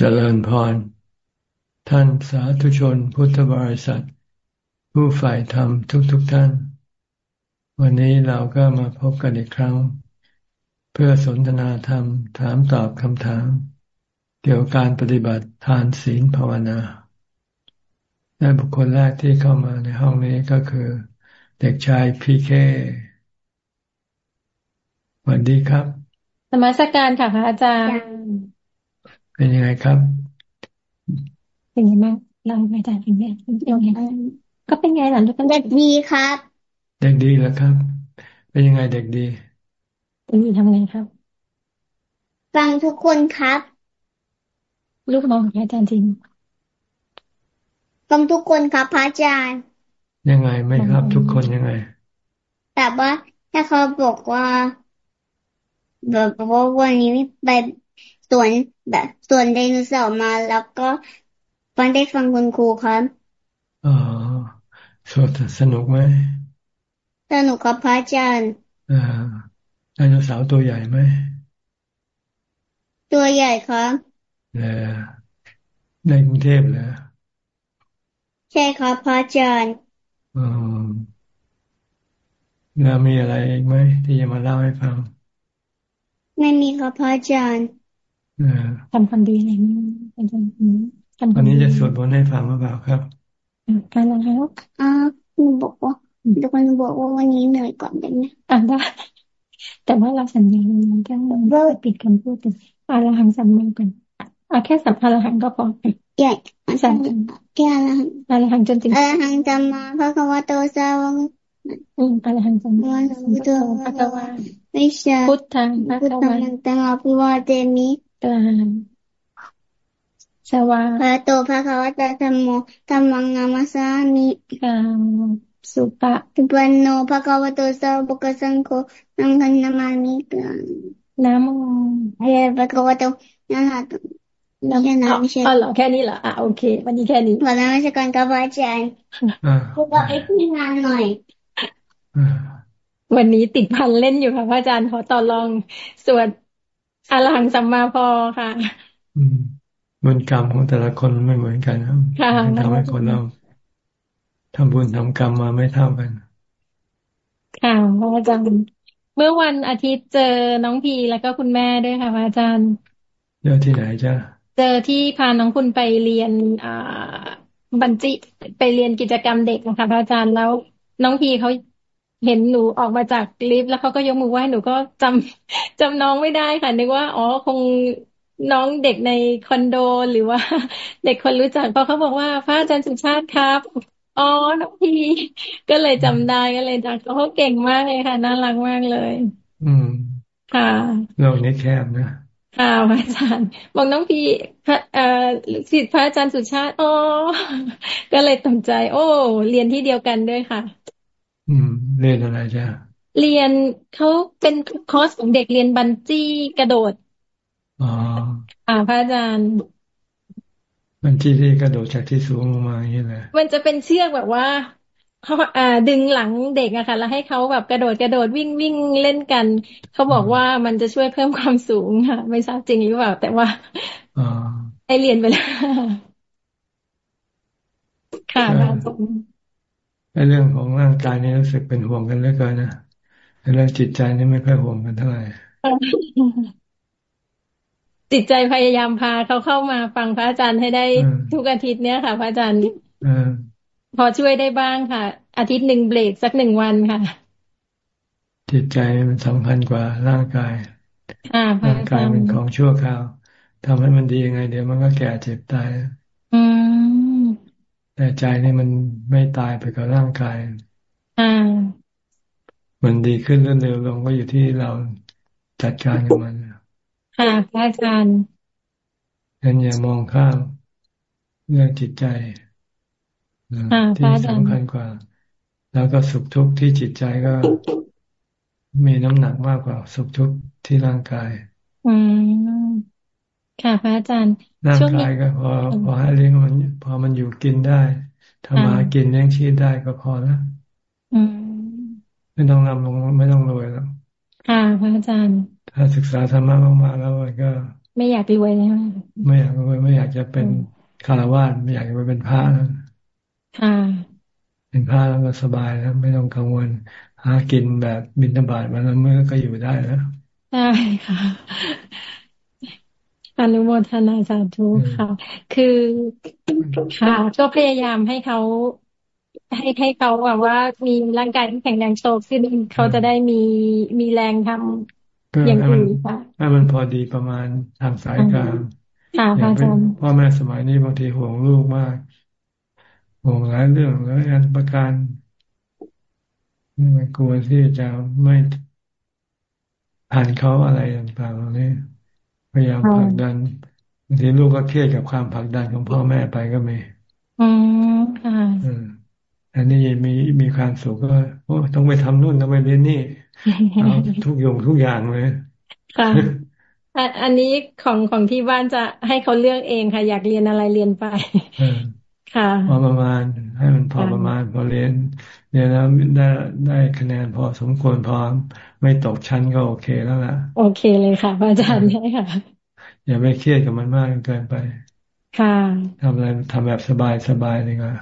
เจริญพร ท่านสาธุชนพุทธบริษัท ผู้ฝ่ายธรรมทุกๆทท่าน วันนี้เราก็มาพบกันอีกครั้ง เพื่อสนทนาธรรมถามตอบคำถาม เกี่ยวกับการปฏิบัติทานศีลภาวนาและบุคคลแรกที่เข้ามาในห้องนี้ก็คือ เด็กชายพีเคสวัสดีครับ สมัสการค่ะพระอาจารย์ เป็นยังไงครับเป็นยังไงบ้างเราไม่ได้เป็นยังไงยังไงก็เป็นไงหล่ะลูกเด็กดีครับ เด็กดีแล้วครับ เป็นยังไงเด็กดีเด็กดีทำไงครับ ฟังทุกคนครับ ลูกน้องของอาจารย์จริงฟังทุกคนครับพระอาจารย์ยังไงไม่ครับ ทุกคนยังไง แต่ว่าถ้าเขาบอกว่าแบบว่าวันนี้ไป สวนแบบสวนไดโนเสาร์มาแล้วก็ฟังได้ฟังคุณครูครับอ๋อสดสนุกไหมสนุกครับพระอาจารย์อ่าไดโนเสาร์ตัวใหญ่ไหมตัวใหญ่ครับเออในกรุงเทพเหรอใช่ครับพระอาจารย์อืมแล้วมีอะไรอีกไหมที่จะมาเล่าให้ฟัง ไม่มีครับพระอาจารย์ ทำความดีอะไรนี้อาจารย์วันนี้จะสวดบนให้ฟังหรือเปล่าครับการแล้วอ่าหนูบอกว่าเดี๋ยวหนูบอกว่าวันนี้เหนื่อยก่อนได้ไหมอ่าได้แต่ว่าเราสัญญาเราแค่เราปิดคำพูดถึงอารหังสัมมากันเอาแค่สัมภารหังก็พอใหญ่สัมแค่อรหังอารหังจนถึงอรหังสัมมาพระคัมภีโตสาวกอืมอรหังสัมมาพุทโธพระคัมภีพุทธังพระคัมภีตังอภิวาเตมิ กลางสวาพระโตพระคัมภีธรรมโมธรรมังนามาสามิกาสุปะสุปันโนพระคัมภีโตสาวกสังโฆนังคันนามามิกาน้ำมเฮ้พระคัมภีโตนั่นแหละน้ำน้ำไม่ใช่อ๋อเหรอแค่นี้เหรออะโอเค วันนี้แค่นี้วันนั้นไม่ใช่ก่อนกับอาจารย์พูดว่าไอ้ที่งานหน่อยวันนี้ติดพันเล่นอยู่ค่ะพระอาจารย์ขอต่อรองสวด อรหังสัมมาพอค่ะบุญกรรมของแต่ละคนไม่เหมือนกันครับทำให้คนเราทำบุญทำกรรมมาไม่เท่ากันค่ะพระอาจารย์เมื่อวันอาทิตย์เจอน้องพีแล้วก็คุณแม่ด้วยค่ะพระอาจารย์เจอที่ไหนจ้าเจอที่พาน้องคุณไปเรียนอ่าบัญชีไปเรียนกิจกรรมเด็กนะคะพระอาจารย์แล้วน้องพีเขา เห็นหนูออกมาจากลิฟต์แล้วเขาก็ยกมือไหว้หนูก็จำจำน้องไม่ได้ค่ะ นึกว่าอ๋อคงน้องเด็กในคอนโดหรือว่า เด็กคนรู้จักเพราะเขาบอกว่าพระอาจารย์สุชาติครับอ๋อน้องพีก็เลยจำได้ก็เลยจักเขาเก่งมากเลยค่ะ น่ารักมากเลย อืม ค่ะโลกนี้แคบนะค่ะพระอาจารย์บอกน้องพีพระเอ่อสิทธิพระอาจารย์สุชาติอ๋อก็เลยตกใจ โอ้ เรียนที่เดียวกันด้วยค่ะอืม เรียนอะไรจ้ะเรียนเขาเป็นคอร์สของเด็กเรียนบันจี้กระโดดอ๋ออ่าพระอาจารย์บันจี้ที่กระโดดจากที่สูงลงมาอย่างนี้แหละมันจะเป็นเชือกแบบว่าเขาอ่าดึงหลังเด็กอะค่ะ แล้วให้เขาแบบกระโดดกระโดดวิ่งวิ่งเล่นกัน เขาบอกว่ามันจะช่วยเพิ่มความสูงค่ะ ไม่ทราบจริงหรือเปล่า แต่ว่าอ๋อให้เรียนไปแล้วค่ะพระอาจารย์ใน เรื่องของร่างกายนี่รู้สึกเป็นห่วงกันเหลือเกินนะในเรื่องจิตใจนี่ไม่ค่อยห่วงกันเท่าไหร่จิตใจพยายามพาเขาเข้ามาฟังพระอาจารย์ให้ได้ทุกอาทิตย์เนี้ยค่ะ พระอาจารย์พอช่วยได้บ้างค่ะ อาทิตย์หนึ่งเบรกสักหนึ่งวันค่ะ จิตใจมันสำคัญกว่าร่างกายร่างกายเป็นของชั่วคราวทำให้มันดียังไง เดี๋ยวมันก็แก่เจ็บตาย อืม แต่ใจนี่มันไม่ตายไปกับร่างกายอ่ามันดีขึ้นเร็วลงก็อยู่ที่เราจัดการกับมันค่ะพระอาจารย์งั้นอย่ามองข้ามเรื่องจิตใจที่สำคัญกว่า แล้วก็สุขทุกข์ที่จิตใจก็มีน้ำหนักมากกว่าสุขทุกข์ที่ร่างกาย อืม ค่ะพระอาจารย์ร่างกายก็พอพอให้เลี้ยงมัน พอมันอยู่กินได้ทำมากินเลี้ยงชีพได้ก็พอแล้วไม่ต้องนำลงไม่ต้องรวยแล้วค่ะพระอาจารย์ ถ้าศึกษาธรรมะมากๆแล้วมันก็ ไม่อยากรวยนะไม่อยากรวยไม่อยากจะเป็นคารวะไม่อยากจะไปเป็นพระค่ะเป็นพระแล้วก็สบายแล้วไม่ต้องกังวลหากินแบบบินตบาทมาแล้วเมื่อก็อยู่ได้แล้วใช่ค่ะ อนุโมทนาสาธุค่ะ คือค่ะก็พยายามให้เขาให้ให้เขาแบบว่ามีร่างกายที่แข็งแรงโตขึ้นเขาจะได้มีมีแรงทำอย่างอื่นค่ะให้มันพอดีประมาณทางสายกลางค่ะพระอาจารย์พ่อแม่สมัยนี้บางทีห่วงลูกมากห่วงหลายเรื่องแล้วอันประการไม่กลัวที่จะไม่ผ่านเขาอะไรต่างๆเหล่านี้ พยายามผลักดันบางทีลูกก็เครียดกับความผลักดันของพ่อแม่ไปก็มีอืมค่ะอันนี้มีมีความสุขก็โอ้ต้องไปทำนู่นต้องไปเรียนนี่เอาทุกอย่างทุกอย่างเลยค่ะอันนี้ของของที่บ้านจะให้เขาเลือกเองค่ะ อยากเรียนอะไรเรียนไปค่ะพอประมาณ ให้มันพอประมาณ พอเรียนเรียนแล้วได้ได้คะแนนพอสมควรพอ ไม่ตกชั้นก็โอเคแล้วล่ะ โอเคเลยค่ะอาจารย์ใช่ค่ะ อย่าไปเครียดกับมันมากเกินไป ค่ะทำอะไรทำแบบสบายสบายเลยค่ะ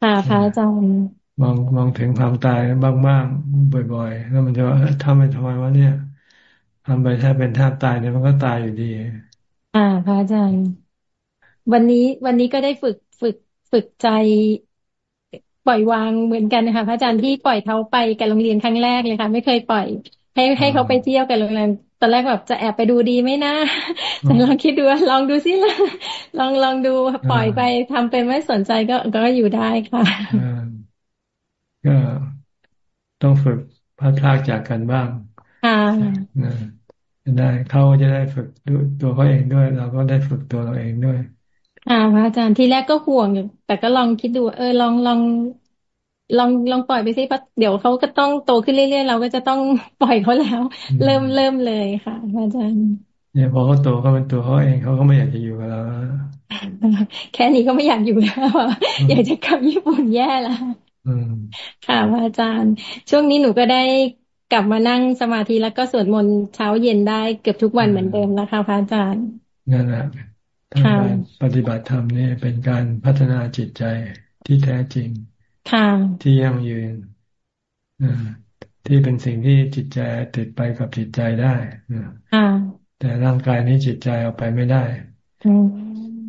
ค่ะพระอาจารย์มองมองถึงความตายบ้างๆบ่อย ๆ แล้วมันจะว่าทำไปทำไมวะเนี่ยทำไปถ้าเป็นท่าตายเนี่ยมันก็ตายอยู่ดี อ่าพระอาจารย์ วันนี้วันนี้ก็ได้ฝึกฝึกฝึกใจ ปล่อยวางเหมือนกันนะคะพระอาจารย์ที่ปล่อยเขาไปกับโรงเรียนครั้งแรกเลยค่ะ ไม่เคยปล่อย ให้ให้เขาไปเที่ยวกับโรงเรียนตอนแรกแบบจะแอบไปดูดีไหมนะแต่ลองคิดดูลองดูสิละลองลองดูปล่อยไปทำเป็นไม่สนใจก็ก็อยู่ได้ค่ะก็ต้องฝึกพัฒนาจากกันบ้างค่ะจะได้เขาจะได้ฝึกตัวเขาเองด้วย เราก็ได้ฝึกตัวเราเองด้วย อ่าพระอาจารย์ที่แรกก็ห่วงแต่ก็ลองคิดดูเออลองลองลองลองปล่อยไปสิเพราะเดี๋ยวเขาก็ต้องโตขึ้นเรื่อยๆ เราก็จะต้องปล่อยเขาแล้ว เริ่มเริ่มเลยค่ะอาจารย์เนี่ยพอเขาโตเขาเป็นตัวเขาเองเขาก็ไม่อยากจะอยู่กับเราแค่นี้ก็ไม่อยากอยู่แล้วอยากจะกลับญี่ปุ่นแย่แล้วค่ะอาจารย์ ช่วงนี้หนูก็ได้กลับมานั่งสมาธิแล้วก็สวดมนต์เช้าเย็นได้เกือบทุกวันเหมือนเดิมแล้วค่ะพระอาจารย์นั่นแหละ การปฏิบัติธรรมนี่เป็นการพัฒนาจิตใจที่แท้จริงค่ะที่ยั่งยืนที่เป็นสิ่งที่จิตใจติดไปกับจิตใจได้แต่ร่างกายนี้จิตใจเอาไปไม่ได้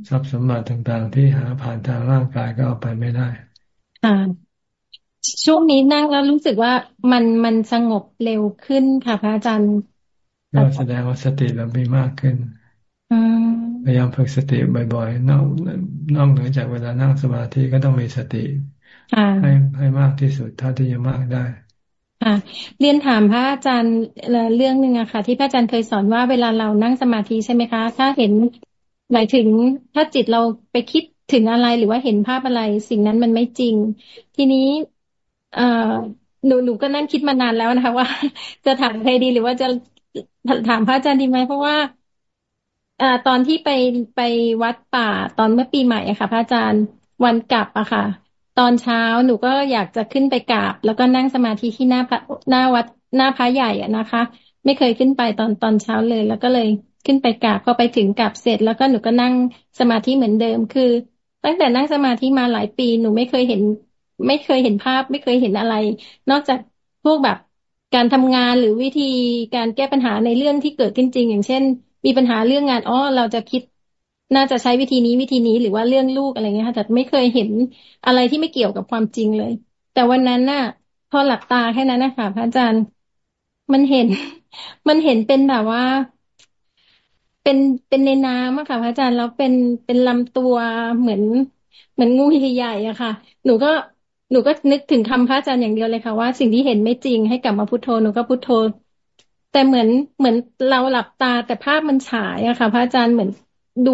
ทรัพย์สมบัติต่างๆ ที่หาผ่านทางร่างกายก็เอาไปไม่ได้ค่ะช่วงนี้นั่งแล้วรู้สึกว่ามันมันสงบเร็วขึ้นค่ะพระอาจารย์ก็แสดงว่าสติเรามีมากขึ้น พยายามฝึกสติบ่อยๆ นอกนอกเหนือจากเวลานั่งสมาธิก็ต้องมีสติให้ให้มากที่สุดเท่าที่จะมากได้ค่ะเรียนถามพระอาจารย์เรื่องหนึ่งอะค่ะ ที่พระอาจารย์เคยสอนว่าเวลาเรานั่งสมาธิใช่ไหมคะ ถ้าเห็นหมายถึงถ้าจิตเราไปคิดถึงอะไรหรือว่าเห็นภาพอะไรสิ่งนั้นมันไม่จริง ทีนี้ เอ่อหนูหนูก็นั่งคิดมานานแล้วนะคะ ว่าจะถามใครดีหรือว่าจะถามพระอาจารย์ดีไหมเพราะว่า อ่า ตอนที่ไปไปวัดป่าตอนเมื่อปีใหม่อะค่ะ พระอาจารย์วันกลับอะค่ะ ตอนเช้าหนูก็อยากจะขึ้นไปกราบ แล้วก็นั่งสมาธิที่หน้าพระหน้าวัดหน้าพระใหญ่อะนะคะ ไม่เคยขึ้นไปตอนตอนเช้าเลย แล้วก็เลยขึ้นไปกราบพอไปถึงกราบเสร็จ แล้วก็หนูก็นั่งสมาธิเหมือนเดิมคือ ตั้งแต่นั่งสมาธิมาหลายปีหนูไม่เคยเห็น ไม่เคยเห็นภาพ ไม่เคยเห็นอะไร นอกจากพวกแบบการทำงานหรือวิธีการแก้ปัญหาในเรื่องที่เกิดขึ้นจริง อย่างเช่น มีปัญหาเรื่องงานอ๋อเราจะคิดน่าจะใช้วิธีนี้วิธีนี้หรือว่าเรื่องลูกอะไรเงี้ยค่ะแต่ไม่เคยเห็นอะไรที่ไม่เกี่ยวกับความจริงเลย แต่วันนั้นน่ะ พอหลับตาแค่นั้นนะคะพระอาจารย์มันเห็น มันเห็นเป็นแบบว่า เป็นเป็นในน้ำอะค่ะพระอาจารย์แล้วเป็นเป็นลำตัวเหมือน เหมือนงูใหญ่ๆอะค่ะ หนูก็หนูก็นึกถึงคำพระอาจารย์อย่างเดียวเลยค่ะว่าสิ่งที่เห็นไม่จริงให้กลับมาพุทโธหนูก็พุทโธ แต่เหมือนเหมือนเราหลับตาแต่ภาพมันฉายอะค่ะ พระอาจารย์เหมือนดู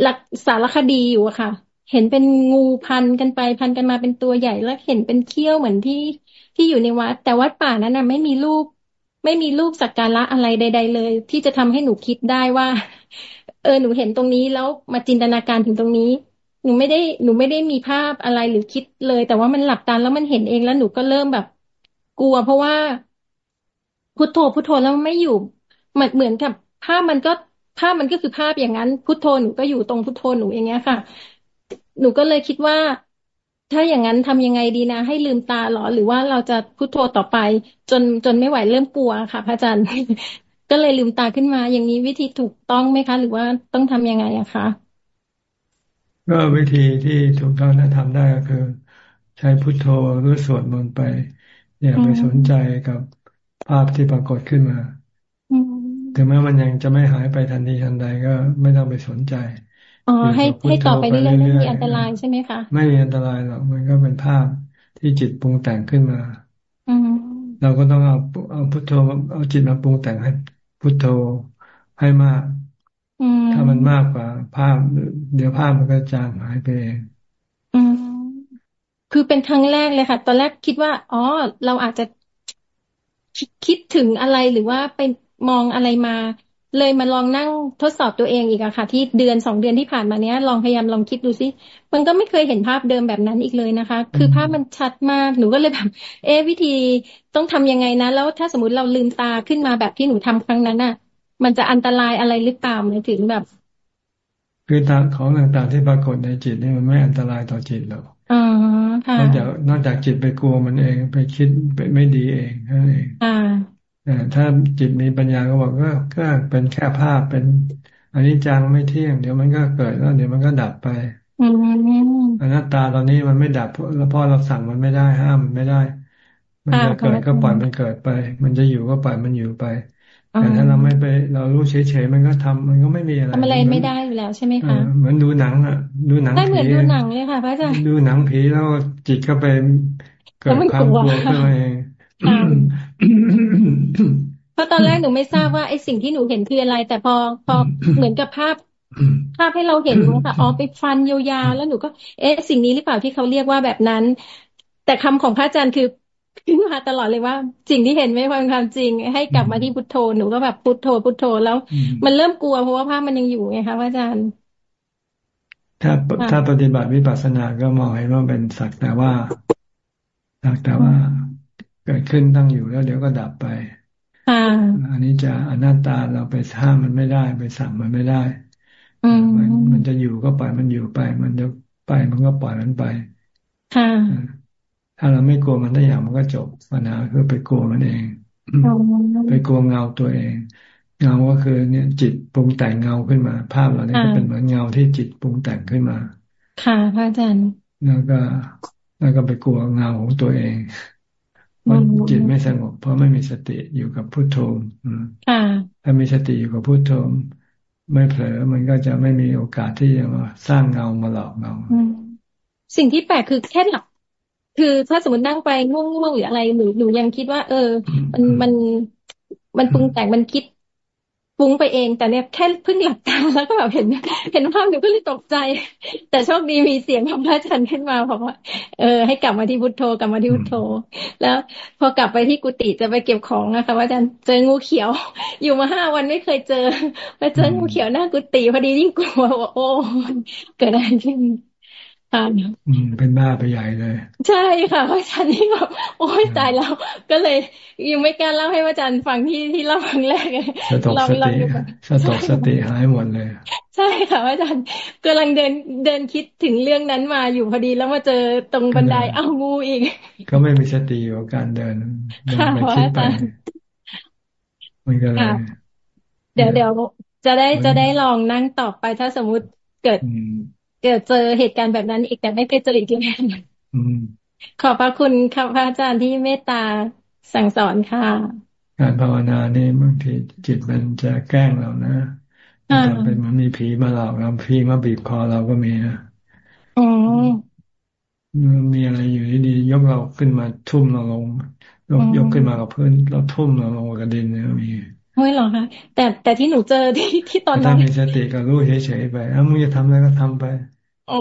หลักสารคดีอยู่อะค่ะ เห็นเป็นงูพันกันไปพันกันมาเป็นตัวใหญ่แล้วเห็นเป็นเขี้ยวเหมือนที่ที่อยู่ในวัด แต่วัดป่านั้นน่ะไม่มีรูป ไม่มีรูปสักการะอะไรใด ๆ เลย ที่จะทำให้หนูคิดได้ว่า เออหนูเห็นตรงนี้แล้วมาจินตนาการถึงตรงนี้ หนูไม่ได้หนูไม่ได้มีภาพอะไรหรือคิดเลย แต่ว่ามันหลับตาแล้วมันเห็นเองแล้วหนูก็เริ่มแบบกลัว เพราะว่า พุทโธพุทโธแล้วไม่อยู่เหมือนเหมือนกับภาพมันก็ภาพมันก็คือภาพอย่างนั้น พุทโธหนูก็อยู่ตรงพุทโธหนูอย่างเงี้ยค่ะ หนูก็เลยคิดว่า ถ้าอย่างนั้นทำยังไงดีนะ ให้ลืมตาหรอ หรือว่าเราจะพุทโธต่อไป จนจนไม่ไหวเริ่มกลัวค่ะ พระอาจารย์ก็เลยลืมตาขึ้นมาอย่างนี้วิธีถูกต้องไหมคะ หรือว่าต้องทำยังไงอะคะก็วิธีที่ถูกต้องถ้าทำได้ก็คือ ใช้พุทโธหรือสวดมนต์ไป อย่าไปสนใจกับ ภาพที่ปรากฏขึ้นมาถึงแม้มันยังจะไม่หายไปทันทีทันใดก็ไม่ต้องไปสนใจอ๋อให้ให้ต่อไปเรื่อยๆไม่มีอันตรายใช่ไหมคะไม่มีอันตรายหรอกมันก็เป็นภาพที่จิตปรุงแต่งขึ้นมาเราก็ต้องเอาเอาพุทโธเอาจิตมาปรุงแต่งให้พุทโธให้มากถ้ามันมากกว่า ภาพ เดี๋ยวภาพมันก็จางหายไปเองคือเป็นครั้งแรกเลยค่ะ ตอนแรกคิดว่า อ๋อ เราอาจจะ คิดถึงอะไรหรือว่าไปมองอะไรมา เลยมาลองนั่งทดสอบตัวเองอีกอะค่ะ ที่เดือนสองเดือนที่ผ่านมาเนี้ย ลองพยายามลองคิดดูซิมันก็ไม่เคยเห็นภาพเดิมแบบนั้นอีกเลยนะคะ คือภาพมันชัดมากหนูก็เลยแบบเอ๊วิธีต้องทำยังไงนะแล้วถ้าสมมติเราลืมตาขึ้นมาแบบที่หนูทำครั้งนั้นอะมันจะอันตรายอะไรหรือเปล่าหมายถึงแบบ คือตาของต่างๆที่ปรากฏในจิตนี่มันไม่อันตรายต่อจิตหรอก อ๋อค่ะนอกจากนอกจากจิตไปกลัวมันเอง ไปคิดไปไม่ดีเองนั่นเองอ่าถ้าจิตมีปัญญาก็บอกก็ก็เป็นแค่ภาพเป็นอันนี้จังไม่เที่ยง เดี๋ยวมันก็เกิดแล้วเดี๋ยวมันก็ดับไปอนัตตาตอนนี้มันไม่ดับเพราะเราสั่งมันไม่ได้ห้ามมันไม่ได้ มันจะเกิดก็ปล่อยมันเกิดไป มันจะอยู่ก็ปล่อยมันอยู่ไป แต่ถ้าเราไม่ไปเรารู้เฉยๆมันก็ทำมันก็ไม่มีอะไรทำอะไรไม่ได้อยู่แล้วใช่ไหมคะเหมือนดูหนังอะ ดูหนังผีเหมือนดูหนังเลยค่ะพระอาจารย์ดูหนังผีแล้วจิตก็ไปเกิดความกลัวขึ้นมาเองเพราะตอนแรกหนูไม่ทราบว่าไอ้สิ่งที่หนูเห็นคืออะไร แต่พอพอเหมือนกับภาพภาพให้เราเห็นค่ะอ๋อไปฟันยาวๆแล้วหนูก็ เอ๊ะสิ่งนี้หรือเปล่าที่เขาเรียกว่าแบบนั้น แต่คำของพระอาจารย์คือ ขึ้นมาตลอดเลยว่าสิ่งที่เห็นไม่เป็นความจริง ให้กลับมาที่พุทโธหนูก็แบบพุทโธพุทโธแล้ว มันเริ่มกลัวเพราะว่าภาพมันยังอยู่ไงคะพระอาจารย์ ถ้าถ้าปฏิบัติวิปัสสนาก็มองให้ว่าเป็นสักแต่ว่าสักแต่ว่าเกิดขึ้นตั้งอยู่แล้วเดี๋ยวก็ดับไปอันนี้จะอนัตตาเราไปห้ามมันไม่ได้ ไปสั่งมันไม่ได้มันมันจะอยู่ก็ปล่อยมันอยู่ไป มันจะไปมันก็ปล่อยมันไป ค่ะ ถ้าเราไม่กลัวมันได้อย่างมันก็จบปัญหาคือไปกลัวมันเอง ไปกลัวเงาตัวเอง เงาก็คือเนี่ย จิตปรุงแต่งเงาขึ้นมา ภาพเหล่านี้ก็เป็นเหมือนเงาที่จิตปรุงแต่งขึ้นมา ค่ะพระอาจารย์แล้วก็แล้วก็ไปกลัวเงาของตัวเองเพราะจิตไม่สงบ เพราะไม่มีสติอยู่กับพุทโธถ้ามีสติอยู่กับพุทโธไม่เผลอมันก็จะไม่มีโอกาสที่จะมาสร้างเงามาหลอกเราสิ่งที่แปลกคือแค่หลับ คือถ้าสมมตินั่งไปง่วงๆหรืออะไรหนูหนูยังคิดว่า เออ มันมันมันปรุงแต่งมันคิดปรุงไปเอง แต่เนี่ยแค่เพิ่งหลับตาแล้วก็แบบเห็น เห็นภาพหนูก็เลยตกใจ แต่โชคดีมีเสียงของพระอาจารย์ขึ้นมาบอกว่าเออให้กลับมาที่พุทโธกลับมาที่พุทโธ แล้ว พอกลับไปที่กุฏิจะไปเก็บของนะคะว่าอาจารย์เจองูเขียว อยู่มาห้าวันไม่เคยเจอไปเจองูเขียวหน้ากุฏิพอดียิ่งกลัวว่าโอ้เกิดอะไรขึ้น ค่ะอืมเป็นบ้าไปใหญ่เลย ใช่ค่ะพระอาจารย์นี่แบบโอ้ยตายแล้วก็เลยยังไม่กล้าเล่าให้พระอาจารย์ฟังที่ที่เล่าครั้งแรกเลยสตกสติสตกสติหายหมดเลย ใช่ค่ะพระอาจารย์กำลังเดินเดินคิดถึงเรื่องนั้นมาอยู่พอดีแล้วมาเจอตรงบันไดเอางูอีก ก็ไม่มีสติอยู่การเดินเดินไปคิดไปมันก็เลยเดี๋ยวเดี๋ยวจะได้จะได้ลองนั่งต่อไปถ้าสมมุติเกิด เกิดเจอเหตุการณ์แบบนั้นอีกแต่ไม่เคยเจออีกเลยขอบพระคุณค่ะพระอาจารย์ที่เมตตาสั่งสอนค่ะ การภาวนานี่บางทีจิตมันจะแกล้งเรานะมันเป็นมันมีผีมาหลอกเราผีมาบีบคอเราก็มีนะอ๋อมีอะไรอยู่ดีๆยกเราขึ้นมาทุ่มเราลงยกยกขึ้นมากับเพื่อนเราทุ่มเราลงกับดินเนี่ยมี เฮ้ยหรอคะแต่แต่ที่หนูเจอที่ที่ตอนนั้นถ้ามีสติก็รู้เฉยๆไปอ้ามึงจะทำอะไรก็ทำไปอ๋อ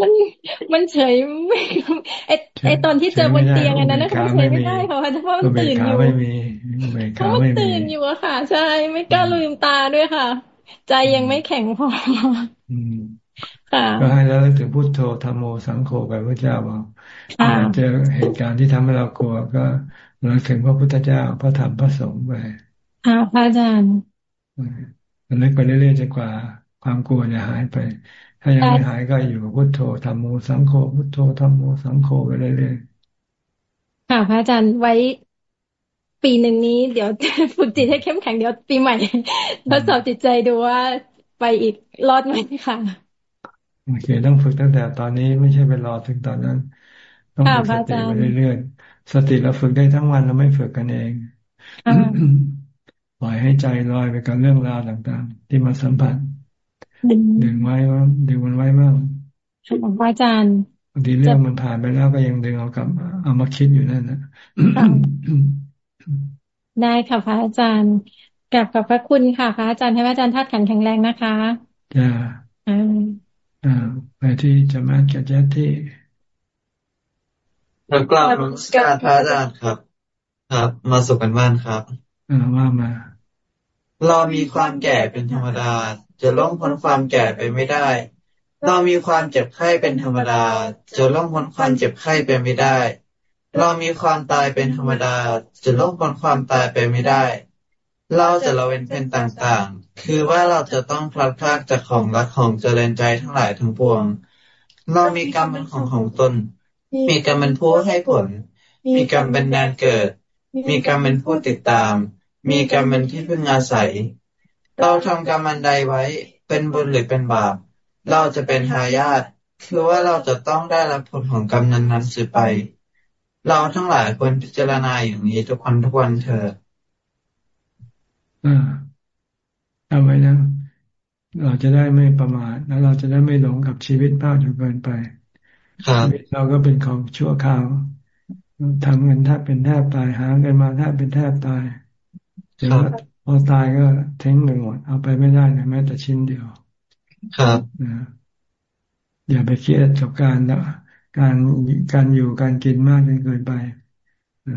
มันมันเฉยไม่ไอไอตอนที่เจอบนเตียงอันนั้นนะมันเฉยไม่ได้เพราะว่าเพราะมันตื่นอยู่เพราะมันตื่นอยู่อะค่ะ ใช่ไม่กล้าลืมตาด้วยค่ะ ใจยังไม่แข็งพอค่ะก็ให้แล้วถึงพุทโธธรรมโมสังโฆไปพระเจ้าบอกเจอเหตุการณ์ที่ทำให้เรากลัวก็เราถึงพระพุทธเจ้าพระธรรมพระสงฆ์ไป ค่ะพระอาจารย์มันลึกไปเรื่อยๆจนกว่าความกลัวจะหายไป ถ้ายังไม่หายก็อยู่พุทโธธรรมโมสังโฆพุทโธธรรมโมสังโฆไปเรื่อยๆค่ะพระอาจารย์ไว้ปีหนึ่งนี้เดี๋ยวฝึกจิตให้เข้มแข็งเดี๋ยวปีใหม่ทดสอบจิตใจดูว่าไปอีกรอดไหมค่ะโอเคต้องฝึกตั้งแต่ตอนนี้ไม่ใช่ไปรอถึงตอนนั้น ต้องฝึกสติไปเรื่อยๆสติเราฝึกได้ทั้งวันเราไม่ฝึกกันเองป ล่อยให้ใจลอยไปกับเรื่องราวต่างๆ ที่มาสัมผัสดึงไว้ว่าดึงมันไว้มากพระอาจารย์บางทีเรื่องมันผ่านไปแล้วก็ยังดึงเอากลับเอามาคิดอยู่นั่นนะได้ค่ะพระอาจารย์กลับกับพระคุณค่ะพระอาจารย์ให้พระอาจารย์ทัดขันแข็งแรงนะคะจ้าอ่าอ่าไปที่จะมาแก่เจ้ที่แล้วกลับมาสการพระอาจารย์ครับ ครับ มาสุกันบ้านครับ อ่าว่ามา เรามีความแก่เป็นธรรมดา จะล่องพ้นความแก่ไปไม่ได้ เรามีความเจ็บไข้เป็นธรรมดา จะล่องพ้นความเจ็บไข้ไปไม่ได้ เรามีความตายเป็นธรรมดา จะล่วงพ้นความตายไปไม่ได้ เราจะละเว้นเป็นต่างๆ คือว่าเราจะต้องพลัดพรากจากของรักของเจริญใจทั้งหลายทั้งปวง เรามีกรรมเป็นของของตน มีกรรมเป็นผู้ให้ผล มีกรรมเป็นแดนเกิด มีกรรมเป็นผู้ติดตาม มีกรรมเป็นที่พึ่งอาศัย เราทำกรรมอันใดไว้เป็นบุญหรือเป็นบาป เราจะเป็นทายาทคือว่าเราจะต้องได้รับผลของกรรมนั้นๆสืบไป เราทั้งหลายควรพิจารณาอย่างนี้ทุกวันทุกวันเถอะทำไว้นะเราจะได้ไม่ประมาทแล้วเราจะได้ไม่หลงกับชีวิตมากจนเกินไปชีวิตเราก็เป็นของชั่วคราวทำเงินแทบเป็นแทบตายหาเงินมาแทบเป็นแทบตาย เดี๋ยวพอตายก็ทิ้งไปหมด เอาไปไม่ได้เลยแม้แต่ชิ้นเดียว ครับอย่าไปเครียดกับการการการอยู่การกินมากจนเกินไป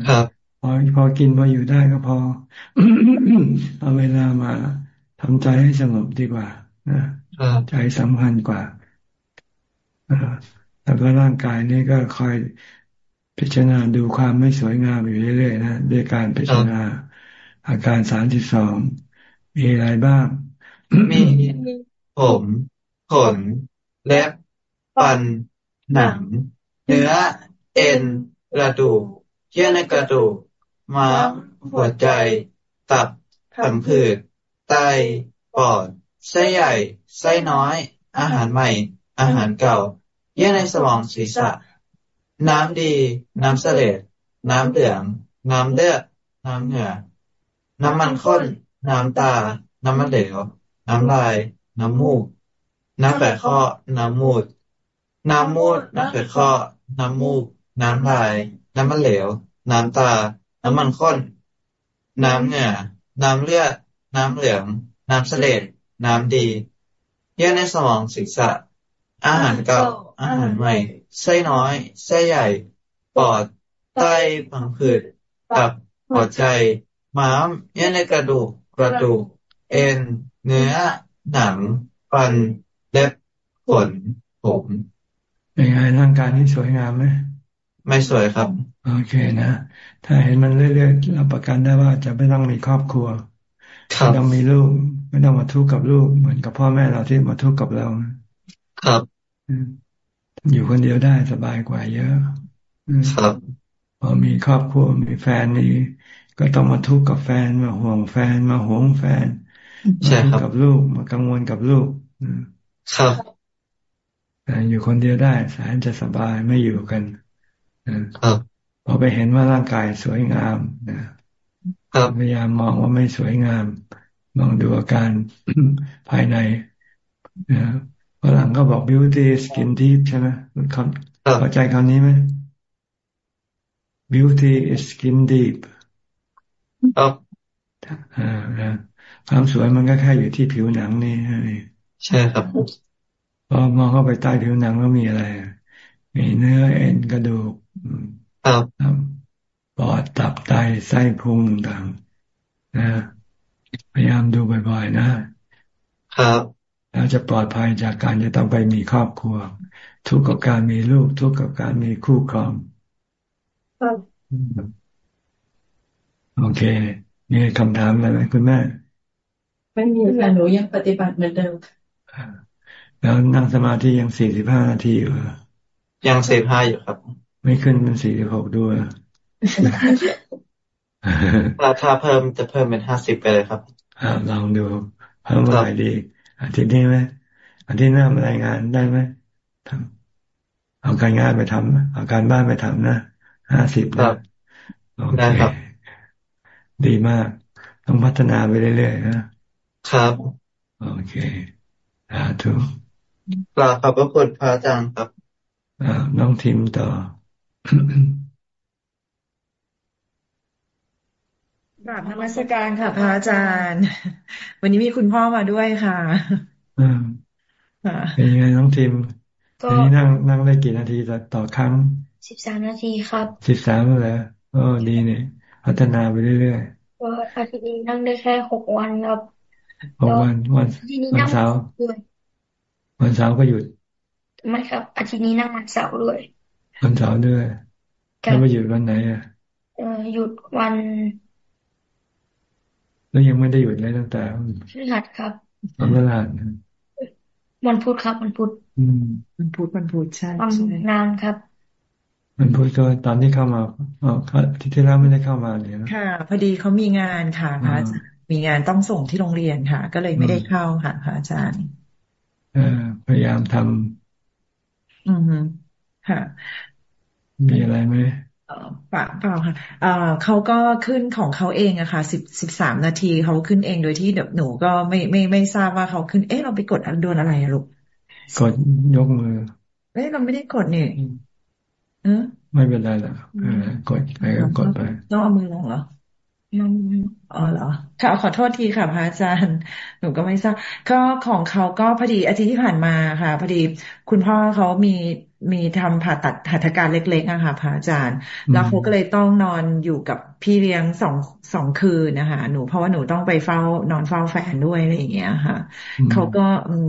ครับพอพอกินพออยู่ได้ก็พอ เอาเวลามาทำใจให้สงบดีกว่านะใจสำคัญกว่าแล้วก็ร่างกายนี้ก็คอยพิจารณาดูความไม่สวยงามอยู่เรื่อยๆนะด้วยการพิจารณา อาการสามสิบสองมีอะไรบ้าง มีผมขนเล็บฟัน หนัง เนื้อ เอ็น กระดูกเยื่อในกระดูกม้ามหัวใจ ตับผังผืดไตปอดไส้ใหญ่ไส้น้อย อาหารใหม่ อาหารเก่า เยื่อในสมองศีรษะ น้ำดี น้ำเสลดน้ำเหลือง น้ำเลือด น้ำเหงื่อ น้ำมันข้น น้ำตา น้ำมันเหลว น้ำลาย น้ำมูก น้ำแฝงข้อ น้ำมูด น้ำมูด น้ำเกลือข้อ น้ำมูก น้ำลาย น้ำมันเหลว น้ำตา น้ำมันข้น น้ำเหงื่อน้ำเลือด น้ำเหลือง น้ำเสลดน้ำดี เยื่อในสมองศีรษะ อาหารเก่า อาหารใหม่ ไส้น้อย ไส้ใหญ่ ปอด ไตผังผืด ตับ หัวใจ ม้ามเยื่อในกระดูกกระดูก เอ็น เนื้อ หนัง ฟัน เล็บขนผมเป็นไงร่างกายนี้สวยงามไหมไม่สวยครับ โอเคนะ ถ้าเห็นมันเรื่อยๆรับประกันได้ว่าจะไม่ต้องมีครอบครัวไม่ต้องมีลูก ไม่ต้องมาทุกข์กับลูก เหมือนกับพ่อแม่เราที่มาทุกข์กับเรา ครับ อยู่คนเดียวได้สบายกว่าเยอะ ครับ พอมีครอบครัวมีแฟนนี่ ก็ต้องมาทุกข์กับแฟนมาห่วงแฟนมาห่วงแฟนมาทุกข์กับลูกมากังวลกับลูกครับอยู่คนเดียวได้แสนจะสบายไม่อยู่กันครับพอไปเห็นว่าร่างกายสวยงามนะพยายามมองว่าไม่สวยงาม มองดูอาการภายในนะฝรั่งก็บอก beauty skin deep ใช่ไหมเข้าใจคำนี้ไหม beauty is skin deep ครับอ่าความสวยมันก็แค่อยู่ที่ผิวหนังนี่ใช่ครับพอมองเข้าไปใต้ผิวหนังแล้วมีอะไร มีเนื้อเอ็นกระดูกครับปอดตับไตไส้พุงต่างนะพยายามดูบ่อยๆนะครับแล้วจะปลอดภัยจากการจะต้องไปมีครอบครัว ทุกข์กับการมีลูก ทุกข์กับการมีคู่ครอง โอเค มีคำถามอะไรไหมคุณแม่ไม่มีค่ะหนูยังปฏิบัติเหมือนเดิมแล้วนั่งสมาธิยังสี่สิบห้านาทีอยู่ยังสี่ห้าอยู่ครับ ไม่ขึ้นเป็นสี่สิบหกด้วยราคาเพิ่มจะเพิ่มเป็นห้าสิบไปเลยครับอ่าลองดูเพิ่มอะไรดีอาทิตย์นี้ไหมอาทิตย์หน้ามารายงานได้ไหมทำเอาการงานไปทำเอาการบ้านไปทำนะห้าสิบนะโอเค ดีมาก ต้องพัฒนาไปเรื่อยๆนะครับ โอเคสาธุกราบขอบพระคุณพระอาจารย์ครับน้องทิมต่อกราบนมัสการค่ะ พระอาจารย์ วันนี้มีคุณพ่อมาด้วยค่ะอืมเป็นยังไงน้องทิมก็นี้นั่งนั่งได้กี่นาทีต่อครั้งสิบสามนาทีครับสิบสามแล้วโอ้ดีเนี่ย พัฒนาไปเรื่อยๆก็อาทิตย์นี้นั่งได้แค่หกวันครับหกวันวันวันเสาร์วันเสาร์ก็หยุด ไม่ครับ อาทิตย์นี้นั่งวันเสาร์ด้วย วันเสาร์ด้วยแล้วไปหยุดวันไหนอะเออหยุดวัน แล้วยังไม่ได้หยุดเลยตั้งแต่พฤหัสครับวันพฤหัสวันพุธครับวันพุธวันพุธวันพุธใช่วันนานครับ มันพูดก็ตอนที่เข้ามาอ๋อที่ที่แล้วไม่ได้เข้ามาเลยนะค่ะ พอดีเขามีงานค่ะพระอาจารย์มีงานต้องส่งที่โรงเรียนค่ะ ก็เลยไม่ได้เข้าค่ะพระอาจารย์พยายามทำอืมค่ะ มีอะไรไหมเปล่าเปล่าค่ะเออเขาก็ขึ้นของเขาเองอะค่ะสิบสิบสามนาทีเขาขึ้นเองโดยที่เดี๋ยวหนูก็ไม่ไม่ไม่ทราบว่าเขาขึ้น เอ๊ะเราไปกดโดนอะไรอะลูกกดยกมือเอ๊ะเราไม่ได้กดเนี่ย ไม่เป็นไรหรอกกดไปก็กดไป ต้องเอามือลงเหรอ อ๋อเหรอค่ะขอโทษทีค่ะพระอาจารย์หนูก็ไม่ทราบก็ของเขาก็พอดีอาทิตย์ที่ผ่านมาค่ะ พอดีคุณพ่อเขามีมีทำผ่าตัดหัตถการเล็กๆนะคะพระอาจารย์ แล้วเขาก็เลยต้องนอนอยู่กับพี่เลี้ยงสองสองคืนนะคะหนูเพราะว่าหนูต้องไปเฝ้านอนเฝ้าแฟนด้วยอะไรอย่างเงี้ยค่ะเขาก็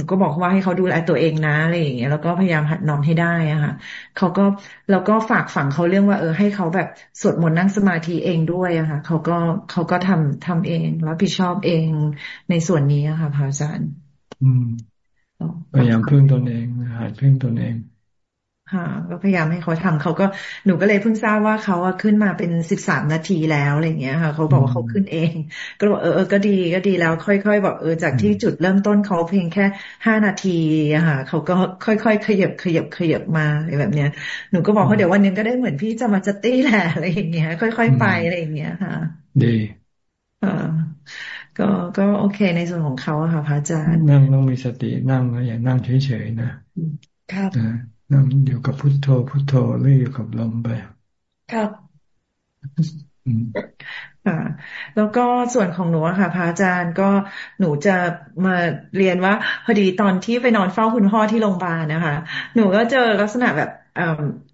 ก็บอกว่าให้เขาดูแลตัวเองนะอะไรอย่างเงี้ยแล้วก็พยายามหัดนอนให้ได้อะค่ะเขาก็แล้วก็ฝากฝังเขาเรื่องว่าเออให้เขาแบบสวดมนต์นั่งสมาธิเองด้วยอะค่ะเขาก็เขาก็ทำทำเอง รับผิดชอบเองในส่วนนี้อะค่ะพระอาจารย์พยายามพึ่งตนเองหัดพึ่งตนเองค่ะก็พยายามให้เขาทำเขาก็หนูก็เลยเพิ่งทราบว่าเขาขึ้นมาเป็นสิบสามนาทีแล้วอะไรเงี้ยค่ะเขาบอกว่าเขาขึ้นเอง ก็บอกเออเออก็ดีก็ดีแล้ว ค่อยๆบอกเออจากที่จุดเริ่มต้นเขาเพียงแค่ห้านาทีอะค่ะเขาก็ค่อยๆขยับขยับขยับมาอะไรแบบเนี้ยหนูก็บอกเขาเดี๋ยววันนึงก็ได้เหมือนพี่จะมาจัตตี้แหละอะไรอย่างเงี้ยค่อย ๆ ไปอะไรอย่างเงี้ยค่ะ ดี อ่าก็ก็โอเคในส่วนของเขาอะค่ะพระอาจารย์นั่งต้องมีสตินั่งนะอย่านั่งเฉยๆนะครับนั่งอยู่กับพุทโธพุทโธหรืออยู่กับลมไปครับค่ะแล้วก็ส่วนของหนูค่ะพระอาจารย์ก็หนูจะมาเรียนว่า พอดีตอนที่ไปนอนเฝ้าคุณพ่อที่โรงพยาบาลนะคะ หนูก็เจอลักษณะแบบ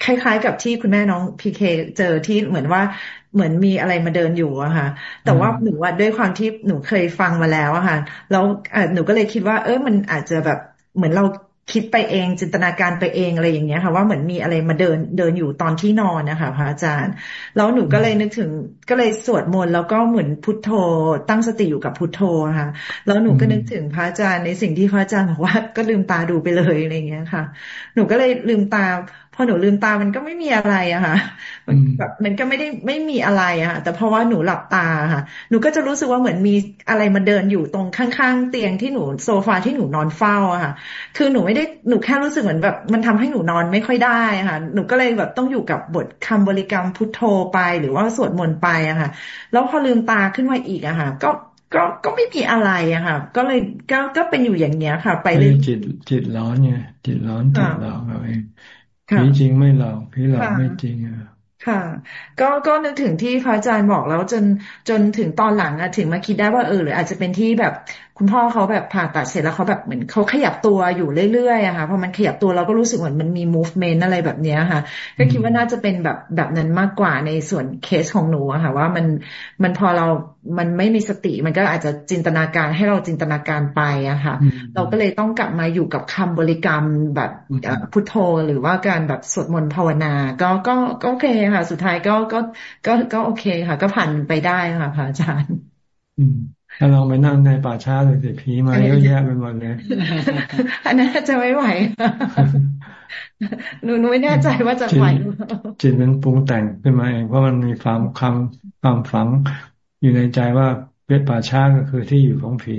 คล้ายๆกับที่คุณแม่น้องพีเคเจอที่เหมือนว่า เหมือนมีอะไรมาเดินอยู่อะค่ะ แต่ว่าหนูว่าด้วยความที่หนูเคยฟังมาแล้วอะค่ะ แล้วหนูก็เลยคิดว่า เออมันอาจจะแบบเหมือนเราคิดไปเองจินตนาการไปเองอะไรอย่างเงี้ยค่ะ ว่าเหมือนมีอะไรมาเดินเดินอยู่ตอนที่นอนนะคะพระอาจารย์ แล้วหนูก็เลยนึกถึงก็เลยสวดมนต์แล้วก็เหมือนพุทโธ ตั้งสติอยู่กับพุทโธค่ะ แล้วหนูก็นึกถึงพระอาจารย์ในสิ่งที่พระอาจารย์บอกว่าก็ลืมตาดูไปเลยอะไรเงี้ยค่ะ หนูก็เลยลืมตาพ อหนูลืมตามันก็ไม่มีอะไรอะค่ะ มันแบบมันก็ไม่ได้ไม่มีอะไรอะค่ะแต่เพราะว่าหนูหลับตาค่ะ หนูก็จะรู้สึกว่าเหมือนมีอะไรมาเดินอยู่ตรงข้างๆเตียงที่หนูโซฟาที่หนูนอนเฝ้าอะค่ะ คือหนูไม่ได้หนูแค่รู้สึกเหมือนแบบ มันทำให้หนูนอนไม่ค่อยได้ค่ะ หนูก็เลยแบบต้องอยู่กับบทคำบริกรรมพุทโธไปหรือว่าสวดมนต์ไปอะค่ะ แล้วพอลืมตาขึ้นมาอีกอะค่ะ ก็ก็ก็ไม่มีอะไรอะค่ะ ก็เลยก็ก็เป็นอยู่อย่างเงี้ยค่ะ ไปเลยจิตจิตร้อนไงจิตร้อนจิตเราเราเอง ผีจริงไม่หลอกผีหลอกไม่จริงอะค่ะ ก็ก็นึกถึงที่พระอาจารย์บอกแล้วจนจนถึงตอนหลังอะถึงมาคิดได้ว่าเออหรืออาจจะเป็นที่แบบคุณพ่อเขาแบบผ่าตัดเสร็จแล้วเขาแบบเหมือนเขาขยับตัวอยู่เรื่อยๆอะค่ะพอมันขยับตัวเราก็รู้สึกเหมือนมันมี movement อะไรแบบนี้ค่ะ ก็คิดว่าน่าจะเป็นแบบแบบนั้นมากกว่าในส่วนเคสของหนูอะค่ะ ว่ามันมันพอเรามันไม่มีสติ มันก็อาจจะจินตนาการให้เราจินตนาการไปอะค่ะ เราก็เลยต้องกลับมาอยู่กับคำบริกรรมแบบพุทโธหรือว่าการแบบสวดมนต์ภาวนา ก็ก็ก็โอเคค่ะ สุดท้ายก็ก็ก็ก็โอเคค่ะ ก็ผ่านไปได้ค่ะพระอาจารย์ ถ้าลองไปนั่งในป่าช้าเลยสิผีมาเยอะแยะไปหมดเลยอันนั้นจะไม่ไหวหนูหนูไม่แน่ใจว่าจะไหวจิตมันปรุงแต่งขึ้นมาเองเพราะมันมีความคำความฝังอยู่ในใจว่าเป็นป่าช้าก็คือที่อยู่ของผี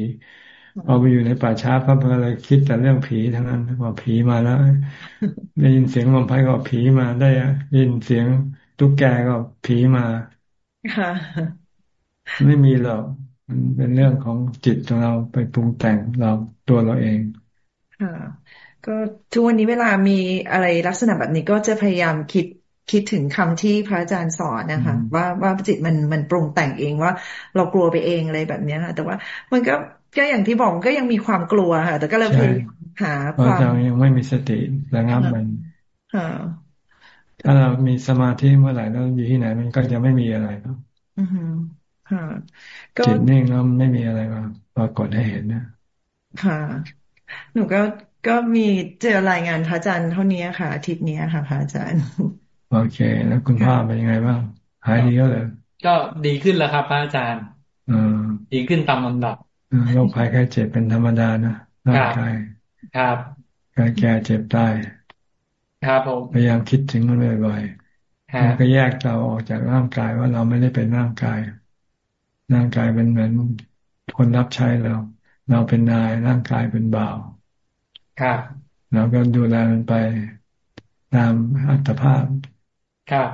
พอไปอยู่ในป่าช้าปั๊บก็เลยคิดแต่เรื่องผีทั้งนั้นว่าผีมาแล้วได้ยินเสียงลมพายก็ผีมาได้ยินเสียงตุ๊กแกก็ผีมาค่ะไม่มีหรอก มันเป็นเรื่องของจิตของเราไปปรุงแต่งเราตัวเราเองค่ะก็ทุกวันนี้เวลามีอะไรลักษณะแบบนี้ก็จะพยายามคิดคิดถึงคำที่พระอาจารย์สอนนะคะว่าว่าจิตมันมันปรุงแต่งเองว่า เรากลัวไปเองอะไรแบบนี้ค่ะแต่ว่ามันก็ก็อย่างที่บอกก็ยังมีความกลัวค่ะ แต่ก็เลยพยายามหาความยังไม่มีสติระงับมันถ้าเรามีสมาธิเมื่อไหร่แล้วอยู่ที่ไหนมันก็จะไม่มีอะไรครับ จิตนิ่งแล้วไม่มีอะไรมาปรากฏให้เห็นนะค่ะ หนูก็ก็มีเจอรายงานพระอาจารย์เท่านี้ค่ะอาทิตย์นี้ค่ะพระอาจารย์ โอเค แล้วคุณพ่อเป็นยังไงบ้างหายดีแล้วเลยก็ดีขึ้นแล้วครับพระอาจารย์ดีขึ้นตามลำดับโรคภัยแค่เจ็บเป็นธรรมดานะร่างกายครับการแก่เจ็บตายครับผมพยายามคิดถึงมันบ่อยๆมันก็แยกเราออกจากร่างกายว่าเราไม่ได้เป็นร่างกาย ร่างกายเป็นเหมือนคนรับใช้เรา เราเป็นนายร่างกายเป็นบ่าวครับเราก็ดูแลมันไปตามอัตภาพครับ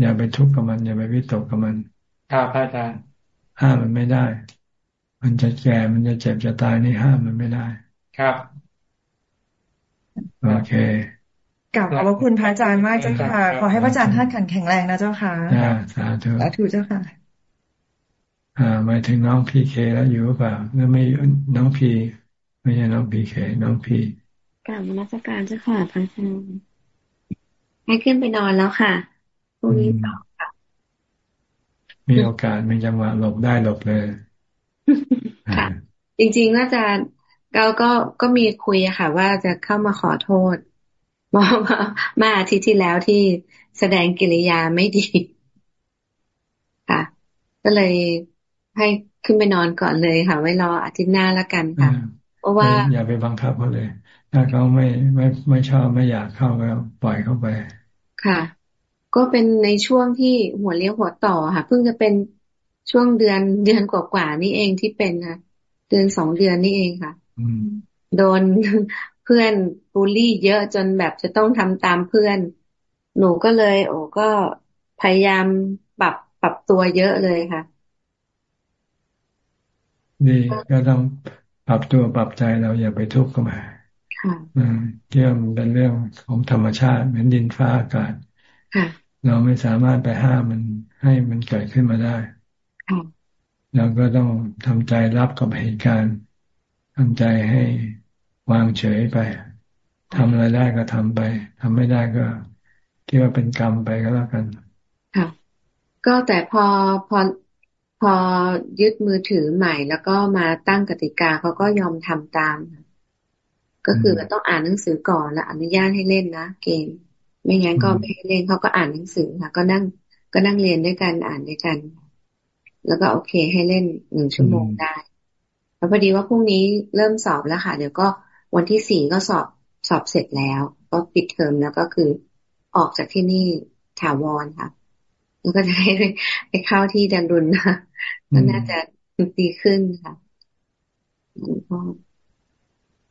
อย่าไปทุกข์กับมัน อย่าไปวิตกกับมันครับอาจารย์ห้ามมันไม่ได้ มันจะแก่มันจะเจ็บจะตายนี่ห้ามมันไม่ได้ ครับโอเคกลับขอบคุณพระอาจารย์มากเจ้าค่ะ ขอให้พระอาจารย์ท่านแข็งแรงนะเจ้าค่ะสาธุสาธุเจ้าค่ะ อ่ามาถึงน้องพีเคแล้วอยู่เปล่าหรือไม่น้องพีไม่ใช่น้องพีเคน้องพีกลับมาสักการเจ้าค่ะพระอาจารย์ให้ขึ้นไปนอนแล้วค่ะพรุ่งนี้ต่อค่ะ มีโอกาสมีจังหวะหลบได้หลบเลยค่ะ จริงๆว่าจะเราก็ก็มีคุยอะค่ะ ว่าจะเข้ามาขอโทษมามาอาทิตย์ที่แล้วที่แสดงกิริยาไม่ดี ค่ะ ก็เลย ให้ขึ้นไปนอนก่อนเลยค่ะ ไว้รออาทิตย์หน้าแล้วกันค่ะ เพราะว่าอย่าไปบังคับเขาเลย ถ้าเขาไม่ไม่ไม่ชอบไม่อยากเข้าก็ปล่อยเข้าไปค่ะ ก็เป็นในช่วงที่หัวเลี้ยวหัวต่อค่ะ เพิ่งจะเป็นช่วงเดือนเดือนกว่าๆนี่เองที่เป็นค่ะเดือนสองเดือนนี่เองค่ะโดนเพื่อนบูลลี่เยอะจนแบบจะต้องทำตามเพื่อน หนูก็เลย โอ้ก็พยายามปรับปรับตัวเยอะเลยค่ะ ดีก็ต้องปรับตัวปรับใจเราอย่าไปทุกข์กับมันเรื่องมันเป็นเรื่องของธรรมชาติ เหมือนดินฟ้าอากาศเราไม่สามารถไปห้ามมันให้มันเกิดขึ้นมาได้เราก็ต้องทำใจรับกับเหตุการณ์ทำใจให้วางเฉยไปทำอะไรได้ก็ทำไปทำไม่ได้ก็คิดว่าเป็นกรรมไปก็แล้วกัน ค่ะ ก็แต่พอพอพ อยึดมือถือใหม่ แล้วก็มาตั้งกติกาเขาก็ยอมทำตาม ก็คือต้องอ่านหนังสือก่อนแล้วอนุญาตให้เล่นนะเกม ไม่งั้นก็ไม่ให้เล่นเขาก็อ่านหนังสือค่ะ ก็นั่งก็นั่งเรียนด้วยกันอ่านด้วยกัน แล้วก็โอเคให้เล่นหนึ่งชั่วโมงได้แล้วพอดีว่าพรุ่งนี้เริ่มสอบแล้วค่ะ เดี๋ยวก็วันที่สี่ก็สอบสอบเสร็จแล้ว ก็ปิดเทอมแล้วก็คือออกจากที่นี่ถาวรค่ะแล้วก็จะได้ไปเข้าที่ดันรุนนะ ก็น่าจะดีขึ้นค่ะ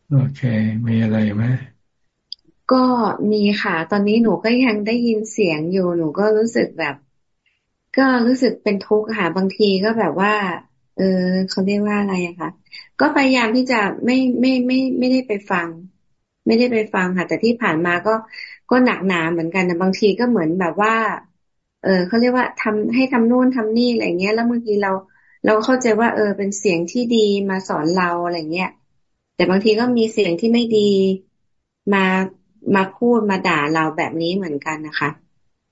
โอเค มีอะไรไหมก็มีค่ะ ตอนนี้หนูก็ยังได้ยินเสียงอยู่ หนูก็รู้สึกแบบ ก็รู้สึกเป็นทุกข์ค่ะบางทีก็แบบว่า เออเขาเรียกว่าอะไรอะคะก็พยายามที่จะไม่ไม่ไม่ไม่ได้ไปฟัง ไม่ได้ไปฟังค่ะ แต่ที่ผ่านมาก็ก็หนักหนาเหมือนกันนะบางทีก็เหมือนแบบว่า เออเขาเรียกว่าทำให้ทำนู่นทำนี่อะไรเงี้ย แล้วบางทีเรา เราเข้าใจว่า เออ เป็นเสียงที่ดีมาสอนเราอะไรเงี้ย แต่บางทีก็มีเสียงที่ไม่ดีมามาพูดมาด่าเราแบบนี้เหมือนกันนะคะ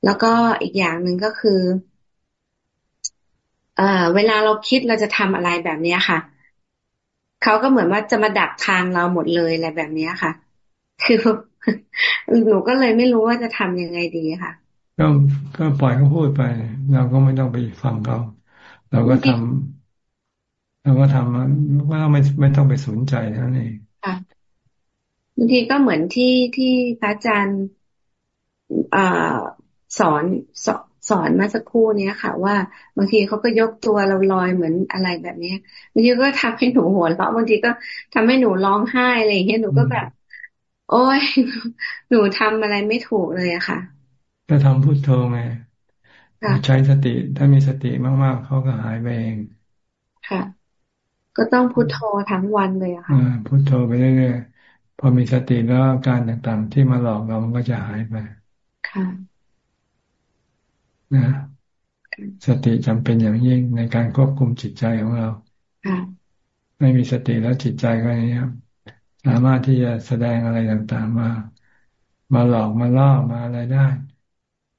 แล้วก็อีกอย่างหนึ่งก็คือ เอ่อ เวลาเราคิดเราจะทำอะไรแบบนี้ค่ะเขาก็เหมือนว่าจะมาดักทางเราหมดเลยอะไรแบบนี้ค่ะ คือหนูก็เลยไม่รู้ว่าจะทํำยังไงดีค่ะ ก็ก็ปล่อยเขาพูดไป เราก็ไม่ต้องไปฟังเขาเราก็ทเราก็ทำว่าไม่ไม่ต้องไปสนใจนั่นเองค่ะบางทีก็เหมือนที่ที่พระอาจารย์อสอนสสอนมาสักครู่เนี้ยค่ะ ว่าบางทีเขาก็ยกตัวเราลอยเหมือนอะไรแบบเนี้ยบางทีก็ทำให้หนูหัวเราะบางทีก็ทำให้หนูร้องไห้อะไรอย่างเงี้ยหนูก็แบบ โอ้ยหนูทำอะไรไม่ถูกเลยอะค่ะ ก็ทำพุทโธไงใช้สติ ถ้ามีสติมากๆเขาก็หายไปเองค่ะ ก็ต้องพุทโธทั้งวันเลยอะค่ะพุทโธไปเรื่อยๆพอมีสติแล้วการต่างๆ ที่มาหลอกเรามันก็จะหายไปค่ะนะสติจำเป็นอย่างยิ่งในการควบคุมจิตใจของเราไม่มีสติแล้วจิตใจก็นี้สามารถที่จะแสดงอะไรต่างๆมา มาหลอกมาล่อมาอะไรได้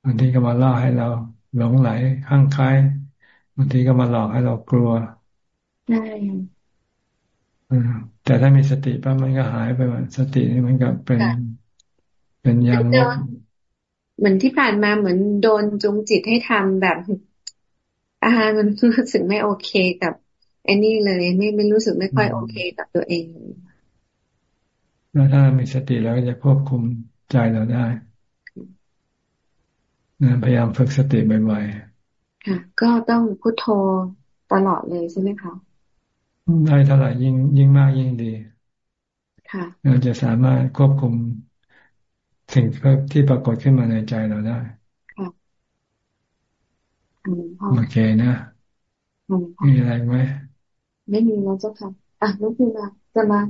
บางทีก็มาล่อให้เราหลงไหลข้างคล้ายบางทีก็มาหลอกให้เรากลัวใช่แต่ถ้ามีสติปั๊บมันก็หายไปว่าสตินี่มันก็เป็น เป็นยางเหมือนที่ผ่านมาเหมือนโดนจูงจิตให้ทำแบบอาหารมันรู้สึกไม่โอเคกับไอ้นี่เลยไม่ไม่รู้สึกไม่ค่อยโอเคกับตัวเองแล้วถ้ามีสติแล้วก็จะควบคุมใจเราได้นะ พยายามฝึกสติบ่อยๆค่ะ ก็ต้องพุโทโธตลอดเลยใช่ไหมคะได้เท่าไหร่ยิ่งยิ่งมากยิ่งดี ค่ะเราจะสามารถควบคุมสิ่งที่ปรากฏขึ้นมาในใจเราได้ค่ะโอเคนะมีอะไรไหมไม่มีแล้วเจ้าค่ะอะลูกพี่มาจะมา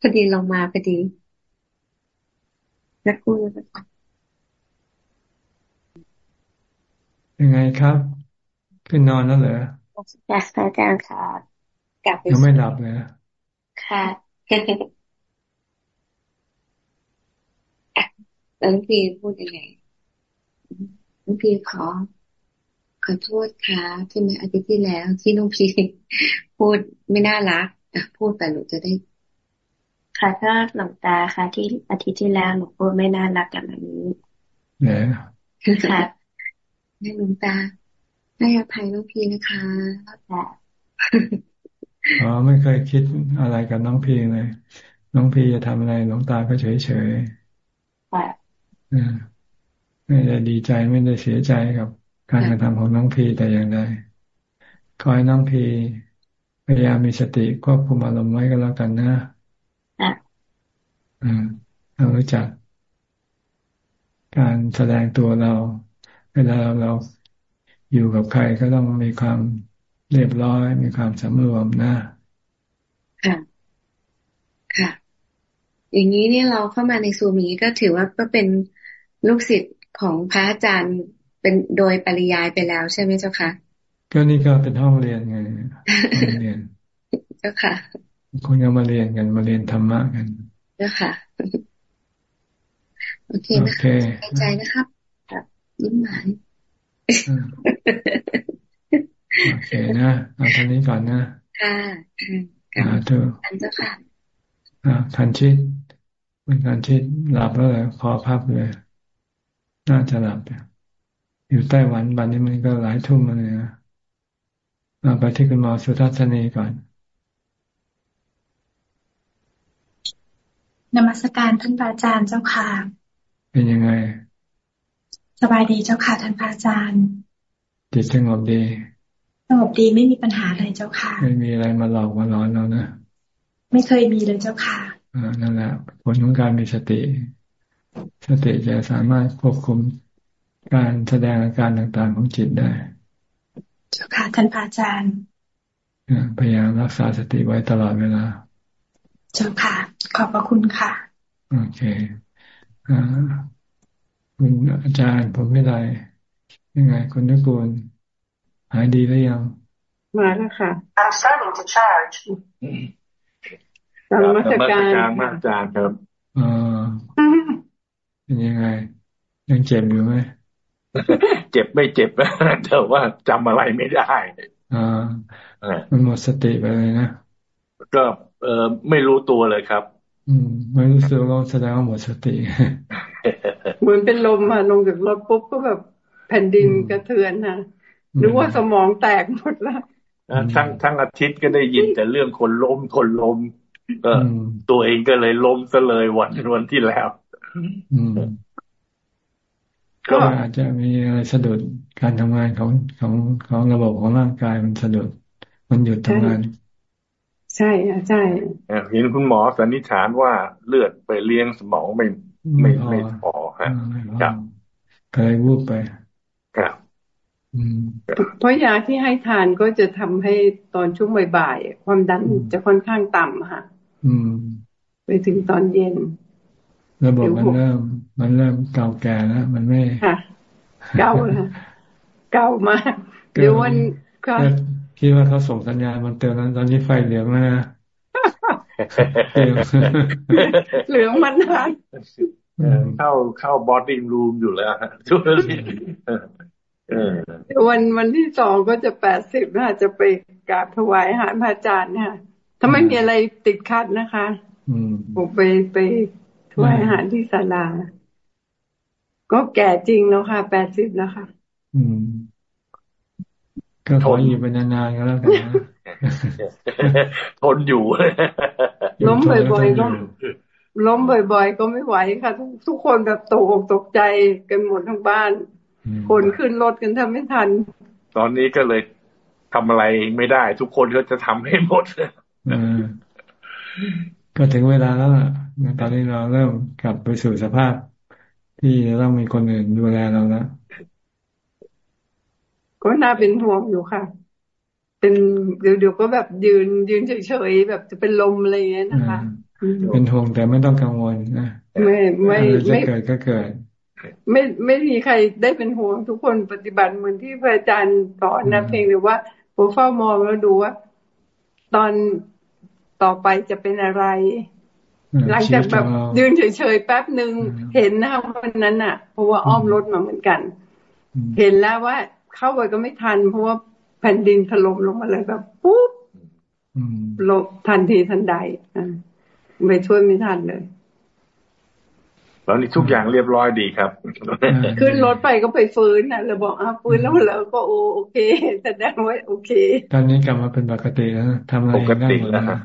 พอดีลงมาพอดีนักกู้นะ ยังไงครับ ขึ้นนอนแล้วเหรออยากอาจารย์ค่ะกลับไปยังไม่หลับเลยค่ะแล้วพี่พูดยังไงพี่ขอ ขอโทษค่ะใช่ไหมอาทิตย์ที่แล้ว ที่น้องพี่พูดไม่น่ารักพูดแต่หนูจะได้ ค่ะก็หลวงตาค่ะ ที่อาทิตย์ที่แล้วหนูพูดไม่น่ารักกับแบบนี้เนี่ยค่ะ ให้หลวงตาให้อภัยน้องพีนะคะแต่อ๋อไม่เคยคิดอะไรกับน้องพีเลย น้องพีจะทำอะไรหลวงตาก็เฉยเฉยไม่ได้ดีใจไม่ได้เสียใจกับการกระทำของน้องพีแต่อย่างใดขอให้น้องพีพยายามมีสติควบคุมอารมณ์ไว้ก็แล้วกันนะอืมเรารู้จัก การแสดงตัวเราเวลาเราอยู่กับใครก็ต้องมีความเรียบร้อย มีความสำรวมนะ ค่ะ ค่ะ อย่างนี้เนี่ยเราเข้ามาในซูมีก็ถือว่าก็เป็นลูกศิษย์ของพระอาจารย์เป็นโดยปริยายไปแล้วใช่ไหมเจ้าคะก็นี่ก็เป็นห้องเรียนไงเรียน เจ้าค่ะคุณก็มาเรียนกันมาเรียนธรรมะกัน เจ้าค่ะ โอเคนะคะใจนะครับ ยิ้มหวานโอเคนะเอาท่านี้ก่อนนะ ค่ะอ่าเธอเจ้าค่ะอ่าคันชิดเป็นคันชิดหลับแล้วเลยคอพับเลย น่าจะหลับอยู่ไต้หวันบันนี้มันก็หลายทุ่มมาเลยนะเอาไปที่คุณหมอสุทัศนีก่อนนมัสการท่านพระอาจารย์เจ้าค่ะ เป็นยังไง สบายดีเจ้าค่ะท่านพระอาจารย์ จิตสงบดี สงบดีไม่มีปัญหาอะไรเจ้าค่ะ ไม่มีอะไรมาหลอกมาหลอนเรานะ ไม่เคยมีเลยเจ้าค่ะอ่านั่นแหละผลของการมีสติ สติจะสามารถควบคุมการแสดงอาการต่างๆของจิตได้ เจ้าค่ะท่านพระอาจารย์พยายามรักษาสติไว้ตลอดเวลา เจ้าค่ะ ขอบพระคุณค่ะ โอเค คุณอาจารย์ผมไม่ได้ยังไงคุณนุกูลหายดีหรือยัง มาแล้วค่ะ I'm starting to charge กรรมการมาอาจารย์ครับอ่าเป็นยังไง ยังเจ็บอยู่ไหมเจ็บไม่เจ็บแต่ว่าจำอะไรไม่ได้อ่ามันหมดสติไปเลยนะก็เออไม่รู้ตัวเลยครับอืม ไม่รู้สึกก็แสดงว่าหมดสติเหมือนเป็นลมมาลงจากรถปุ๊บก็แบบแผ่นดินกระเทือนนะนึกว่าสมองแตกหมดแล้วทั้งทั้งอาทิตย์ก็ได้ยินแต่เรื่องคนล้มคนล้มก็ตัวเองก็เลยล้มซะเลยวันวันที่แล้ว ก็อาจจะมีอะไรสะดุดการทำงานของของของระบบของร่างกายมันสะดุดมันหยุดทำงาน ใช่ใช่เห็นคุณหมอสันนิษฐานว่าเลือดไปเลี้ยงสมองไม่ไม่ไม่พอฮะครับก็เลยวูบไปครับเพราะยาที่ให้ทานก็จะทำให้ตอนช่วงบ่ายๆความดันจะค่อนข้างต่ำค่ะไปถึงตอนเย็นระบบมันเริ่ม มันเริ่มเก่าแก่แล้วมันไม่ค่ะเก่าแล้วเก่ามากเดี๋ยววันก็ คิดว่าเขาส่งสัญญาณมันเตือนนั้นตอนนี้ไฟเหลืองแล้วนะเหลืองมันนานเข้าเข้าบอดดิ้งรูมอยู่แล้วทุกวันวันที่สองก็จะแปดสิบนะจะไปกราบถวายอาหารพระอาจารย์เนี่ยถ้าไม่มีอะไรติดขัดนะคะผมไปไปถวายอาหารที่ศาลาก็แก่จริงแล้วค่ะแปดสิบแล้วค่ะ ก็ขออยู่เป็นนานๆก็แล้วกันนะทนอยู่ ล้มบ่อยๆก็ล้มบ่อย ๆ ก็ไม่ไหวค่ะทุกทุกคนแบบตกอกตกใจกันหมดทั้งบ้านคนขึ้นรถกันแทบไม่ทัน ตอนนี้ก็เลยทำอะไรไม่ได้ ทุกคนก็จะทำให้หมดก็ถึงเวลาแล้วล่ะตอนนี้เราเริ่มกลับไปสู่สภาพ ที่จะต้องมีคนอื่นดูแลเราแล้ว ก็น่าเป็นห่วงอยู่ค่ะ เป็นเดี๋ยวเดี๋ยวก็แบบยืนยืนเฉยๆแบบจะเป็นลมอะไรอย่างเงี้ยนะคะ เป็นห่วงแต่ไม่ต้องกังวลนะไม่ไม่ไม่เกิดก็เกิด ไม่ไม่มีใครได้เป็นห่วงทุกคนปฏิบัติเหมือนที่พระอาจารย์สอนนะเพียงแต่ว่าผมเฝ้ามองแล้วดูว่า ตอนต่อไปจะเป็นอะไร หลังจากแบบยืนเฉยๆแป๊บหนึ่งเห็นนะวันนั้นอะเพราะว่าอ้อมรถมาเหมือนกัน เห็นแล้วว่า เข้าไปก็ไม่ทัน เพราะว่าแผ่นดินถล่มลงมาเลยแบบปุ๊บลบทันทีทันใดอ่าไปช่วยไม่ทันเลยตอนนี้ทุกอย่างเรียบร้อยดีครับ ขึ้นรถไปก็ไปฟื้นนะเราบอกอะฟื้นแล้วเราก็โอโอเคแสดงว่าโอเค ตอนนี้กลับมาเป็นปกติแล้วทำอะไรปกติแล้วครับ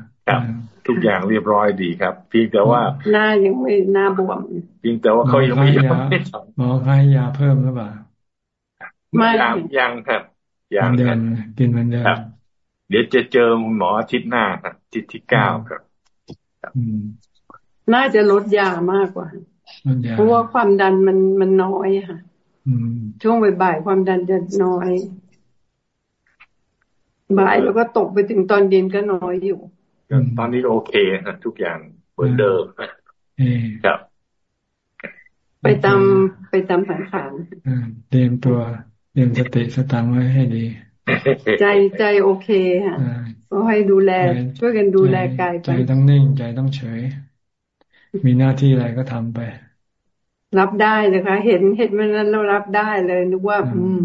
ทุกอย่างเรียบร้อยดีครับเพียงแต่ว่าหน้ายังไม่หน้าบวมเพียงแต่ว่าเขายังไม่ยอมหมอให้ยาเพิ่มหรือเปล่า ไม่ยังครับยังเดินกินมันเดินเดี๋ยวจะเจอหมออาทิตย์หน้าครับอาทิตย์ที่เก้าครับน่าจะลดยามากกว่าเพราะว่าความดันมันมันน้อยค่ะช่วงบ่ายความดันจะน้อย บ่ายแล้วก็ตกไปถึงตอนเย็นก็น้อยอยู่ตอนนี้โอเคนะทุกอย่างเหมือนเดิมครับ ไปตามไปตามสังขารเตรียมตัว เตรียมสติสตังไว้ให้ดี ใจใจโอเคค่ะก็ให้ดูแล ช่วยกันดูแลกายใจต้องนิ่ง ใจต้องเฉย มีหน้าที่อะไรก็ทำไป รับได้เลยค่ะเห็นเห็นมันนั้นเรารับได้เลยนึกว่า อืม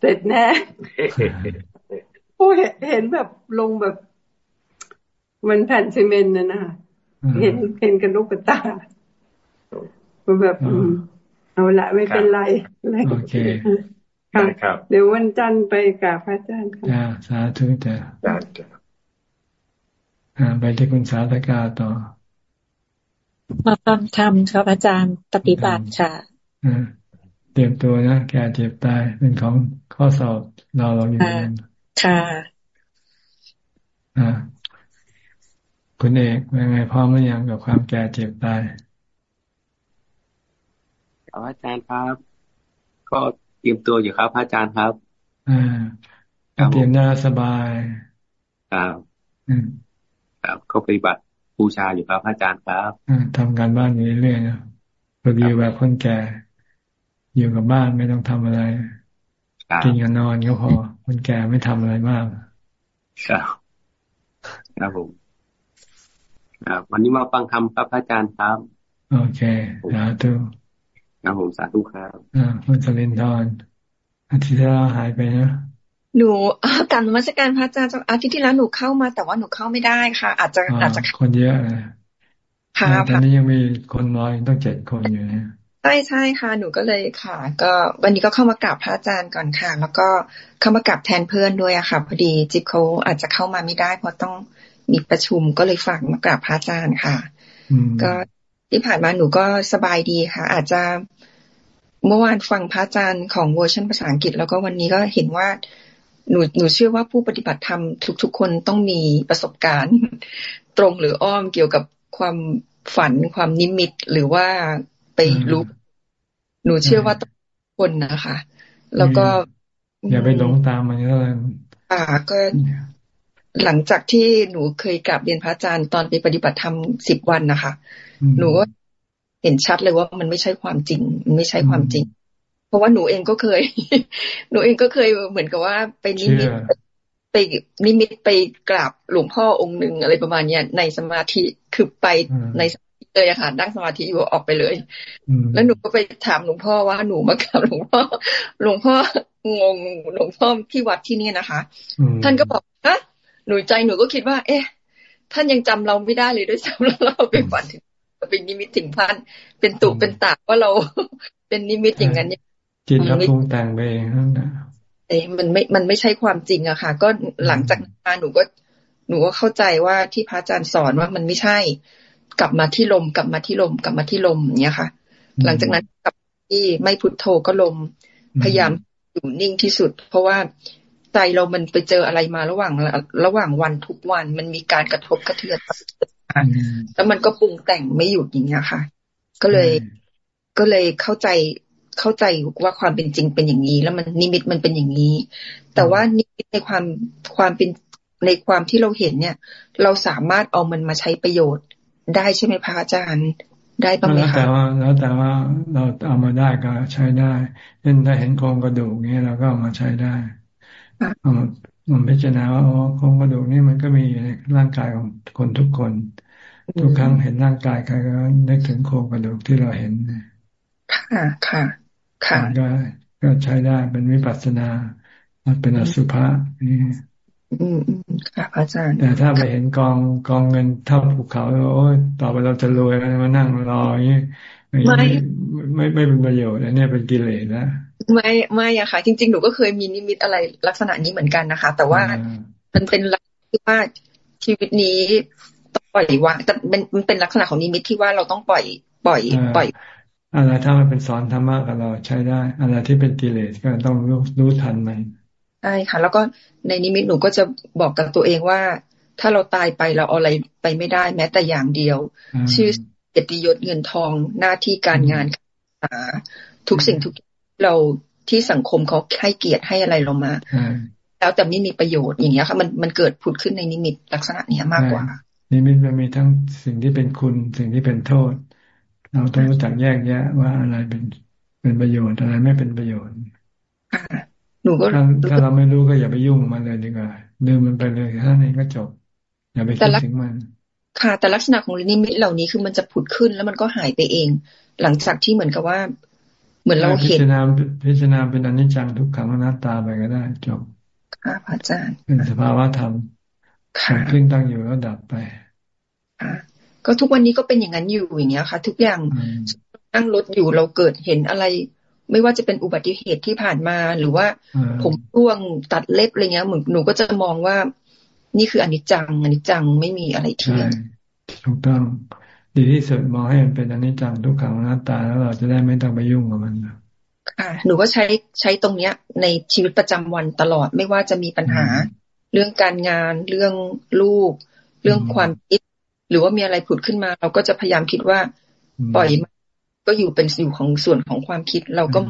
เสร็จแน่โอ้เห็นแบบลงแบบมันแผ่นซีเมนต์นะนะเห็นเห็นกันลูกตาแบบ เอาละไม่เป็นไรโอเคครับ เดี๋ยววันจันทร์ไปกับพระอาจารย์ค่ะสาธุจ้ะไปที่คุณสาธกาต่อมาฟังธรรมครับอาจารย์ปฏิบัติค่ะเตรียมตัวนะแก่เจ็บตายเป็นของข้อสอบเราเราอยู่ค่ะอ่าคุณเอกเป็นไงพร้อมหรือยังกับความแก่เจ็บตาย ครับอาจารย์ครับ ก็เตรียมตัวอยู่ครับอาจารย์ครับอ่าเตรียมหน้าสบายครับครับก็ปฏิบัติบูชาอยู่ครับอาจารย์ครับทำการบ้านอยู่เรื่อยๆนะพอดีแบบคนแก่อยู่กับบ้านไม่ต้องทำอะไรกินกันนอนก็พอคนแก่ไม่ทำอะไรมากครับครับผมวันนี้มาฟังธรรมครับอาจารย์ครับ โอเคสาธุ ครับผมสาธุครับอ่าคุณสลินทร์อาทิตย์ที่แล้วหายไปนะหนูการนมัสการพระอาจารย์อาทิตย์ที่แล้วหนูเข้ามาแต่ว่าหนูเข้าไม่ได้ค่ะ อาจจะอาจจะคนเยอะค่ะตอนนี้ยังมีคนน้อยต้องเจ็ดคนอยู่เนี่ยช่ใช่ค่ะ หนูก็เลยค่ะ ก็วันนี้ก็เข้ามากราบพระอาจารย์ก่อนค่ะ แล้วก็เข้ามากราบแทนเพื่อนด้วยอะค่ะ พอดีจิ๊บเขาอาจจะเข้ามาไม่ได้ เพราะต้องมีประชุมก็เลยฝากมากราบพระอาจารย์ค่ะ ก็ ที่ผ่านมาหนูก็สบายดีค่ะ อาจจะเมื่อวานฟังพระอาจารย์ของเวอร์ชันภาษาอังกฤษ แล้วก็วันนี้ก็เห็นว่าหนูหนูเชื่อว่าผู้ปฏิบัติธรรมทุกๆคนต้องมีประสบการณ์ ตรงหรืออ้อมเกี่ยวกับความฝันความนิมิตหรือว่าไปรู้หนูเชื่อว่าทุกคนนะคะ แล้วก็ อย่าไปหลงตามมันก็เลยอ่าก็ หลังจากที่หนูเคยกลับเรียนพระอาจารย์ตอนไปปฏิบัติธรรมสิบวันนะคะ หนูก็เห็นชัดเลยว่ามันไม่ใช่ความจริง มันไม่ใช่ความจริง เพราะว่าหนูเองก็เคย หนูเองก็เคยเหมือนกับว่าไปนิมิตไปนิมิตไปกราบหลวงพ่อองค์หนึ่งอะไรประมาณเนี้ยในสมาธิคือไปในเลยอะค่ะนั่งสมาธิอยู่ออกไปเลย แล้วหนูก็ไปถามหลวงพ่อว่าหนูมากราบหลวงพ่อ หลวงพ่องงหลวงพ่อที่วัดที่นี่นะคะ ท่านก็บอกฮะ หนูใจหนูก็คิดว่า เอ๊ะ ท่านยังจำเราไม่ได้เลยด้วยซ้ำแล้วเราไปฝันถึงเป็นนิมิตถึงพันเป็นตุเป็นตาว่าเราเป็นนิมิตอย่างนั้นจิตเราปรุงแต่งไปเองนั่นนะเอ้มันไม่ มันไม่ใช่ความจริงอะค่ะ ก็หลังจากนั้นหนูก็ หนูก็เข้าใจว่าที่พระอาจารย์สอนว่ามันไม่ใช่ กลับมาที่ลม กลับมาที่ลม กลับมาที่ลมอย่างเงี้ยค่ะ หลังจากนั้นกลับที่ไม่พุทโธก็ลม พยายามอยู่นิ่งที่สุด เพราะว่า ใจเรามันไปเจออะไรมาระหว่าง ระหว่างวันทุกวันมันมีการกระทบกระเทือนแล้วมันก็ปรุงแต่งไม่หยุดอย่างเงี้ยค่ะ ก็เลยก็เลยเข้าใจเข้าใจว่าความเป็นจริงเป็นอย่างนี้ แล้วมันนิมิตมันเป็นอย่างนี้ แต่ว่านิมิตในความความเป็นในความที่เราเห็นเนี่ย เราสามารถเอามันมาใช้ประโยชน์ ได้ใช่ไหมพระอาจารย์ได้บ้างไหมคะแล้วแต่ว่าแล้วแต่ว่าเราเอามาได้ก็ใช้ได้เช่นถ้าเห็นโครงกระดูกเงี้ยเราก็เอามาใช้ได้เอา มามันพิจารณาว่าอ๋อโครงกระดูกนี่มันก็มีในร่างกายของคนทุกคน ทุกครั้งเห็นร่างกายใครก็นึกถึงโครงกระดูกที่เราเห็นค่ะค่ะ ค่ะก็ก็ใช้ได้เป็นวิปัสสนาเป็นอสุภะนี่อืมค่ะอาจารย์แต่ถ้าไปเห็นกองกองเงินเท่าภูเขาโอ้ยต่อไปเราจะรวยมานั่งรออย่างนี้ไม่ไม่ไม่เป็นประโยชน์อันนี้เป็นกิเลสแล้ว ไม่ไม่อะค่ะ จริง ๆ หนูก็เคยมีนิมิตอะไรลักษณะนี้เหมือนกันนะคะ แต่ว่ามันเป็นลักษณะที่ว่าชีวิตนี้ต้องปล่อยวางแต่เป็นมันเป็นลักษณะของนิมิตที่ว่าเราต้องปล่อยปล่อย ปล่อยอะไรถ้ามันเป็นสอนธรรมะกับเราใช้ได้ อะไรที่เป็นกิเลสก็ต้องรู้รู้ทันมันใช่ค่ะ แล้วก็ในนิมิตหนูก็จะบอกกับตัวเองว่า ถ้าเราตายไปเราเอาอะไรไปไม่ได้แม้แต่อย่างเดียว ชื่อเกียรติยศเงินทองหน้าที่การงานหาทุกสิ่งทุก เราที่สังคมเขาให้เกียรติให้อะไรเรามาแล้วแต่ไม่มีประโยชน์อย่างเงี้ยค่ะมันมันเกิดผุดขึ้นในนิมิตลักษณะเนี้ยมากกว่า นิมิตมันมีทั้งสิ่งที่เป็นคุณสิ่งที่เป็นโทษ เราต้องรู้จักแยกแยะว่าอะไรเป็นเป็นประโยชน์อะไรไม่เป็นประโยชน์หนูก็ถ้าเราไม่รู้ก็อย่าไปยุ่งมันเลยดีกว่าลืมมันไปเลยแค่นี้ก็จบ อย่าไปคิดถึงมันค่ะแต่ลักษณะของนิมิตเหล่านี้คือมันจะผุดขึ้นแล้วมันก็หายไปเอง หลังจากที่เหมือนกับว่า เหมือนเราเห็นพิจารณาพิจารณาเป็นอนิจจังทุกขังอนัตตาไปก็ได้จบค่ะพระอาจารย์ เป็นสภาวะธรรมขึ้นตั้งอยู่แล้วดับไปค่ะก็ทุกวันนี้ก็เป็นอย่างนั้นอยู่อย่างเงี้ยค่ะ ทุกอย่างนั่งรถอยู่เราเกิดเห็นอะไร ไม่ว่าจะเป็นอุบัติเหตุที่ผ่านมาหรือว่าผมร่วงตัดเล็บอะไรเงี้ยเหมือนหนูก็จะมองว่า นี่คืออนิจจังอนิจจังไม่มีอะไรเที่ยงถูกต้อง ดีที่สุดมองให้มันเป็นอนิจจังทุกขังหน้าตาแล้วเราจะได้ไม่ต้องไปยุ่งกับมันค่ะหนูก็ใช้ใช้ตรงเนี้ย ในชีวิตประจำวันตลอดไม่ว่าจะมีปัญหา เรื่องการงาน เรื่องลูก เรื่องความคิด หรือว่ามีอะไรผุดขึ้นมา เราก็จะพยายามคิดว่าปล่อยมันก็อยู่เป็นอยู่ของส่วนของความคิด เราก็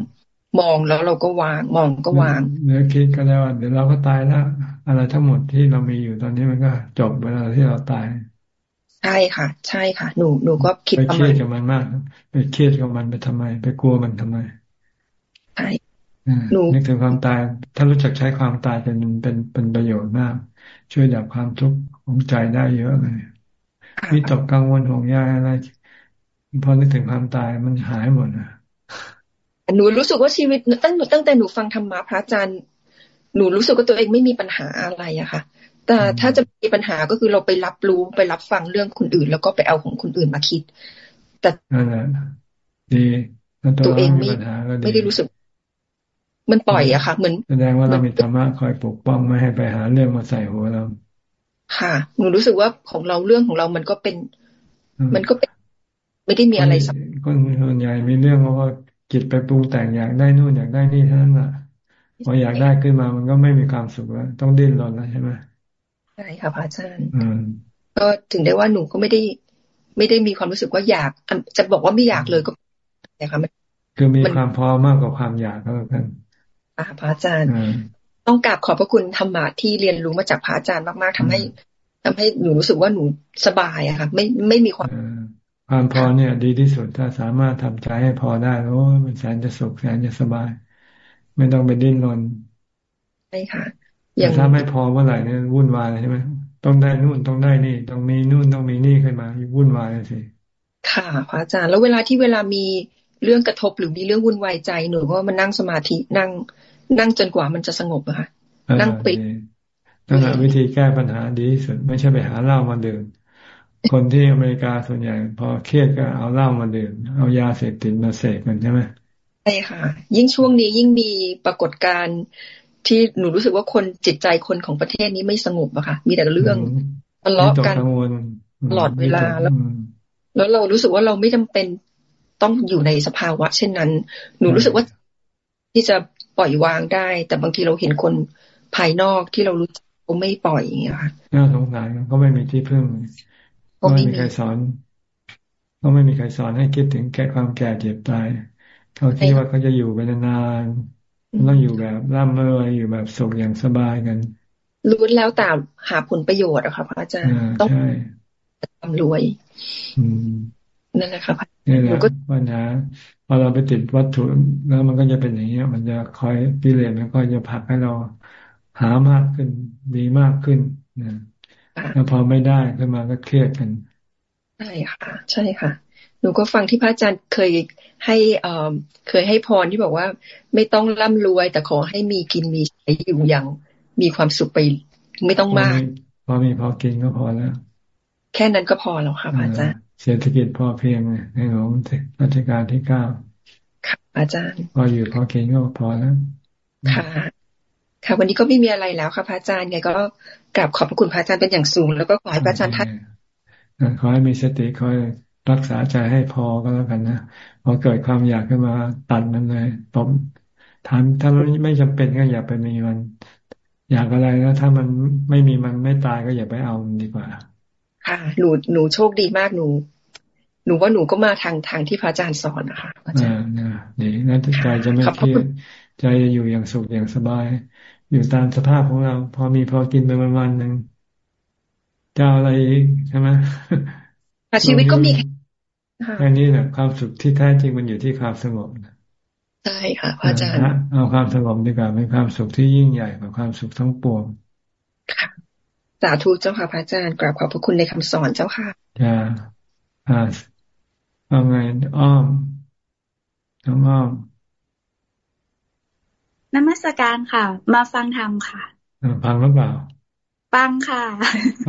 มองแล้วเราก็วาง มองก็วางเนื้อคิดก็แล้วเดี๋ยวเราก็ตายแล้วอะไรทั้งหมดที่เรามีอยู่ตอนนี้มันก็จบเวลาที่เราตาย ใช่ค่ะ ใช่ค่ะ หนูหนูก็คิดไปเครียดกับมันมากไปเครียดกับมันไปทำไม ไปกลัวมันทำไมใช่หนูนึกถึงความตาย ถ้ารู้จักใช้ความตายเป็นเป็นเป็นประโยชน์มาก ช่วยดับความทุกข์ของใจได้เยอะเลยวิตกกังวลห่วงใยอะไรพอนึกถึงความตายมันหายหมดนะหนูรู้สึกว่าชีวิตตั้งตั้งแต่หนูฟังธรรมะพระอาจารย์หนูรู้สึกว่าตัวเองไม่มีปัญหาอะไรอะค่ะ แต่ถ้าจะมีปัญหาก็คือเราไปรับรู้ไปรับฟังเรื่องคนอื่น แล้วก็ไปเอาของคนอื่นมาคิด แต่นั่นแหละดีตัวเองไม่ไม่ได้รู้สึก มันปล่อยอะค่ะ เหมือนแสดงว่าเรามีธรรมะคอยปกป้องไม่ให้ไปหาเรื่องมาใส่หัวเรา ค่ะหนูรู้สึกว่าของเราเรื่องของเรามันก็เป็น มันก็เป็น ไม่ได้มีอะไรสักคนส่วนใหญ่มีเรื่องเพราะว่าจิตไปปรุงแต่งอยากได้นู่นอยากได้นี่เท่านั้นแหละพออยากได้ขึ้นมามันก็ไม่มีความสุขแล้ว ต้องดิ้นรนแล้วใช่ไหมใช่ค่ะพระอาจารย์ก็ถึงได้ว่าหนูก็ไม่ได้ ไม่ได้มีความรู้สึกว่าอยากจะบอกว่าไม่อยากเลยก็นะคะมันคือมีความพอมากกว่าความอยากก็แล้วกันอ่าพระอาจารย์ ต้องกราบขอบพระคุณธรรมะที่เรียนรู้มาจากพระอาจารย์มาก ๆทำให้ทำให้หนูรู้สึกว่าหนูสบายอะค่ะไม่ไม่มีความความพอเนี่ย ดีที่สุดถ้าสามารถทำใจให้พอได้แล้วมันแสนจะสุขแสนจะสบาย ไม่ต้องไปดิ้นรนใช่ค่ะ อย่างถ้าไม่พอเมื่อไหร่เนี่ยวุ่นวายใช่ไหมต้องได้นู่นต้องได้นี่ ต้องมีนู่นต้องมีนี่ขึ้นมาวุ่นวายสิค่ะพระอาจารย์แล้วเวลาที่เวลามีเรื่องกระทบหรือมีเรื่องวุ่นวายใจหนูก็มานั่งสมาธินั่ง นั่งจนกว่ามันจะสงบอะค่ะนั่งปิดนั่นแหละวิธีแก้ปัญหาดีที่สุดไม่ใช่ไปหาเหล้ามาดื่มคนที่อเมริกาส่วนใหญ่ พอเครียดก็เอาเหล้ามาดื่มเอายาเสพติดมาเสพกันใช่ไหมใช่ค่ะ ยิ่งช่วงนี้ยิ่งมีปรากฏการณ์ ที่หนูรู้สึกว่าคนจิตใจคนของประเทศนี้ไม่สงบอะค่ะ มีแต่เรื่องทะเลาะกันตลอดเวลาแล้ว แล้วเรารู้สึกว่าเราไม่จำเป็นต้องอยู่ในสภาวะ เช่นนั้น หนูรู้สึกว่าที่จะปล่อยวางได้ แต่บางทีเราเห็นคนภายนอกที่เรารู้เขาไม่ปล่อยอย่างเงี้ยค่ะน่าสงสารก็ไม่มีที่พึ่งก็ไม่มีใครสอนก็ไม่มีใครสอนให้คิดถึงแก่ความแก่เจ็บตายเขาคิดว่าเขาจะอยู่ไปนานๆ ต้องอยู่แบบร่ำรวยอยู่แบบสุขอย่างสบายกันรู้แล้วแต่หาผลประโยชน์อะค่ะพระอาจารย์ต้องทำรวยนั่นแหละค่ะนี่แหละปัญหาพอเราไปติดวัตถุแล้วมันก็จะเป็นอย่างเงี้ย มันจะคอยพิเรนมันก็จะผลักให้เราหามากขึ้นดีมากขึ้นนะแล้วพอไม่ได้ขึ้นมาก็เครียดกันใช่ค่ะ ใช่ค่ะ หนูก็ฟังที่พระอาจารย์เคย ให้เอ่อเคยให้พรที่บอกว่า ไม่ต้องร่ำรวย แต่ขอให้มีกินมีใช้อยู่อย่างมีความสุขไปไม่ต้องมากพอมีพอกินก็พอแล้ว แค่นั้นก็พอแล้วค่ะอาจารย์เศรษฐกิจพอเพียงในหลวงรัชกาลที่เก้าค่ะอาจารย์ พออยู่พอกินก็พอแล้วค่ะค่ะ วันนี้ก็ไม่มีอะไรแล้วค่ะพระอาจารย์ไงก็กราบขอบพระคุณพระอาจารย์เป็นอย่างสูง แล้วก็ขอให้พระอาจารย์ท่านขอให้มีสติคอยรักษาใจให้พอก็แล้วกันนะ พอเกิดความอยากขึ้นมาตัดมันเลยตบถามถ้ามันไม่จำเป็นก็อย่าไปมีมัน อยากอะไรแล้ว ถ้ามันไม่มีมันไม่ตายก็อย่าไปเอามันดีกว่า ค่ะ หนูหนูโชคดีมากหนูหนูว่าหนูก็มาทางทางที่พระอาจารย์สอนนะคะอาจารย์ดีนั่นใจจะไม่เครียดใจจะอยู่อย่างสุขอย่างสบาย อยู่ตามสภาพของเรา พอมีพอกินไปวันวันหนึ่งจะอะไรอีกใช่ไหมชีวิตก็มี แค่นี้แหละความสุขที่แท้จริงมันอยู่ที่ความสงบใช่ค่ะพระอาจารย์เอาความสงบดีกว่าเป็นความสุขที่ยิ่งใหญ่กว่าความสุขทั้งปวงค่ะสาธุเจ้าค่ะพระอาจารย์กราบขอบพระคุณในคำสอนเจ้าค่ะจ้าอ่าเอาไงอ้อมน้องอ้อมนมัสการค่ะ มาฟังธรรมค่ะฟังหรือเปล่า ฟังค่ะ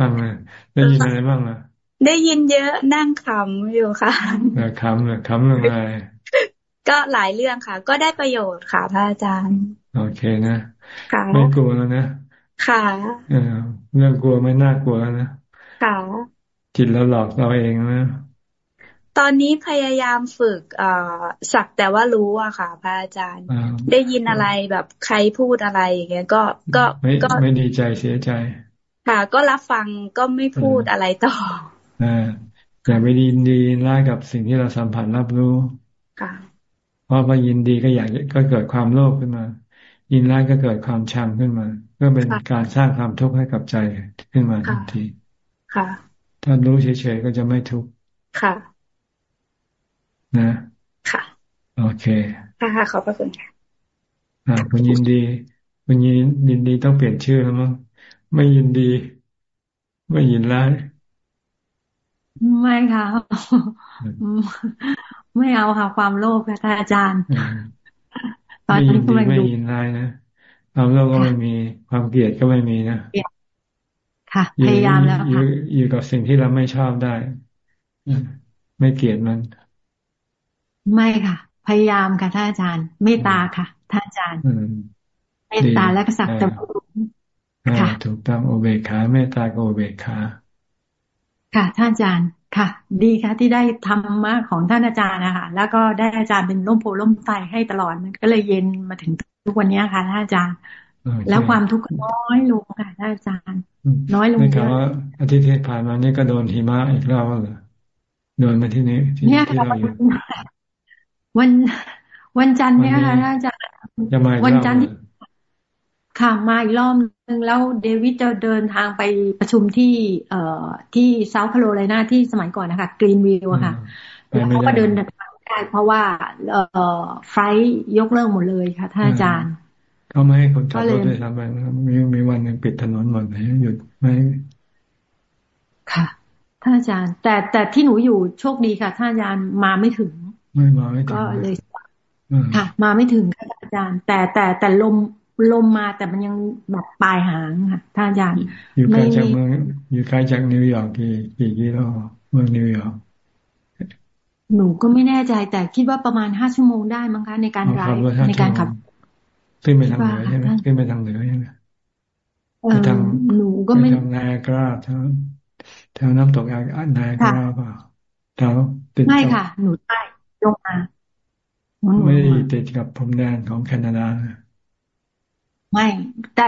ฟังเลยได้ยินอะไรบ้างอะ ได้ยินเยอะนั่งขำอยู่ค่ะขำเลยขำเรื่องอะไรก็หลายเรื่องค่ะ ก็ได้ประโยชน์ค่ะพระอาจารย์ โอเคนะค่ะไม่กลัวแล้วนะค่ะเออเรื่องกลัวไม่น่ากลัวแล้วนะค่ะจิตเราหลอกเราเองนะตอนนี้พยายามฝึกเอ่อสักแต่ว่ารู้อะค่ะ พระอาจารย์ ได้ยินอะไรแบบใครพูดอะไรอย่างเงี้ยก็ก็ก็ไม่ดีใจเสียใจ ค่ะ ก็รับฟังก็ไม่พูดอะไรต่อ อ่าอย่าไปยินดีร้ายกับสิ่งที่เราสัมผัสรับรู้ค่ะเพราะพอยินดีก็อยากก็เกิดความโลภขึ้นมา ยินร้ายก็เกิดความชังขึ้นมา ก็เป็นการสร้างความทุกข์ให้กับใจขึ้นมาทันที ค่ะ ถ้ารู้เฉยๆก็จะไม่ทุกข์ค่ะ นะ ค่ะ โอเค ค่ะขอบพระคุณค่ะอ่าคุณยินดีคุณยินยินดีต้องเปลี่ยนชื่อแล้วมั้งไม่ยินดี ไม่ยินร้าย ไม่ค่ะ ไม่เอาค่ะ ความโลภค่ะอาจารย์ ตอนนี้กำลังดูไม่ยินร้ายนะความโลภก็ไม่มีความเกลียดก็ไม่มีนะค่ะ พยายามแล้วค่ะอยู่กับสิ่งที่เราไม่ชอบได้ ไม่เกลียดมัน ไม่ค่ะพพยายามค่ะท่านอาจารย์เมตตาค่ะท่านอาจารย์เมตตาและกษัตริย์แต่ค่ะถูกต้องโอเบคาเมตตาโอเบคา ค่ะ ท่านอาจารย์ค่ะ ดีค่ะที่ได้ธรรมะของท่านอาจารย์นะคะแล้วก็ได้อาจารย์เป็นร่มโพล่มไตให้ตลอดมันก็เลยเย็นมาถึงทุกวันนี้ค่ะท่านอาจารย์ แล้วความทุกข์น้อยลงค่ะท่านอาจารย์ น้อยลงเยอะว่าอาทิตย์ที่ผ่านมานี่ก็โดนหิมะอีกรอบเลยโดนมาที่นี้ที่ที่เราอยู่วันวันจันทร์เนี่ยค่ะท่านอาจารย์วันจันทร์ที่ ค่ะมาอีกรอบนึงแล้วเดวิดจะเดินทางไปประชุมที่ เอ่อที่เซาท์คาโรไลนาที่สมัยก่อนนะคะกรีนวิวอะค่ะแล้วเขาก็เดินทางได้เพราะว่า เอ่อไฟยกเลิกหมดเลยค่ะท่านอาจารย์เขาไม่ให้คนขับรถเลยทำไมมีมีวันหนึ่งปิดถนนหมดเลยหยุดไม่ค่ะท่านอาจารย์ แต่แต่ที่หนูอยู่โชคดีค่ะท่านอาจารย์มาไม่ถึง ไม่มาไม่ถึงก็เลยค่ะ มาไม่ถึงค่ะอาจารย์ แต่แต่แต่ลม ลมมาแต่มันยังแบบปลายหางค่ะท่านอาจารย์อยู่ไกลจากเมืองอยู่ไกลจากนิวยอร์กกี่กี่กิโลเมืองนิวยอร์กหนูก็ไม่แน่ใจแต่คิดว่าประมาณห้าชั่วโมงได้มั้งคะในการไดในการขับ ขึ้นไปทางเหนือใช่ไหมขึ้นไปทางเหนือใช่ไหมทางหนูก็ไม่ทางนายกราแถวแถวน้ำตกนายกราเปล่าแถวติดไม่ค่ะ หนูใต้ลงมาไม่ได้ติดกับพรมแดนของแคนาดา ไม่ แต่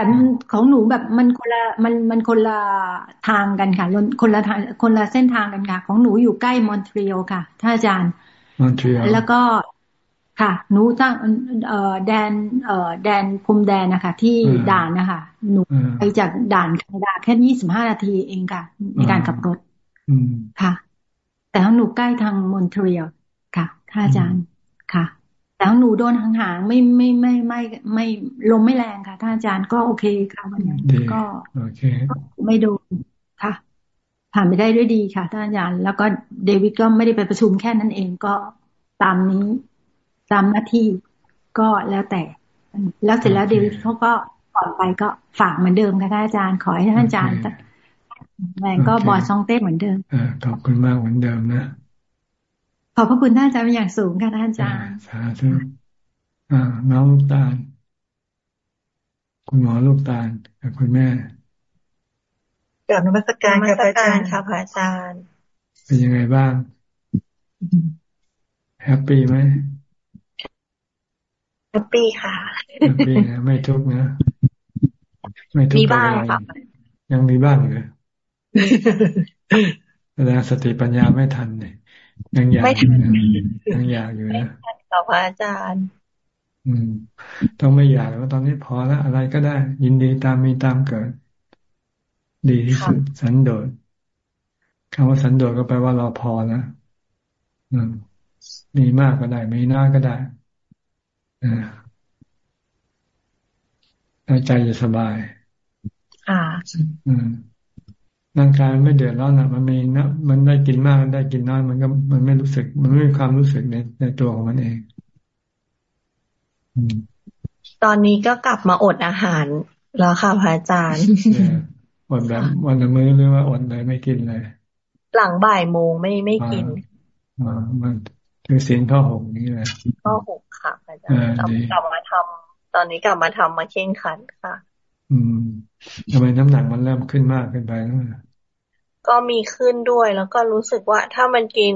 ของหนูแบบมันคนละมันมันคนละทางกันค่ะ คนละทางคนละเส้นทางกันค่ะ ของหนูอยู่ใกล้มอนทรีออลค่ะท่านอาจารย์มอนทรีออลแล้วก็ค่ะหนูตั้งเอ่อแดนเอ่อแดนพรมแดนนะคะ ที่ด่านนะคะหนูไปจากด่านแคนาดาแค่ยี่สิบห้านาทีเองค่ะ ในการขับรถค่ะ แต่ของหนูใกล้ทางมอนทรีออลค่ะท่านอาจารย์ค่ะ แต่หนูโดนห่างๆไม่ไม่ไม่ไม่ไม่ลมไม่แรงค่ะท่านอาจารย์ก็โอเคค่ะวันนี้ก็ไม่โดนค่ะผ่านไปได้ด้วยดีค่ะท่านอาจารย์แล้วก็เดวิดก็ไม่ได้ไปประชุมแค่นั้นเองก็ตามนี้ตามหน้าที่ก็แล้วแต่ แล้วเสร็จแล้วเดวิดเขาก็ก่อนไปก็ฝากเหมือนเดิมค่ะท่านอาจารย์ขอให้ท่านอาจารย์แรงก็บอดซองเต้เหมือนเดิมขอบคุณมากเหมือนเดิมนะ ขอบพระคุณท่านอาจารย์เป็นอย่างสูงค่ะท่านอาจารย์สาธุอ่าน้องลูกตาล คุณหมอลูกตาลกับคุณแม่กับนมัสการค่ะพระอาจารย์ค่ะพระอาจารย์ เป็นยังไงบ้าง แฮปปี้ไหมhappy ค่ะ happyนะไม่ทุกข์นะ ไม่ทุกข์มีบ้างค่ะยังมีบ้างเลยแสดงสติปัญญาไม่ทันเลย ยังอยากอยู่นะยังอยากอยู่นะต่อพระอาจารย์ อืม ต้องไม่อยากแล้วตอนนี้พอแล้วอะไรก็ได้ ยินดีตามมีตามเกิด ดีที่สุดสันโดษคำว่าสันโดษก็แปลว่าเราพอแล้วอืมมีมากก็ได้มีน้อยก็ได้อ่าใจจะสบาย อ่า อืม ร่างกายมันไม่เดือดร้อนอะ มันมีนะมันได้กินมากได้กินน้อยมันก็มันไม่รู้สึก มันไม่มีความรู้สึกในในตัวของมันเองตอนนี้ก็กลับมาอดอาหารแล้วค่ะพระอาจารย์อดแบบวันละมื้อหรือว่าอดเลยไม่กินเลย หลังบ่ายโมงไม่ไม่กินอ่ามันคือศีลข้อหกนี่แหละข้อหกค่ะอาจารย์กลับมาทำตอนนี้กลับมาทำมาเข่งขันค่ะ อืมทำไมน้ำหนักมันเริ่มขึ้นมากขึ้นไปนะก็มีขึ้นด้วยแล้วก็รู้สึกว่าถ้ามันกิน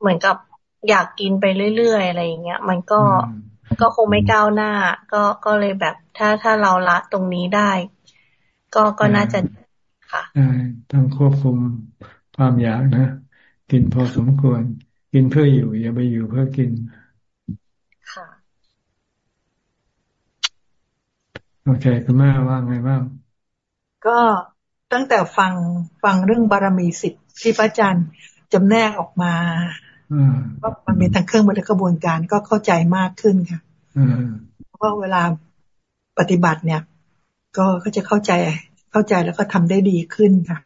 เหมือนกับอยากกินไปเรื่อยๆอะไรอย่างเงี้ย มันก็ก็คงไม่ก้าวหน้า ก็ก็เลยแบบถ้าถ้าเราละตรงนี้ได้ ก็ก็น่าจะค่ะต้องควบคุมความอยากนะ กินพอสมควร กินเพื่ออยู่ อย่าไปอยู่เพื่อกิน โอเค คุณแม่ว่าไงบ้างก็ตั้งแต่ฟังฟังเรื่องบารมีสิทธิ์ที่พระอาจารย์จำแนกออกมาว่ามันเป็นทั้งเครื่องมือและกระบวนการก็เข้าใจมากขึ้นค่ะเพราะว่าเวลาปฏิบัติเนี่ย ก็ก็จะเข้าใจเข้าใจแล้วก็ทำได้ดีขึ้นค่ะ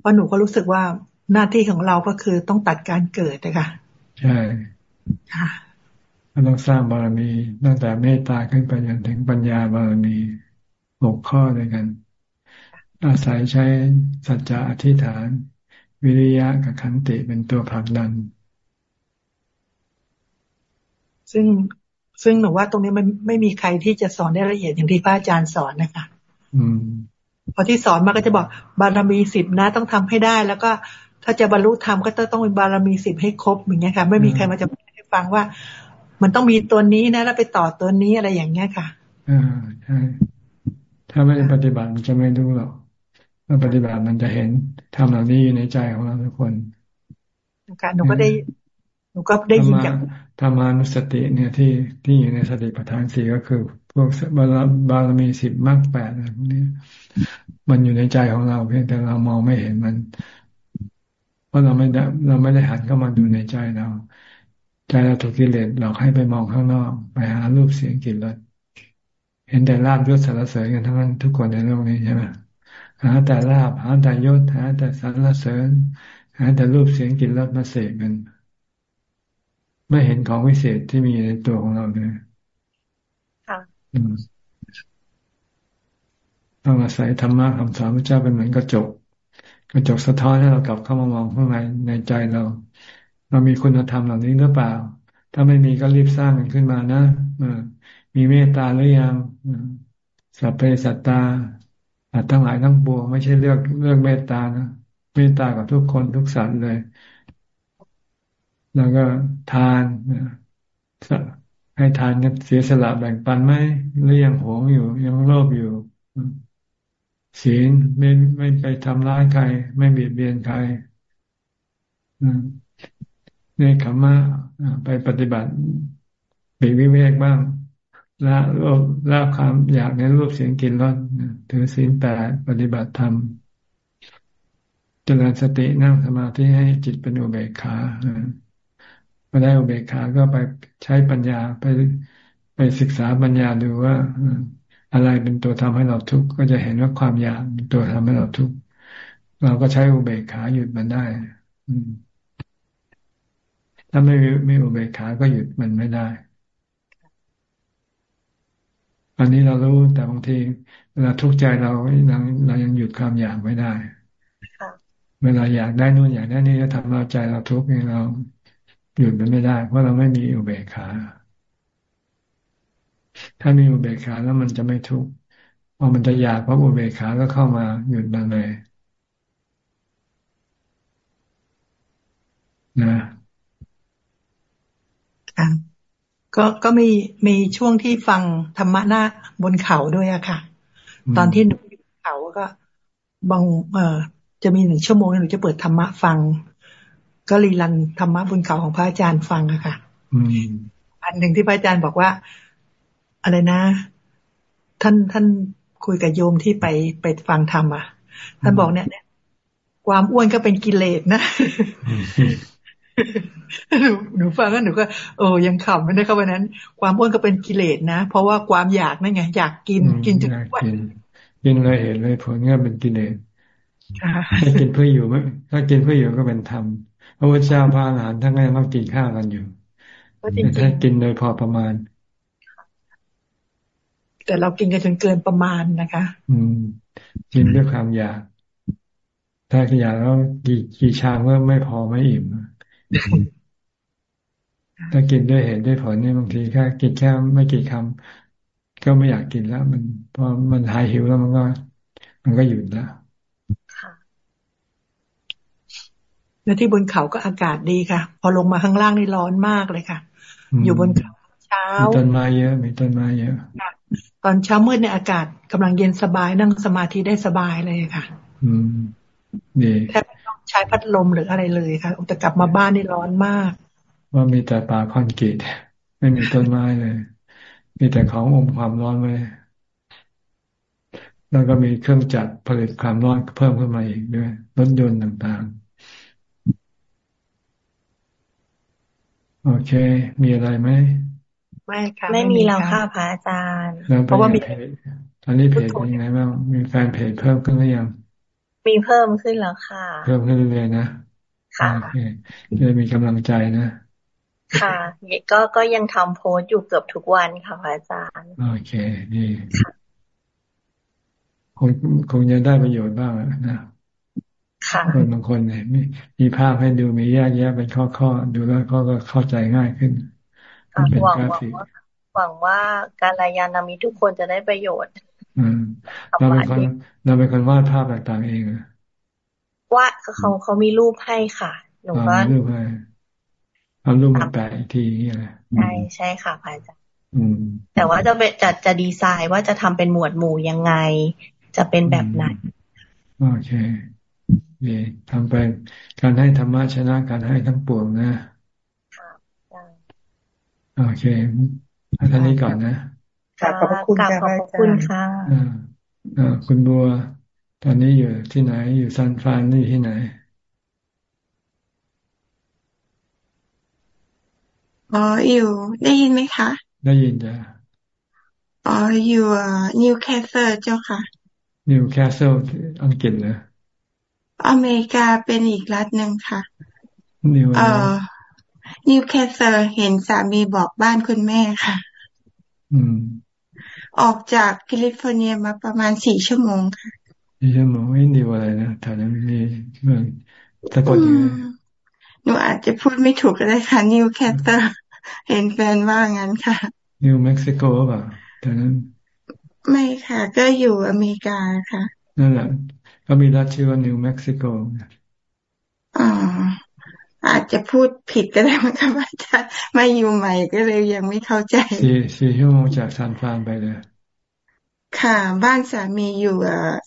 เพราะหนูก็รู้สึกว่าหน้าที่ของเราก็คือต้องตัดการเกิดนะคะใช่ค่ะ มันต้องสร้างบารมีตั้งแต่เมตตาขึ้นไปจนถึงปัญญาบารมีหกข้อด้วยกัน อาศัยใช้สัจจะอธิษฐาน วิริยะกับขันติเป็นตัวผลักดัน ซึ่งซึ่งหนูว่าตรงนี้มันไม่มีใครที่จะสอนได้ละเอียดอย่างที่พระอาจารย์สอนนะคะอืมพอที่สอนมาก็จะบอกบารมีสิบนะต้องทำให้ได้ แล้วก็ถ้าจะบรรลุธรรมก็ต้องต้องเป็นบารมีสิบให้ครบอย่างเงี้ยค่ะ ไม่มีใครมาจะให้ฟังว่า มันต้องมีตัวนี้นะ แล้วไปต่อตัวนี้อะไรอย่างเงี้ยค่ะอ่าใช่ถ้าไม่ได้ปฏิบัติมันจะไม่รู้หรอกเมื่อปฏิบัติมันจะเห็นทำเหล่านี้อยู่ในใจของเราทุกคนนะคะหนูก็ได้หนูก็ได้ยินจากธรรมานุสติเนี่ยที่ที่อยู่ในสติปัฏฐานสี่ก็คือ พวกบารบารมีสิบมรรคแปดอะไรพวกนี้มันอยู่ในใจของเราเพียงแต่เรามองไม่เห็นมัน เพราะเราไม่ได้เราไม่ได้หันเข้ามาดูในใจเรา ใจเราถูกกิเลสหลอกให้ไปมองข้างนอก ไปหารูปเสียงกลิ่นรสเห็นแต่ลาบยศสารเสริญกันทั้งนั้นทุกคนในโลกนี้ใช่ไหมหาแต่ลาบหาแต่ยศหาแต่สารเสริญหาแต่รูปเสียงกลิ่นรสมาเสกกันไม่เห็นของวิเศษที่มีในตัวของเราเลยค่ะต้องอาศัยธรรมะคำสอนพระเจ้าเป็นเหมือนกระจก กระจกสะท้อนให้เรากลับเข้ามามองข้างในในใจเรา เรามีคุณธรรมเหล่านี้หรือเปล่า ถ้าไม่มีก็รีบสร้างมันขึ้นมานะมีเมตตาหรือยังสัพเพสัตตาทั้งหลายทั้งปวงไม่ใช่เลือกเลือกเมตตานะเมตตากับทุกคนทุกสัตว์เลย แล้วก็ทานให้ทานกันเสียสละแบ่งปันไหมหรือยังหวงอยู่ ยังโลภอยู่ศีลไม่ไม่ไปทำร้ายใคร ไม่เบียดเบียนใคร ในขมะไปปฏิบัติปีวิเวกบ้างละโลภละความอยากในรูปเสียงกินรสถือศีลแปดปฏิบัติธรรมเจริญสตินั่งสมาธิให้จิตเป็นอุเบกขาพอได้อุเบกขาก็ไปใช้ปัญญาไปไปศึกษาปัญญาดูว่าอะไรเป็นตัวทำให้เราทุกข์ก็จะเห็นว่าความอยากเป็นตัวทำให้เราทุกข์เราก็ใช้อุเบกขาหยุดมันได้ ถ้าไม่ไม่อุเบกขาก็หยุดมันไม่ได้ อันนี้เรารู้แต่บางทีเวลาทุกข์ใจเราเราเรายังหยุดความอยากไม่ได้เวลาอยากได้นู่นอยากได้นี่ก็ทำเราใจเราทุกข์เองเราหยุดมันไม่ได้ เพราะเราไม่มีอุเบกขา ถ้ามีอุเบกขาแล้วมันจะไม่ทุกข์พอมันจะอยากเพราะอุเบกขาก็เข้ามาหยุดมันเลยนะ อะ ก็ก็มีมีช่วงที่ฟังธรรมะหน้าบนเขาด้วยอะค่ะ ตอนที่หนูอยู่เขาก็บางเอ่อจะมีหนึ่งชั่วโมงหนูจะเปิดธรรมะฟัง ก็รีรันธรรมะบนเขาของพระอาจารย์ฟังอะค่ะอันหนึ่งที่พระอาจารย์บอกว่า อะไรนะ ท่านท่านคุยกับโยมที่ไปไปฟังธรรมอะท่านบอกเนี่ยความอ้วนก็เป็นกิเลสนะ หนูหนูฟังแล้วหนูก็เออยังขำไม่ได้เข้าไปนั้น ความอ้วนก็เป็นกิเลสนะ เพราะว่าความอยากนั่นไงอยากกินกินจนอ้วนกินเลยเห็นเลยผลก็เป็นกิเลสถ้ากินเพื่ออยู่ไม่ถ้ากินเพื่ออยู่ก็เป็นธรรมพระพุทธเจ้าพระอาหารท่านก็ยังต้องกินข้าวกันอยู่แต่ถ้ากินโดยพอประมาณ แต่เรากินกันจนเกินประมาณนะคะ อืม กินด้วยความอยาก ถ้าอยากแล้วกี่กี่ชามก็ไม่พอไม่อิ่ม ถ้ากินด้วยเหตุด้วยผลเนี่ยบางทีแค่กินแค่ไม่กี่คำก็ไม่อยากกินแล้ว มันพอมันหายหิวแล้วมันก็ มันก็หยุดแล้วแล้วที่บนเขาก็อากาศดีค่ะ พอลงมาข้างล่างนี่ร้อนมากเลยค่ะ อยู่บนเขาเช้ามีต้นไม้เยอะมีต้นไม้เยอะตอนเช้ามืดในอากาศกำลังเย็นสบายนั่งสมาธิได้สบายเลยค่ะ อืมดีแทบไม่ต้องใช้พัดลมหรืออะไรเลยค่ะแต่กลับมาบ้านนี่ร้อนมาก ว่ามีแต่ป่าคอนกรีตไม่มีต้นไม้เลย มีแต่ของอมความร้อนไว้แล้วก็มีเครื่องจักรผลิตความร้อนเพิ่มขึ้นมาอีกด้วยรถยนต์ต่างๆ โอเค มีอะไรไหมไม่ค่ะไม่มีแล้วค่ะพระอาจารย์ เพราะว่ามีตอนนี้เพจเป็นยังไงบ้างมีแฟนเพจเพิ่มขึ้นหรือยัง มีเพิ่มขึ้นแล้วค่ะ เพิ่มขึ้นเรื่อยๆนะค่ะจะมีกำลังใจนะ ค่ะก็ก็ยังทำโพสอยู่เกือบทุกวันค่ะพระอาจารย์ โอเคดีคงคงจะได้ประโยชน์บ้างนะคนบางคนเนี่ยมีมีภาพให้ดูมีแยกแยะเป็นข้อข้อดูแล้วก็ก็เข้าใจง่ายขึ้นหวังว่าหวังว่าการรายานามิทุกคนจะได้ประโยชน์อืมเราเป็นคนเราเป็นคนวาดภาพต่างๆเองว่าเขาเขามีรูปให้ค่ะหนูก็รูปให้ เอารูปมาแปะอีกทีอะไรใช่ใช่ค่ะพระอาจารย์แต่ว่าจะจะจะดีไซน์ว่าจะทำเป็นหมวดหมู่ยังไง จะเป็นแบบไหนโอเคเย่ทำไปการให้ธรรมะชนะการให้ทั้งปวงนะโอเคท่านนี้ก่อนนะขอบคุณค่ะขอบคุณค่ะอ่าคุณบัว ตอนนี้อยู่ที่ไหนอยู่ซานฟรานนี่ที่ไหน อ๋ออยู่ได้ยินไหมคะ ได้ยินจ้ะอ๋ออยู่นิวแคสเซิลเจ้าค่ะนิวแคสเซิลอังกฤษเหรออเมริกาเป็นอีกรัฐหนึ่งค่ะนิวเอ่อนิวแคสเซิลเห็นสามีบอกบ้านคุณแม่ค่ะ อืม ออกจากแคลิฟอร์เนียมาประมาณสี่ชั่วโมงค่ะสี่ชั่วโมงไม่นิวอะไรนะแถวนั้นมีเมืองสะกดยังไงหนูอาจจะพูดไม่ถูกก็ได้ค่ะนิวแคสเซิล เห็นแฟนว่างั้นค่ะนิวเม็กซิโกป่ะแต่นั้น ไม่ค่ะ ก็อยู่อเมริกาค่ะ นั่นแหละ ก็มีรัฐชื่อว่านิวเม็กซิโกอ๋ออาจจะพูดผิดก็ได้มั้งคะอาจารย์มาอยู่ใหม่ก็เลยยังไม่เข้าใจสี่สี่ชั่วโมงจากซานฟรานไปเลย ค่ะ บ้านสามีอยู่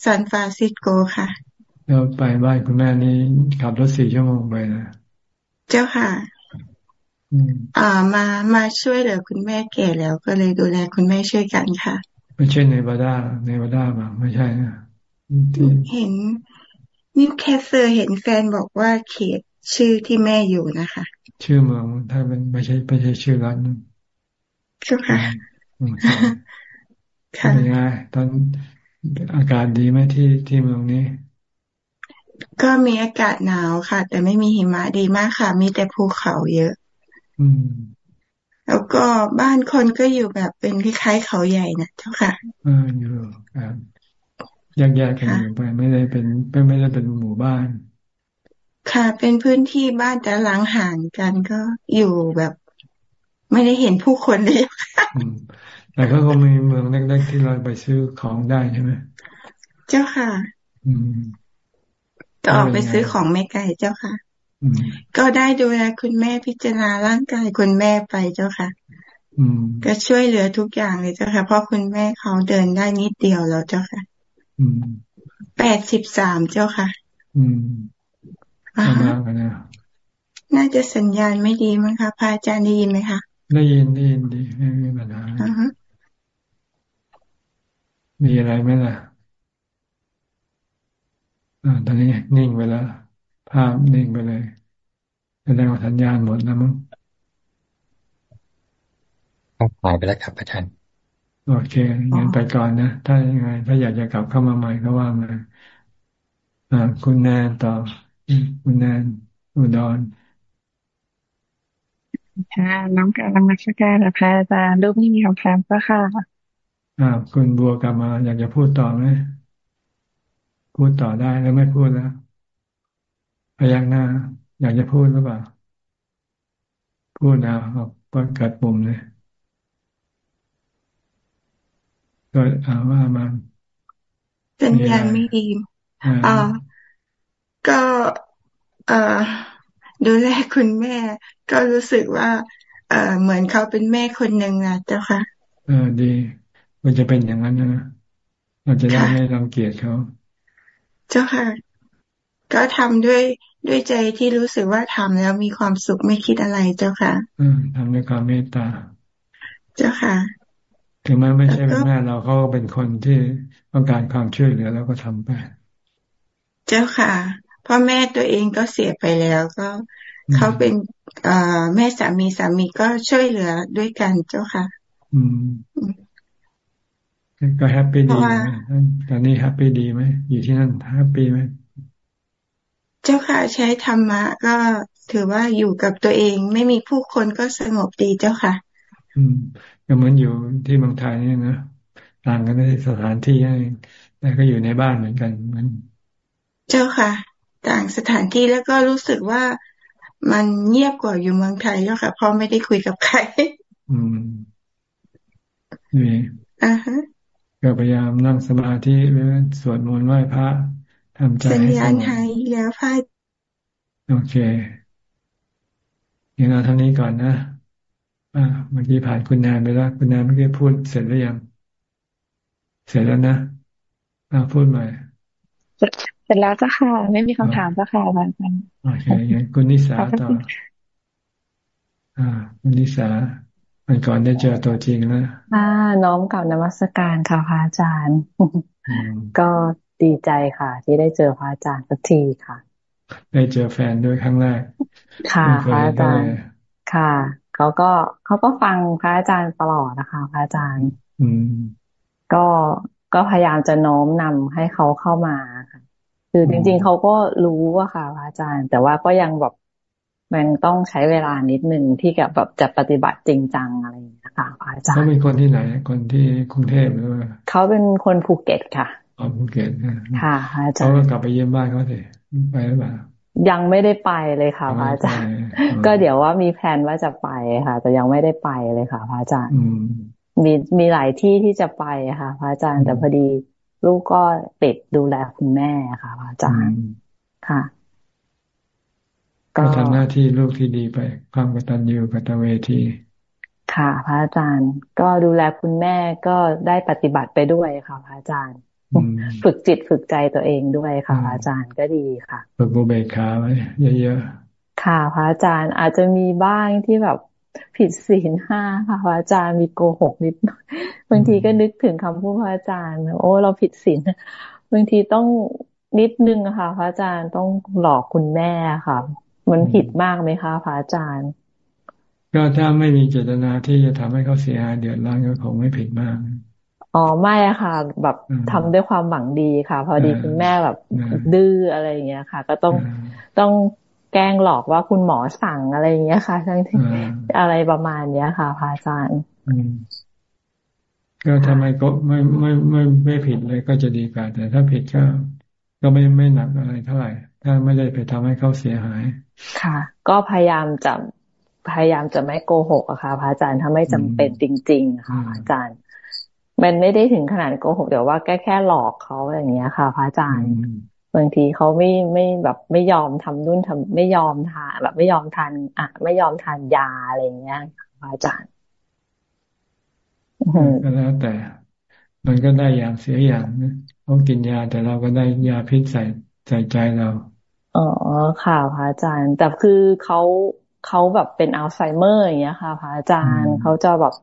ซานฟรานซิสโกค่ะ แล้วไปบ้านคุณแม่นี่ขับรถสี่ชั่วโมงไปนะ เจ้าค่ะ อ่ามามาช่วยเหลือคุณแม่แก่แล้ว ก็เลยดูแลคุณแม่ช่วยกันค่ะ ไม่ใช่เนวาดาเนวาดามาไม่ใช่นะเห็นนิวแคสเซิลเห็นแฟนบอกว่าเขตชื่อที่แม่อยู่นะคะ ชื่อเมืองถ้าเป็นไม่ใช่ไม่ใช่ชื่อร้านนึงใช่ค่ะค่ะเป็นไงตอนอากาศดีไหมที่ที่เมืองนี้ ก็มีอากาศหนาวค่ะ แต่ไม่มีหิมะดีมากค่ะ มีแต่ภูเขาเยอะอืม แล้วก็บ้านคนก็อยู่แบบเป็นคล้ายๆเขาใหญ่นะเจ้าค่ะอ่าอยู่ครับแยกๆกันอยู่ไปไม่ได้เป็นไม่ไม่ได้เป็นหมู่บ้าน ค่ะเป็นพื้นที่บ้านแต่หลังห่างกันก็อยู่แบบ ไม่ได้เห็นผู้คนเลยแต่ก็คงมีเมืองเล็กๆที่เราไปซื้อของได้ใช่ไหมเจ้าค่ะ อืมก็ออกไปซื้อของไม่ไกลเจ้าค่ะ ก็ได้ดูแลคุณแม่พิจารณาร่างกายคุณแม่ไปเจ้าค่ะก็ช่วยเหลือทุกอย่างเลยเจ้าค่ะ เพราะคุณแม่เขาเดินได้นิดเดียวแล้วเจ้าค่ะแปดสิบสามเจ้าค่ะ อืมมากนะน่าจะสัญญาณไม่ดีมั้งคะพระอาจารย์ได้ยินไหมคะได้ยินได้ยินดีไม่มีปัญหามีอะไรไหมล่ะอ่าตอนนี้นิ่งไปแล้ว ภาพนิ่งไปเลยแสดงว่าสัญญาณหมดแล้วมั้งหายไปแล้วครับอาจารย์โอเคงั้นไปก่อนนะ ถ้ายังไง ถ้าอยากจะกลับเข้ามาใหม่ก็ว่ามาอ่า คุณแนนต่อ คุณแนนอุดรค่ะน้องกำลังมาสักการะพระอาจารย์รูปไม่มีคำถามก็ค่ะอ่าคุณบัวกลับมา อยากจะพูดต่อไหมพูดต่อได้แล้วไม่พูดแล้ว พยักหน้า อยากจะพูดหรือเปล่า พูดนะครเปิดกัดปุ่มเลยก็อาว่ามาสัญญาณไม่ดีอ่าก็เอ่อดูแลคุณแม่ ก็รู้สึกว่า เอ่อเหมือนเขาเป็นแม่คนหนึ่งอะเจ้าค่ะ เออดี มันจะเป็นอย่างนั้นนะเราจะได้ไม่รังเกียจเขา เจ้าค่ะ ก็ทำด้วยด้วยใจที่รู้สึกว่าทำแล้วมีความสุขไม่คิดอะไรเจ้าค่ะ อืมทำด้วยความเมตตา เจ้าค่ะ ถึงแม้ไม่ใช่เป็นแม่เราเขาก็เป็นคนที่ต้องการความช่วยเหลือแล้วก็ทำไป เจ้าค่ะพ่อแม่ตัวเองก็เสียไปแล้วก็เขาเป็นเอ่อแม่สามีสามีก็ช่วยเหลือด้วยกันเจ้าค่ะ อืมก็ happy ดีไหมตอนนี้ happy ดีไหมอยู่ที่นั่น happy ไหม เจ้าค่ะใช้ธรรมะก็ถือว่าอยู่กับตัวเอง ไม่มีผู้คนก็สงบดีเจ้าค่ะ อืมก็เหมือนอยู่ที่เมืองไทยนี่นะต่างกันในสถานที่แต่ก็อยู่ในบ้านเหมือนกันเหมือนเจ้าค่ะ ต่างสถานที่แล้วก็รู้สึกว่ามันเงียบกว่าอยู่เมืองไทยเจ้าค่ะเพราะไม่ได้คุยกับใคร อืมนี่อ่าฮะก็พยายามนั่งสมาธิหรือสวดมนต์ไหว้พระ ทำใจให้สงบหายแล้วพระโอเคอย่างเราเท่านี้ก่อนนะอ่าเมื่อกี้ผ่านคุณแนนไปแล้ว คุณแนนเมื่อกี้พูดเสร็จหรือยัง เสร็จแล้วนะอ่าพูดใหม่เสร็จแล้วจ้ะค่ะ ไม่มีคำถามจ้ะค่ะอาจารย์โอเคงั้นคุณนิสาต่อ อ่า คุณนิสามันก่อนได้เจอตัวจริงแล้วค่ะน้อมกับนมัสการค่ะพระอาจารย์ ก็ ดีใจค่ะ ที่ได้เจอพระอาจารย์สักทีค่ะ ได้เจอแฟนด้วยครั้งแรก ค่ะพระอาจารย์ค่ะเขาก็เขาก็ฟังพระอาจารย์ตลอดนะคะ พระอาจารย์ อืม ก็ก็พยายามจะโน้มนำให้เขาเข้ามาค่ะ คือจริง ๆเขาก็รู้ว่าค่ะพระอาจารย์ แต่ว่าก็ยังแบบมันต้องใช้เวลานิดนึงที่กับแบบจะปฏิบัติจริงจังอะไรอย่างเงี้ยค่ะพระอาจารย์เขาเป็นคนที่ไหน คนที่กรุงเทพหรือว่าเขาเป็นคนภูเก็ตค่ะ อ๋อภูเก็ตค่ะพระอาจารย์เขาก็กลับไปเยี่ยมบ้านเขาสิไปหรือเปล่ายังไม่ได้ไปเลยค่ะพระอาจารย์ ก็เดี๋ยวว่ามีแผนว่าจะไปค่ะ แต่ยังไม่ได้ไปเลยค่ะพระอาจารย์มีมีหลายที่ที่จะไปค่ะพระอาจารย์แต่พอดี ลูกก็ติดดูแลคุณแม่ค่ะพระอาจารย์ค่ะ ก็ทำหน้าที่ลูกที่ดีไป ความกตัญญูกตเวทีค่ะ พระอาจารย์ ก็ดูแลคุณแม่ก็ได้ปฏิบัติไปด้วยค่ะพระอาจารย์ ฝึกจิตฝึกใจตัวเองด้วยค่ะพระอาจารย์ก็ดีค่ะ ฝึกบุเบกขาไว้เยอะๆค่ะพระอาจารย์อาจจะมีบ้างที่แบบผิดศีลห้าค่ะพระอาจารย์มีโกหกนิดหน่อยบางทีก็นึกถึงคำพูดพระอาจารย์โอ้เราผิดศีลบางทีต้องนิดนึงค่ะ พระอาจารย์ต้องหลอกคุณแม่ค่ะ มันผิดมากไหมคะพระอาจารย์ ก็ถ้าไม่มีเจตนาที่จะทำให้เขาเสียหายเดือดร้อนก็คงไม่ผิดมาก อ๋อไม่อะค่ะ แบบทำด้วยความหวังดีค่ะ พอดีคุณแม่แบบดื้ออะไรอย่างเงี้ยค่ะ ก็ต้องต้องแกล้งหลอกว่าคุณหมอสั่งอะไรอย่างเงี้ยค่ะทั้งที่อะไรประมาณเนี้ยค่ะพระอาจารย์ก็ทำไมก็ไม่ไม่ไม่ไม่ผิดเลยก็จะดีกว่า แต่ถ้าผิดก็ก็ไม่ไม่หนักอะไรเท่าไหร่ ถ้าไม่ได้ไปทำให้เขาเสียหาย ค่ะ ก็พยายามจะพยายามจะไม่โกหกอะค่ะพระอาจารย์ถ้าไม่จำเป็นจริง ๆ ค่ะอาจารย์ มันไม่ได้ถึงขนาดโกหกแต่ว่าแค่แค่หลอกเขาอย่างเงี้ยค่ะ พระอาจารย์บางทีเขาไม่ไม่แบบไม่ยอมทำนู่นทำไม่ยอมทานแบบ ไม่ยอมทานอะไม่ยอมทานยาอะไรเงี้ยพระอาจารย์ก็แล้วแต่ มันก็ได้อย่างเสียอย่างนะเขากินยาแต่เราก็ได้ยาพิษใส่ใส่ใจเราอ๋อค่ะพระอาจารย์ แต่คือเขาเขาแบบเป็นอัลไซเมอร์อย่างเงี้ยค่ะพระอาจารย์เขาจะแบบ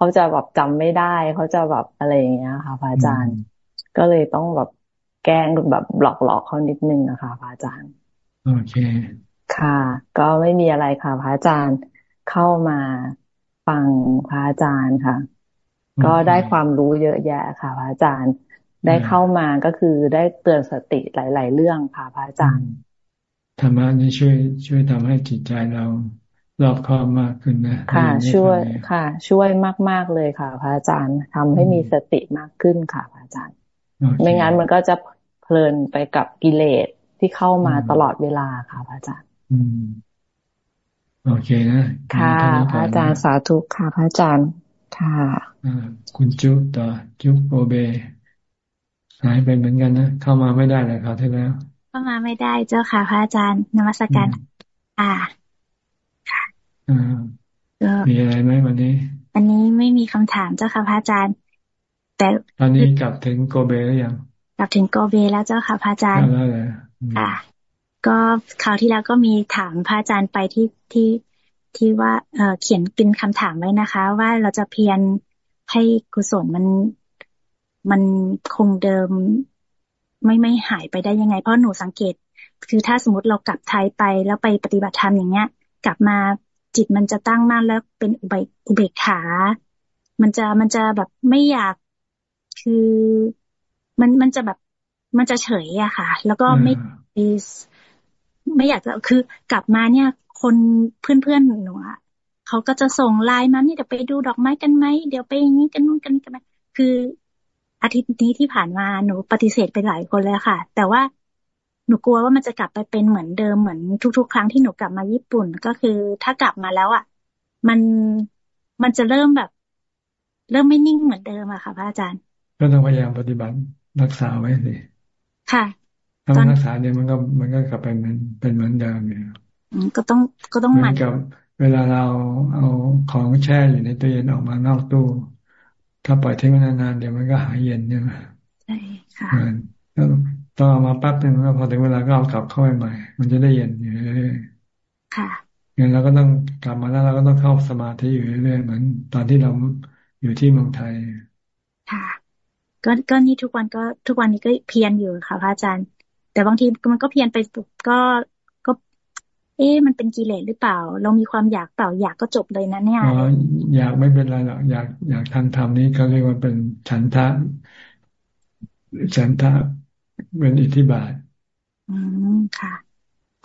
เขาจะแบบจำไม่ได้ เขาจะแบบอะไรอย่างเงี้ยค่ะพระอาจารย์ ก็เลยต้องแบบแกล้งแบบหลอกหลอกเขานิดนึงนะคะพระอาจารย์ โอเค ค่ะ ก็ไม่มีอะไรค่ะพระอาจารย์เข้ามาฟังพระอาจารย์ค่ะ ก็ได้ความรู้เยอะแยะค่ะพระอาจารย์ ได้เข้ามาก็คือได้เตือนสติหลาย ๆ เรื่องค่ะพระอาจารย์ธรรมะนี่ช่วยช่วยทำให้จิตใจเรา รอบคอบมากขึ้นนะ ค่ะ ช่วยค่ะ ช่วยมาก ๆ เลยค่ะ พระอาจารย์ทำให้มีสติมากขึ้นค่ะ พระอาจารย์ ไม่งั้นมันก็จะเพลินไปกับกิเลสที่เข้ามาตลอดเวลาค่ะ พระอาจารย์โอเคนะ ค่ะ พระอาจารย์สาธุค่ะ พระอาจารย์ค่ะคุณจุ๊บต่อจุ๊บโอเบหายไปเหมือนกันนะ เข้ามาไม่ได้เลยครับที่แล้วเข้ามาไม่ได้เจ้าค่ะ พระอาจารย์นมัสการอ่า มีอะไรไหมวันนี้ อันนี้ไม่มีคำถามเจ้าค่ะพระอาจารย์ แต่ตอนนี้กลับถึงโกเบแล้วยังกลับถึงโกเบแล้วเจ้าค่ะพระอาจารย์แล้วเลยค่ะก็คราวที่แล้วก็มีถามพระอาจารย์ไปที่ที่ที่ว่าเอเขียนเป็นคำถามไว้นะคะ ว่าเราจะเพียรให้กุศลมันมันคงเดิมไม่ไม่หายไปได้ยังไง เพราะหนูสังเกต คือถ้าสมมติเรากลับไทยไปแล้วไปปฏิบัติธรรมอย่างเงี้ย กลับมา จิตมันจะตั้งมั่นแล้วเป็นอุเบกอุเบกขา มันจะมันจะแบบไม่อยากคือมันมันจะแบบมันจะเฉยอะค่ะ แล้วก็ไม่ไม่อยากจะคือกลับมาเนี่ย คนเพื่อนเพื่อนหนูอะเขาก็จะส่งไลน์มานี่เดี๋ยวไปดูดอกไม้กันไหมเดี๋ยวไปอย่างนี้กันนู่นกันกันไหมคืออาทิตย์นี้ที่ผ่านมาหนูปฏิเสธไปหลายคนเลยค่ะ แต่ว่า หนูกลัวว่ามันจะกลับไปเป็นเหมือนเดิมเหมือนทุก ๆ ครั้งที่หนูกลับมาญี่ปุ่น ก็คือถ้ากลับมาแล้วอะ มันมันจะเริ่มแบบ เริ่มไม่นิ่งเหมือนเดิมอะค่ะ พระอาจารย์ ก็ต้องพยายามปฏิบัติรักษาไว้สิค่ะถ้ารักษาเนี่ยมันก็มันก็กลับไปเป็นเป็นเหมือนเดิมเนี่ยก็ต้องก็ต้องหมั่นกับ เวลาเราเอาของแช่อยู่ในตู้เย็นออกมานอกตู้ ถ้าปล่อยทิ้งไว้นานๆเดี๋ยวมันก็หายเย็นใช่ไหมใช่ค่ะ ต้องเอามาปั๊บหนึ่งแล้วพอถึงเวลาก็เอากลับเข้าไปใหม่ มันจะได้เย็นอยู่เรื่อยๆค่ะงั้นเราก็ต้องกลับมาแล้วเราก็ต้องเข้าสมาธิอยู่เรื่อยๆเหมือนตอนที่เราอยู่ที่เมืองไทย ค่ะ ก็ก็นี่ทุกวันก็ทุกวันนี้ก็เพียรอยู่ค่ะพระอาจารย์ แต่บางทีมันก็เพียรไปก็เอ๊ะมันเป็นกิเลสหรือเปล่า เรามีความอยากเปล่าอยากก็จบเลยนะเนี่ยอยากไม่เป็นไรหรอกอยากอยากทางธรรมนี้เขาเรียกว่าเป็นฉันทะฉันทะ เป็นอิทธิบาทอืมค่ะ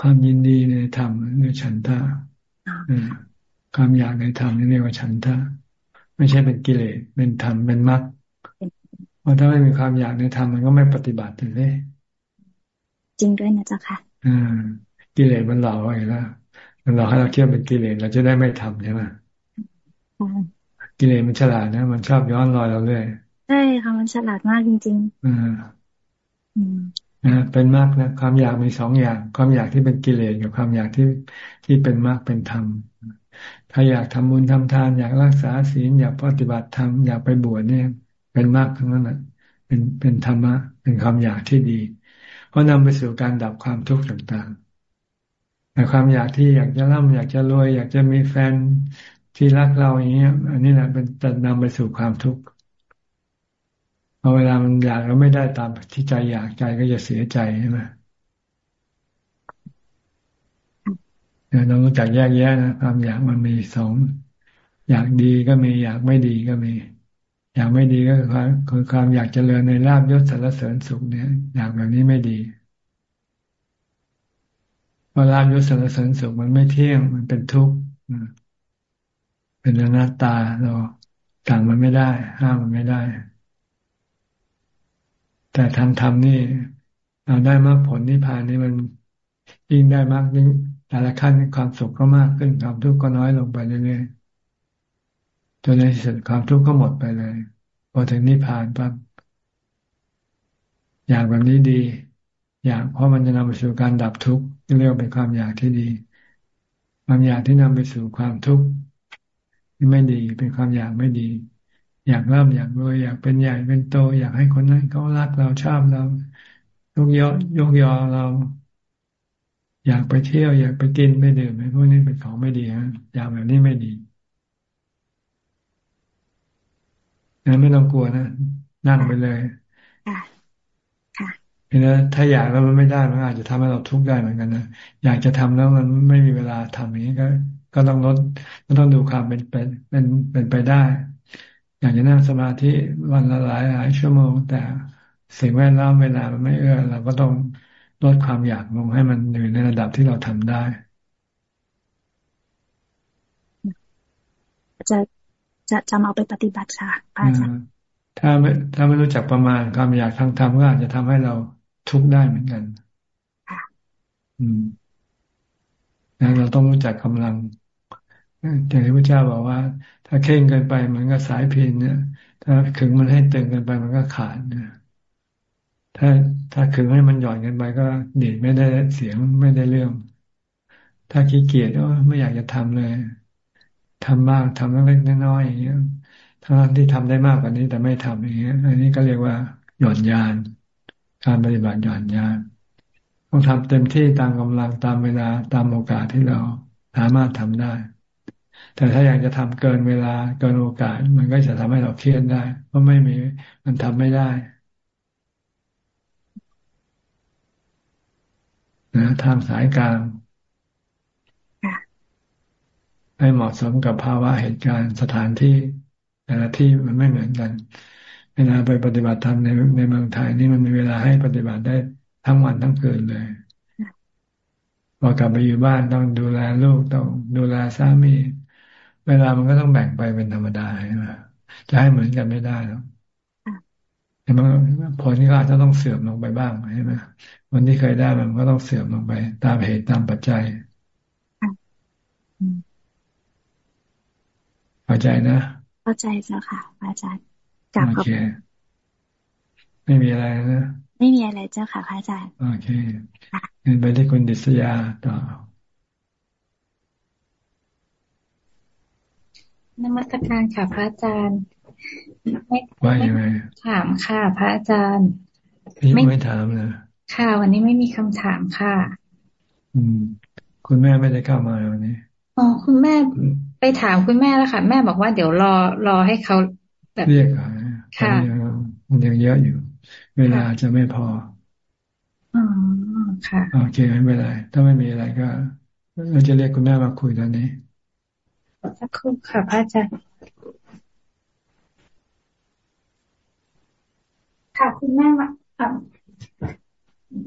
ความยินดีในธรรมเรียกฉันทะความอยากในธรรมนี่เรียกว่าฉันทะไม่ใช่เป็นกิเลสเป็นธรรมเป็นมรรคเพราะถ้าไม่มีความอยากในธรรมมันก็ไม่ปฏิบัติเลยจริงด้วยนะจ๊ะค่ะอ่ากิเลสมันหลอกไว้แล้วมันหลอกให้เราเที่ยวเป็นกิเลสเราจะได้ไม่ทำใช่ไหมกิเลสมันฉลาดนะ มันชอบย้อนรอยเราเรื่อยใช่ค่ะมันฉลาดมากจริงๆอ่านะ เป็นมากนะความอยากมีสองอย่าง ความอยากที่เป็นกิเลสกับความอยากที่ที่เป็นมากเป็นธรรม ถ้าอยากทำบุญทำทาน อยากรักษาศีลอยากปฏิบัติธรรมอยากไปบวชเนี่ย เป็นมากทั้งนั้นแหละเป็นเป็นธรรมะเป็นความอยากที่ดี เพราะนำไปสู่การดับความทุกข์ต่างๆแต่ความอยากที่อยากจะร่ำอยากจะรวย อยากจะมีแฟนที่รักเราอย่างเงี้ย อันนี้แหละเป็นจะนำไปสู่ความทุกข์ พอเวลามันอยากแล้วไม่ได้ตามที่ใจอยากใจก็จะเสียใจใช่ไหมเรารู้จักแยกแยะนะความอยากมันมีสองอยากดีก็มีอยากไม่ดีก็มี อยากไม่ดีก็คือความคือความอยากเจริญในลาบยศสารเสริญสุขเนี่ย อยากแบบนี้ไม่ดีเพราะลาบยศสารเสริญสุขมันไม่เที่ยงมันเป็นทุกข์เป็นอนัตตาเราสั่งมันไม่ได้ ห้ามมันไม่ได้ แต่ทางธรรมนี่เราได้มากผลนิพพานนี่มันยิ่งได้มากยิ่งแต่ละขั้นความสุขก็มากขึ้นความทุกข์ก็น้อยลงไปเรื่อยๆจนในที่สุดความทุกข์ก็หมดไปเลยพอถึงนิพพานปั๊บอยางแบบนี้ดี อยากเพราะมันจะนำไปสู่การดับทุกข์เรียกว่าเป็นความอยากที่ดีความอยากที่นำไปสู่ความทุกข์ที่ไม่ดีเป็นความอยากไม่ดี อยากเริ่มอยากรวยอยากเป็นใหญ่เป็นโต อยากให้คนนั้นเขารักเราชอบเรายกยอยกยอเรา อยากไปเที่ยว อยากไปกินไปดื่มไอ้พวกนี้เป็นของไม่ดีฮะอยากแบบนี้ไม่ดีนะไม่ต้องกลัวนะนั่งไปเลยนะถ้าอยากแล้วมันไม่ได้มันอาจจะทำให้เราทุกข์ได้เหมือนกันนะอยากจะทำแล้วมันไม่มีเวลาทำอย่างนี้ก็ ก็ต้องลดก็ต้องดูความเป็นเป็นเป็นเป็นไปได้ อยากจะนั่งสมาธิวันละหลายหลายชั่วโมง แต่สิ่งแวดล้อมเวลามันไม่เอื้อเราก็ต้องลดความอยากลงให้มันอยู่ในระดับที่เราทำได้จะจะจะเอาไปปฏิบัติค่ะอาจารย์ถ้าไม่ถ้าไม่รู้จักประมาณความอยากทางธรรมก็อาจจะทำให้เราทุกข์ได้เหมือนกันอืมนะเราต้องรู้จักกำลังอย่างที่พระเจ้าบอกว่า ถ้าเข่งเกินไปเหมือนกับสายพินเนี่ยถ้าขึงมันให้ตึงเกินไปมันก็ขาดนะถ้าถ้าขึงให้มันหย่อนกันไปก็ดีดไม่ได้เสียงไม่ได้เรื่อง ถ้าขี้เกียจก็ไม่อยากจะทำเลยทำบ้างทำเล็กๆน้อยๆอย่างเงี้ยทั้งที่ทำได้มากกว่านี้แต่ไม่ทำอย่างเงี้ย อันนี้ก็เรียกว่าหย่อนยาน การปฏิบัติหย่อนยานต้องทำเต็มที่ตามกำลังตามเวลาตามโอกาสที่เราสามารถทำได้ แต่ถ้าอยากจะทำเกินเวลาเกินโอกาส มันก็จะทำให้เราเครียดได้ เพราะไม่มีมันทำไม่ได้นะทางสายกลางให้เหมาะสมกับภาวะเหตุการณ์สถานที่ แต่ละที่มันไม่เหมือนกัน เวลาไปปฏิบัติธรรมในในเมืองไทยนี่มันมีเวลาให้ปฏิบัติได้ทั้งวันทั้งคืนเลยพอกลับไปอยู่บ้านต้องดูแลลูกต้องดูแลสามี เวลามันก็ต้องแบ่งไปเป็นธรรมดาใช่ไหมจะให้เหมือนกันไม่ได้หรอกแต่มันผลก็อาจจะต้องเสื่อมลงไปบ้างใช่ไหมวันที่เคยได้มันก็ต้องเสื่อมลงไป ตามเหตุตามปัจจัยเข้าใจนะเข้าใจเจ้าค่ะ อาจารย์กลับโอเคไม่มีอะไรนะ ไม่มีอะไรเจ้าค่ะพระอาจารย์ โอเคเงินไปที่คุณดิษยาต่อ นมัสการค่ะ พระอาจารย์ ว่ายังไงถามค่ะ พระอาจารย์ไม่ไม่ถามเลยค่ะ วันนี้ไม่มีคำถามค่ะ อืม คุณแม่ไม่ได้เข้ามาวันนี้อ๋อคุณแม่ไปถามคุณแม่แล้วค่ะ แม่บอกว่าเดี๋ยวรอรอให้เขาแบบเรียกค่ะมันยังเยอะอยู่ เวลาจะไม่พออ๋อค่ะ โอเคไม่เป็นไรถ้าไม่มีอะไรก็เราจะเรียกคุณแม่มาคุยตอนนี้ สักครู่ค่ะพระอาจารย์ค่ะคุณแม่มา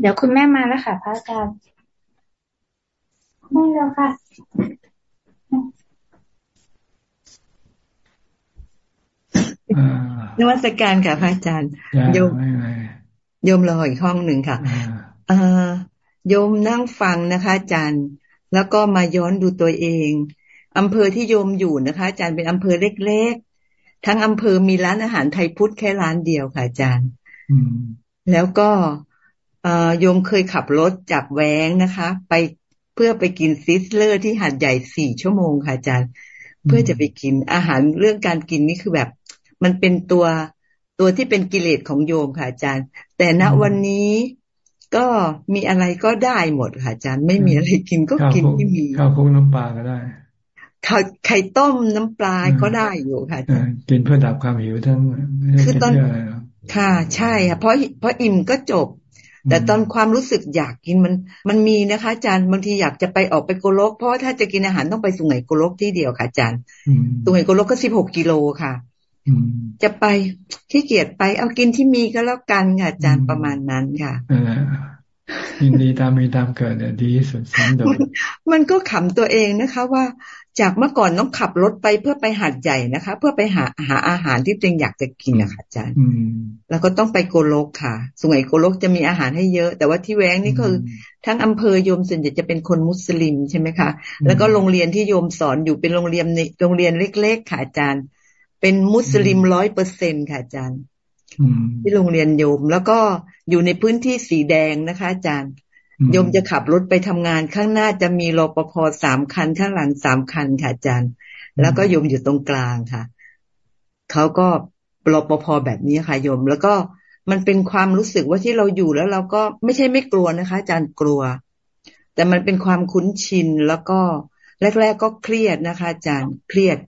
เดี๋ยวคุณแม่มาแล้วค่ะพระอาจารย์ไม่แล้วค่ะนวัตการค่ะพระอาจารย์โยมโยมรออีกห้องหนึ่งค่ะโยมนั่งฟังนะคะอาจารย์ แล้วก็มาย้อนดูตัวเอง อำเภอที่โยมอยู่นะคะ อาจารย์เป็นอำเภอเล็กๆ ทั้งอำเภอมีร้านอาหารไทยพุทธแค่ร้านเดียวค่ะอาจารย์แล้วก็โยมเคยขับรถจากแว้งนะคะ ไปเพื่อไปกิน Sizzler ที่หาดใหญ่สี่ชั่วโมงค่ะอาจารย์ เพื่อจะไปกินอาหารเรื่องการกินนี่คือแบบ มันเป็นตัวตัวที่เป็นกิเลสของโยมค่ะอาจารย์ แต่ณวันนี้ก็มีอะไรก็ได้หมดค่ะอาจารย์ไม่มีอะไรกินก็กินที่มีข้าวคลุกน้ำปลาก็ได้ ไข่ต้มน้ำปลาก็ได้อยู่ค่ะกินเพื่อดับความหิวทั้งคือตอนค่ะ ใช่ค่ะเพราะเพราะอิ่มก็จบ แต่ตอนความรู้สึกอยากกินมัน มันมีนะคะอาจารย์บางทีอยากจะไปออกไปโกลก เพราะถ้าจะกินอาหารต้องไปสุไหงโกลกที่เดียวค่ะอาจารย์สุไหงโกลกก็สิบหกกิโลค่ะจะไปที่เกียจไปเอากินที่มีก็แล้วกันค่ะอาจารย์ประมาณนั้นค่ะยินดีตามมีตามเกิดเนี่ยดีที่สุดสันโดษมันก็ขำตัวเองนะคะ ว่า จากเมื่อก่อนต้องขับรถไปเพื่อไปหาดใหญ่นะคะ เพื่อไปหาหาอาหารที่ตัวเองอยากจะกินนะคะอาจารย์แล้วก็ต้องไปโกโลกค่ะสมัยโกโลกจะมีอาหารให้เยอะ แต่ว่าที่แว้งนี่คือทั้งอำเภอโยมส่วนใหญ่จะเป็นคนมุสลิมใช่ไหมคะ แล้วก็โรงเรียนที่โยมสอนอยู่เป็นโรงเรียนในโรงเรียนเล็กๆค่ะอาจารย์ เป็นมุสลิมร้อยเปอร์เซ็นค่ะอาจารย์ที่โรงเรียนโยม แล้วก็อยู่ในพื้นที่สีแดงนะคะ อาจารย์ โยมจะขับรถไปทำงานข้างหน้าจะมีรปภสามคันข้างหลังสามคันค่ะอาจารย์ แล้วก็โยมอยู่ตรงกลางค่ะเขาก็รปภแบบนี้ค่ะโยม แล้วก็มันเป็นความรู้สึกว่าที่เราอยู่แล้วเราก็ไม่ใช่ไม่กลัวนะคะ อาจารย์กลัว แต่มันเป็นความคุ้นชินแล้วก็แรก ๆ ก็เครียดนะคะ อาจารย์เครียด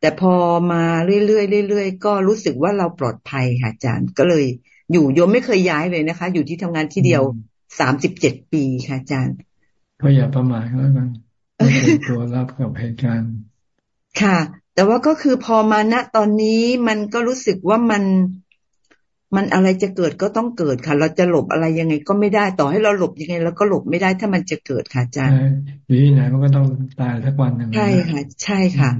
แต่พอมาเรื่อยๆเรื่อยๆก็รู้สึกว่าเราปลอดภัยค่ะอาจารย์ก็เลย อยู่โยมไม่เคยย้ายเลยนะคะ อยู่ที่ทำงานที่เดียว สามสิบเจ็ดปีค่ะอาจารย์ ก็อย่าประมาทแล้วกันไม่เป็นตัวรับกับเหตุการณ์ ค่ะ แต่ว่าก็คือพอมาณตอนนี้มันก็รู้สึกว่ามันมันอะไรจะเกิดก็ต้องเกิดค่ะ เราจะหลบอะไรยังไงก็ไม่ได้ต่อให้เราหลบยังไงเราก็หลบไม่ได้ถ้ามันจะเกิดค่ะอาจารย์อยู่ที่ไหนมันก็ต้องตายสักวันหนึ่งใช่ค่ะ ใช่ค่ะ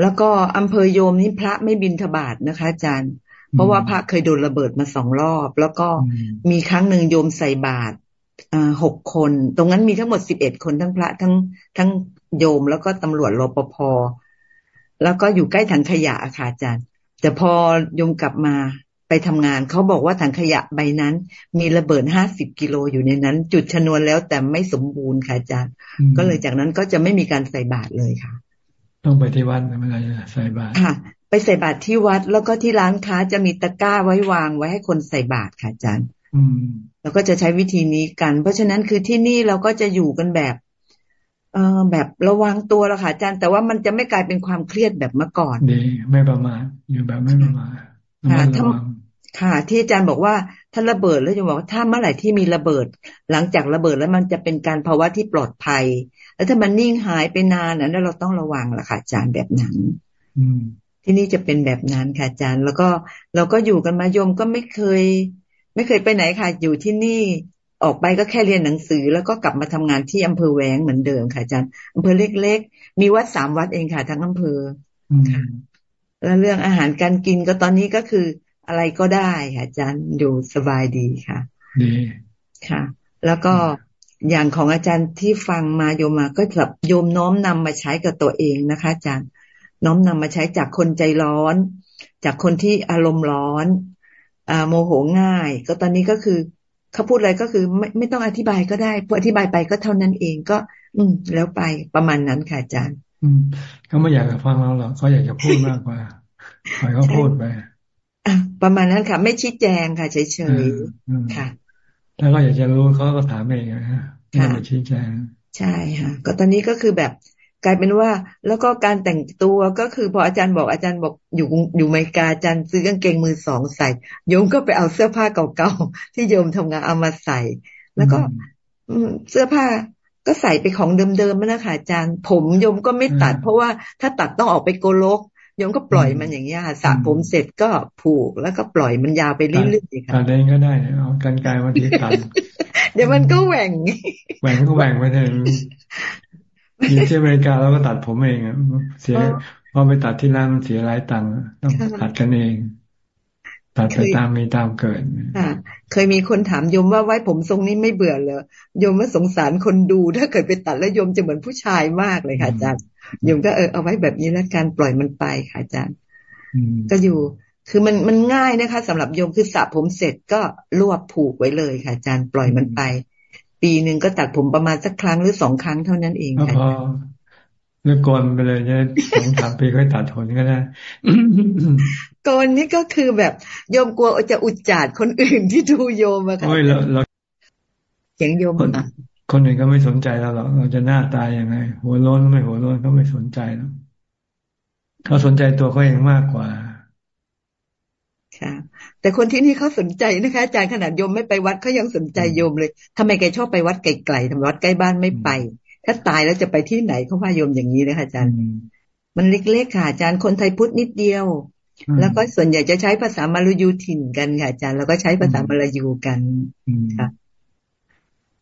แล้วก็อำเภอโยมนี่พระไม่บินทบาทนะคะอาจารย์ เพราะว่าพระเคยโดนระเบิดมาสองรอบ แล้วก็มีครั้งหนึ่งโยมใส่บาตรหกคน ตรงนั้นมีทั้งหมดสิบเอ็ดคนทั้งพระทั้งทั้งโยมแล้วก็ตำรวจรปภแล้วก็อยู่ใกล้ถังขยะค่ะอาจารย์ แต่พอโยมกลับมาไปทำงานเขาบอกว่าถังขยะใบนั้น มีระเบิดห้าสิบกิโลอยู่ในนั้น จุดชนวนแล้วแต่ไม่สมบูรณ์ค่ะอาจารย์ ก็เลยจากนั้นก็จะไม่มีการใส่บาตรเลยค่ะ ต้องไปที่วัดเวลาจะใส่บาตรค่ะ ไปใส่บาตรที่วัด แล้วก็ที่ร้านค้าจะมีตะกร้าไว้วางไว้ให้คนใส่บาตรค่ะอาจารย์เราก็จะใช้วิธีนี้กัน เพราะฉะนั้นคือที่นี่เราก็จะอยู่กันแบบ เออแบบระวังตัวละค่ะอาจารย์ แต่ว่ามันจะไม่กลายเป็นความเครียดแบบเมื่อก่อนดีไม่ประมาทอยู่แบบไม่ประมาทค่ะถ้าค่ะ ที่อาจารย์บอกว่าถ้าระเบิดแล้วจะบอกว่าถ้าเมื่อไหร่ที่มีระเบิด หลังจากระเบิดแล้วมันจะเป็นการภาวะที่ปลอดภัย แล้วถ้ามันนิ่งหายไปนานนั้นเราต้องระวังละค่ะอาจารย์แบบนั้น อืม ที่นี่จะเป็นแบบนั้นค่ะอาจารย์ แล้วก็เราก็อยู่กันมาโยมก็ไม่เคย ไม่เคยไปไหนค่ะอยู่ที่นี่ออกไปก็แค่เรียนหนังสือ แล้วก็กลับมาทำงานที่อำเภอแหวงเหมือนเดิมค่ะอาจารย์อำเภอเล็กๆ มีวัดสามวัดเองค่ะทั้งอำเภอค่ะแล้วเรื่องอาหารการกินก็ตอนนี้ก็คืออะไรก็ได้ค่ะอาจารย์อยู่สบายดีค่ะดีค่ะ แล้วก็อย่างของอาจารย์ที่ฟังมาโยมมาก็แบบโยมน้อมนำมาใช้กับตัวเองนะคะ อาจารย์ น้อมนำมาใช้จากคนใจร้อน จากคนที่อารมณ์ร้อนอ่าโมโหง่าย ก็ตอนนี้ก็คือเขาพูดอะไรก็คือไม่ไม่ต้องอธิบายก็ได้พออธิบายไปก็เท่านั้นเองก็ อืม แล้วไปประมาณนั้นค่ะอาจารย์ อืมเขาไม่อยากจะฟังเราหรอกเขาอยากจะพูดมากกว่าปล่อยเขาพูดไปอะประมาณนั้นค่ะ ไม่ชี้แจงค่ะเฉยๆค่ะ ถ้าเขาอยากจะรู้เขาก็ถามเองนะฮะไม่ชี้แจง ใช่ค่ะ ก็ตอนนี้ก็คือแบบ กลายเป็นว่า แล้วก็การแต่งตัวก็คือพออาจารย์บอกอาจารย์บอกอยู่อยู่อเมริกาอาจารย์ซื้อกางเกงมือสองใส่โยมก็ไปเอาเสื้อผ้าเก่าๆที่โยมทำงานเอามาใส่ แล้วก็เสื้อผ้าก็ใส่ไปของเดิมๆนะคะอาจารย์ ผมโยมก็ไม่ตัด เพราะว่าถ้าตัดต้องออกไปโกลกโยมก็ปล่อยมันอย่างเงี้ยค่ะสระผมเสร็จก็ผูกแล้วก็ปล่อยมันยาวไปเรื่อยๆค่ะตัดเองก็ได้เอากันไกลมาทีตัดเดี๋ยวมันก็แหว่งแหว่งก็แหว่งไปเถอะ อยู่ที่อเมริกาแล้วก็ตัดผมเองอะเสียพอไปตัดที่ร้านมันเสียหลายตังค์ต้องตัดกันเอง ตัดไปตามมีตามเกิดค่ะเคยมีคนถามโยมว่าไว้ผมทรงนี้ไม่เบื่อเลยโยมว่าสงสารคนดู ถ้าเกิดไปตัดแล้วโยมจะเหมือนผู้ชายมากเลยค่ะอาจารย์โยมก็เออเอาไว้แบบนี้แล้วการปล่อยมันไปค่ะอาจารย์ก็อยู่คือมันมันง่ายนะคะสำหรับโยมคือสระผมเสร็จก็รวบผูกไว้เลยค่ะอาจารย์ปล่อยมันไป ปีหนึ่งก็ตัดผมประมาณสักครั้งหรือสองครั้งเท่านั้นเองค่ะพอเลือกกนไปเลยจะสองสามปีค่อยตัดผลก็ได้กนนี่ก็คือแบบโยมกลัวจะอุจจารคนอื่นที่ดูโยมอะค่ะโอ้ยเราเสียงโยมคนคนอื่นก็ไม่สนใจเราหรอกเราจะหน้าตายยังไง หัวโล้นไม่หัวโล้นเขาไม่สนใจแล้วเขาสนใจตัวเขาเองมากกว่าค่ะ แต่คนที่นี่เขาสนใจนะคะอาจารย์ขนาดโยมไม่ไปวัดเขายังสนใจโยมเลยทำไมแกชอบไปวัดไกลๆทำวัดใกล้บ้านไม่ไป ถ้าตายแล้วจะไปที่ไหนเขาว่าโยมอย่างนี้นะคะอาจารย์ มันเล็กๆค่ะอาจารย์คนไทยพุทธนิดเดียว แล้วก็ส่วนใหญ่จะใช้ภาษามาลายูถิ่นกันค่ะอาจารย์แล้วก็ใช้ภาษามาลายูกันค่ะ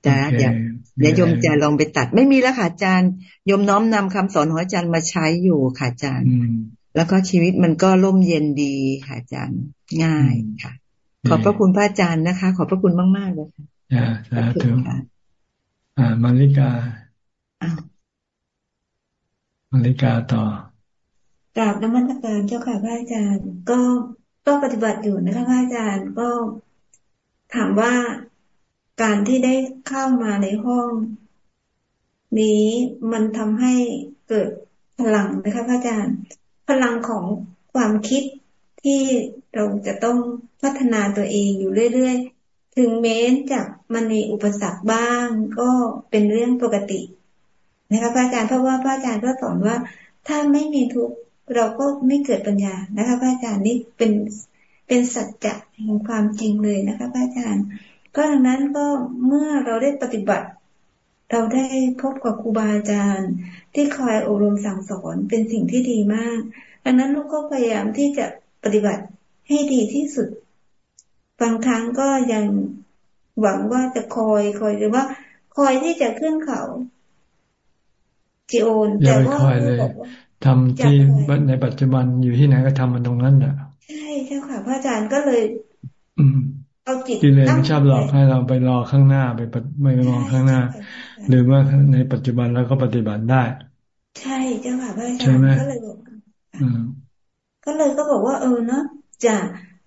จ้าเดี๋ยวเดี๋ยวโยมจะลองไปตัด ไม่มีแล้วค่ะอาจารย์โยมน้อมนำคำสอนของอาจารย์มาใช้อยู่ค่ะอาจารย์ แล้วก็ชีวิตมันก็ร่มเย็นดีค่ะอาจารย์ง่ายค่ะ ขอบพระคุณพระอาจารย์นะคะ ขอบพระคุณมากๆเลยค่ะอ่าสาธุอ่ามาริกามาริกาต่อกราบนมัสการเจ้าค่ะพระอาจารย์ ก็ก็ปฏิบัติอยู่นะคะพระอาจารย์ก็ถามว่าการที่ได้เข้ามาในห้อง นี้มันทำให้เกิดพลังนะคะพระอาจารย์ พลังของความคิดที่เราจะต้องพัฒนาตัวเองอยู่เรื่อยๆ ถึงแม้จะมันมีอุปสรรคบ้างก็เป็นเรื่องปกตินะคะพระอาจารย์เพราะว่าพระอาจารย์ก็สอนว่า ถ้าไม่มีทุกข์เราก็ไม่เกิดปัญญานะคะพระอาจารย์นี่เป็นเป็นสัจจะแห่งความจริงเลยนะคะพระอาจารย์ ก็ดังนั้นก็เมื่อเราได้ปฏิบัติ เราได้พบกับครูบาอาจารย์ที่คอยอบรมสั่งสอนเป็นสิ่งที่ดีมาก ดังนั้นลูกก็พยายามที่จะปฏิบัติให้ดีที่สุด บางครั้งก็ยังหวังว่าจะคอยคอยหรือว่า คอยที่จะขึ้นเขาจีโอนแต่ว่าทำที่ในปัจจุบันอยู่ที่ไหนก็ทำมันตรงนั้นแหละใช่เจ้าค่ะพระอาจารย์ก็เลยอืมเอาจิตเลยไม่ชอบหลอกให้เราไปรอข้างหน้าไปไม่มองข้างหน้า หรือว่าในปัจจุบันเราก็ปฏิบัติได้ ใช่เจ้าค่ะพระอาจารย์ก็เลยบอกก็เลยก็บอกว่า เออเนาะจะ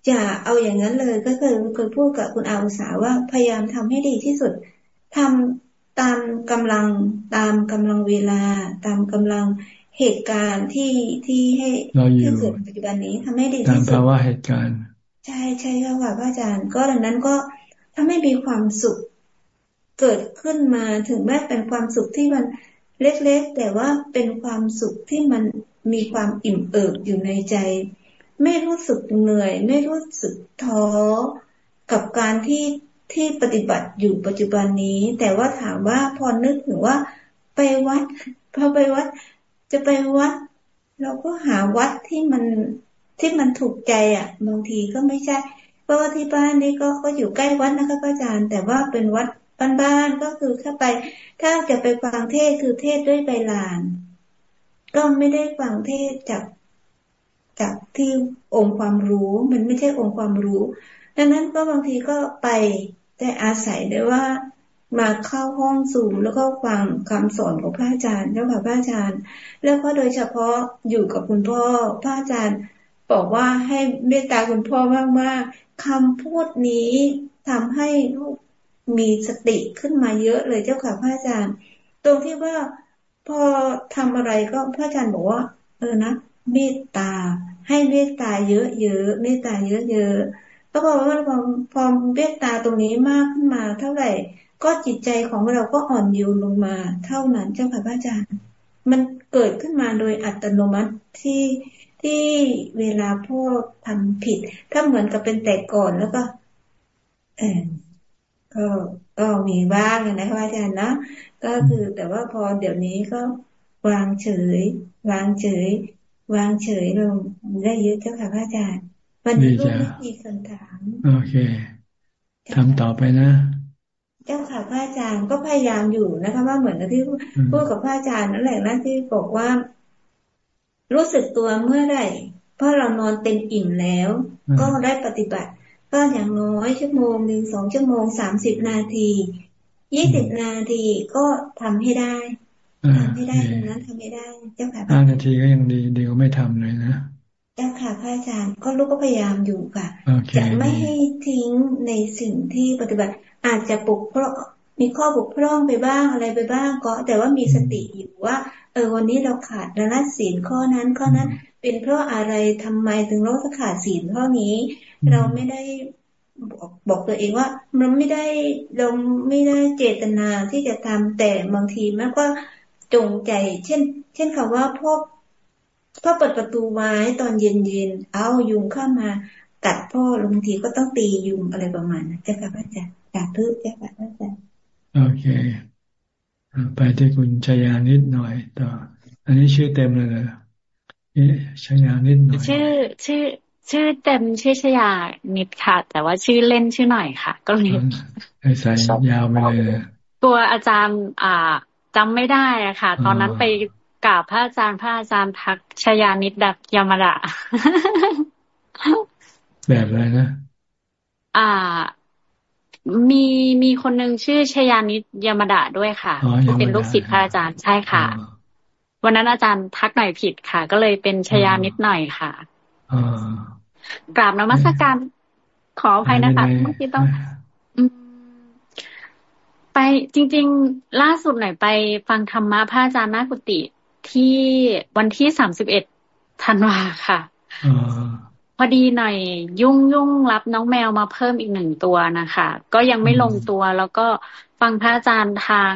จะเอาอย่างนั้นเลยก็คือเคยพูดกับคุณอาอุสาว่าพยายามทำให้ดีที่สุดทำตามกำลังตามกำลังเวลา ตามกำลังเหตุการณ์ที่ที่ให้ที่เกิดปัจจุบันนี้ทำให้ดีที่สุดตามภาวะเหตุการณ์ ใช่ใช่ค่ะพระอาจารย์ ก็ดังนั้นก็ถ้าไม่มีความสุข เกิดขึ้นมาถึงแม้เป็นความสุขที่มันเล็กๆ แต่ว่าเป็นความสุขที่มันมีความอิ่มเอิบอยู่ในใจ ไม่รู้สึกเหนื่อย ไม่รู้สึกท้อกับการที่ที่ปฏิบัติอยู่ปัจจุบันนี้ แต่ว่าถามว่าพอนึกถึงว่าไปวัดพอไปวัด จะไปวัด เราก็หาวัดที่มันที่มันถูกใจอะบางทีก็ไม่ใช่ เพราะว่าที่บ้านนี่ก็ก็อยู่ใกล้วัดนะคะอาจารย์ แต่ว่าเป็นวัด บ้านๆก็คือถ้าไป ถ้าจะไปฟังเทศคือเทศด้วยใบลาน ก็ไม่ได้ฟังเทศจากจากที่องค์ความรู้มันไม่ใช่องค์ความรู้ ดังนั้นก็บางทีก็ไปแต่อาศัยได้ว่ามาเข้าห้องสูงแล้วก็ฟังคำสอนของพระอาจารย์เจ้าค่ะพระอาจารย์ แล้วก็โดยเฉพาะอยู่กับคุณพ่อพระอาจารย์ บอกว่าให้เมตตาคุณพ่อมากๆคำพูดนี้ทำให้ลูก มีสติขึ้นมาเยอะเลยเจ้าค่ะพระอาจารย์ ตรงที่ว่าพอทำอะไรก็พระอาจารย์บอกว่า เออนะเมตตา ให้เมตตาเยอะๆเมตตาเยอะๆก็บอกว่าพอพอเมตตาตรงนี้มากขึ้นมา เท่าไหร่ ก็จิตใจของเราก็อ่อนโยนลงมา เท่านั้นเจ้าค่ะพระอาจารย์ มันเกิดขึ้นมาโดยอัตโนมัติที่ที่เวลาพ่อทำผิด ถ้าเหมือนกับเป็นแต่ก่อนแล้วก็ เออ ก็ก็มีบ้างนะคะอาจารย์นะก็คือแต่ว่าพอเดี๋ยวนี้ก็วางเฉย วางเฉย วางเฉยลงได้เยอะเจ้าค่ะพระอาจารย์วันนี้ลูกไม่มีคำถามโอเคทำต่อไปนะ เจ้าค่ะพระอาจารย์ก็พยายามอยู่นะคะ ว่าเหมือนกับที่พูดกับพระอาจารย์นั่นแหละนะที่บอกว่า รู้สึกตัวเมื่อไหร่เพราะเรานอนเต็มอิ่มแล้ว ก็ได้ปฏิบัติ ก็อย่างน้อยชั่วโมงหนึ่งสองชั่วโมงสามสิบนาทียี่สิบนาทีก็ทำให้ได้ทำให้ได้ตรงนั้นทำให้ได้ เจ้าค่ะห้านาทีก็ยังดีดีกว่าไม่ทำเลยนะเจ้าค่ะพระอาจารย์ก็ลูกก็พยายามอยู่ค่ะ จะไม่ให้ทิ้งในสิ่งที่ปฏิบัติ อาจจะปกเพราะมีข้อบกพร่องไปบ้างอะไรไปบ้างก็ แต่ว่ามีสติอยู่ว่า เออวันนี้เราขาดระนัดศีลข้อนั้นข้อนั้น เป็นเพราะอะไรทำไมถึงเราขาดศีลข้อนี้ เราไม่ได้บอกบอกตัวเองว่า มันไม่ได้เราไม่ได้เจตนาที่จะทำแต่บางทีมันก็จงใจ เช่น เช่นคำว่าพ่อพ่อเปิดประตูไว้ตอนเย็นๆ เอายุงเข้ามากัดพ่อบางทีก็ต้องตียุงอะไรประมาณนั้นเจ้าค่ะพระอาจารย์สาธุเจ้าค่ะพระอาจารย์โอเค ไปที่คุณชยานิดหน่อยต่อ อันนี้ชื่อเต็มเลยเหรอชยานิดหน่อย ชื่อ ชื่อ ชื่อเต็มชื่อชยานิดค่ะ แต่ว่าชื่อเล่นชื่อหน่อยค่ะ ก็เลยใส่ยาวไปเลย ตัวอาจารย์ อ่าจำไม่ได้อะค่ะ ตอนนั้นไปกราบพระอาจารย์พระอาจารย์ทักชยานิดดักยามาดะแบบอะไรนะ อ่า มีมีคนหนึ่งชื่อชยานิดยามาดะด้วยค่ะ เป็นลูกศิษย์พระอาจารย์ใช่ค่ะ วันนั้นอาจารย์ทักหน่อยผิดค่ะ ก็เลยเป็นชยานิดหน่อยค่ะกราบนมัสการขออภัยนะคะเมื่อกี้ต้องไปจริง ๆ ล่าสุดหน่อยไป ฟังธรรมะพระอาจารย์นากุติที่วันที่สามสิบเอ็ดธันวาค่ะ พอดีหน่อยยุ่งยุ่งรับน้องแมวมาเพิ่มอีกหนึ่งตัวนะคะ ก็ยังไม่ลงตัวแล้วก็ฟังพระอาจารย์ทาง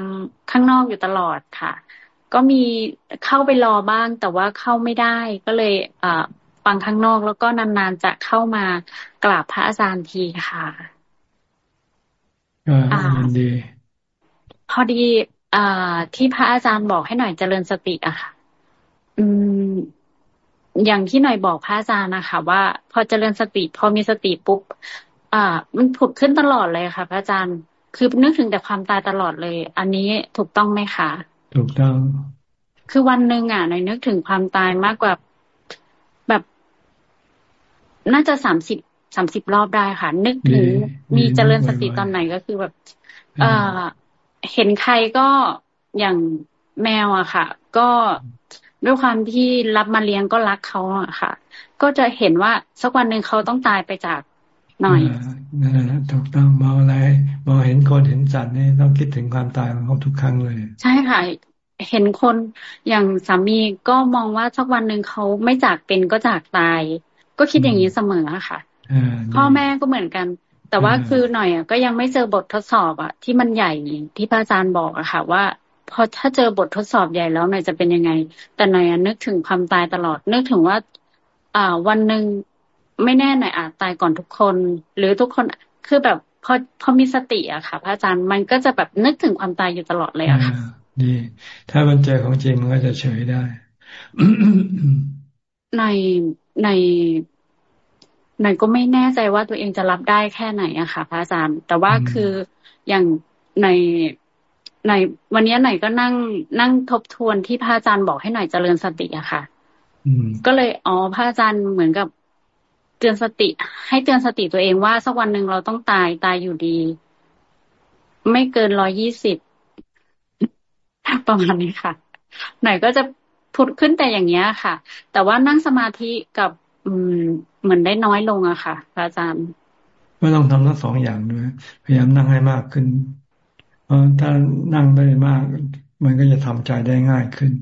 ข้างนอกอยู่ตลอดค่ะ ก็มีเข้าไปรอบ้าง แต่ว่าเข้าไม่ได้ก็เลยอ่าฟังข้างนอกแล้วก็นานๆจะเข้ามากราบพระอาจารย์ทีค่ะอ่าดี พอดีอ่าที่พระอาจารย์บอกให้หน่อยเจริญสติอะค่ะ อืม อย่างที่หน่อยบอกพระอาจารย์นะคะ ว่าพอเจริญสติ พอมีสติปุ๊บอ่า มันผุดขึ้นตลอดเลยค่ะ พระอาจารย์คือนึกถึงแต่ความตายตลอดเลย อันนี้ถูกต้องไหมคะถูกต้อง คือวันหนึ่งอะหน่อยนึกถึงความตายมากกว่าแบบ น่าจะสามสิบสามสิบรอบได้ค่ะ นึกถึงมีเจริญสติตอนไหนก็คือแบบ เออเห็นใครก็อย่างแมวอะค่ะ ก็ ด้วยความที่รับมาเลี้ยงก็รักเขาอะค่ะ ก็จะเห็นว่าสักวันหนึ่งเขาต้องตายไปจากหน่อยนั่นแหละถูกต้องมองอะไรมองเห็นคนเห็นสัตว์นี่ต้องคิดถึงความตายของเขาทุกครั้งเลย ใช่ค่ะ เห็นคนอย่างสามีก็มองว่าสักวันหนึ่งเขาไม่จากเป็นก็จากตาย ก็คิดอย่างนี้เสมอค่ะพ่อแม่ก็เหมือนกัน แต่ว่าคือหน่อยอะก็ยังไม่เจอบททดสอบอะที่มันใหญ่ที่พระอาจารย์บอกอะค่ะ ว่า พอถ้าเจอบททดสอบใหญ่แล้วหน่อยจะเป็นยังไง แต่หน่อยนึกถึงความตายตลอด นึกถึงว่า อ่า วันหนึ่งไม่แน่หน่อยอาจตายก่อนทุกคน หรือทุกคนคือแบบพอพอมีสติอะค่ะ พระอาจารย์มันก็จะแบบนึกถึงความตายอยู่ตลอดเลยอะค่ะดีถ้ามันเจอของจริงมันก็จะเฉยได้ ในในในก็ไม่แน่ใจว่าตัวเองจะรับได้แค่ไหนอะค่ะ พระอาจารย์ แต่ว่าคืออย่างใน ในวันนี้หน่อยก็นั่งนั่งทบทวนที่พระอาจารย์บอกให้หน่อยเจริญสติอะค่ะก็เลยอ๋อพระอาจารย์เหมือนกับเตือนสติ ให้เตือนสติตัวเองว่าสักวันหนึ่งเราต้องตายตายอยู่ดี ไม่เกินร้อยยี่สิบประมาณนี้ค่ะ หน่อยก็จะพุดขึ้นแต่อย่างเงี้ยค่ะ แต่ว่านั่งสมาธิกับ อืมเหมือนได้น้อยลงอะค่ะพระอาจารย์ก็ต้องทำทั้งสองอย่างด้วยพยายามนั่งให้มากขึ้นเพ ราะถ้านั่งได้มาก มันก็จะทำใจได้ง่ายขึ้น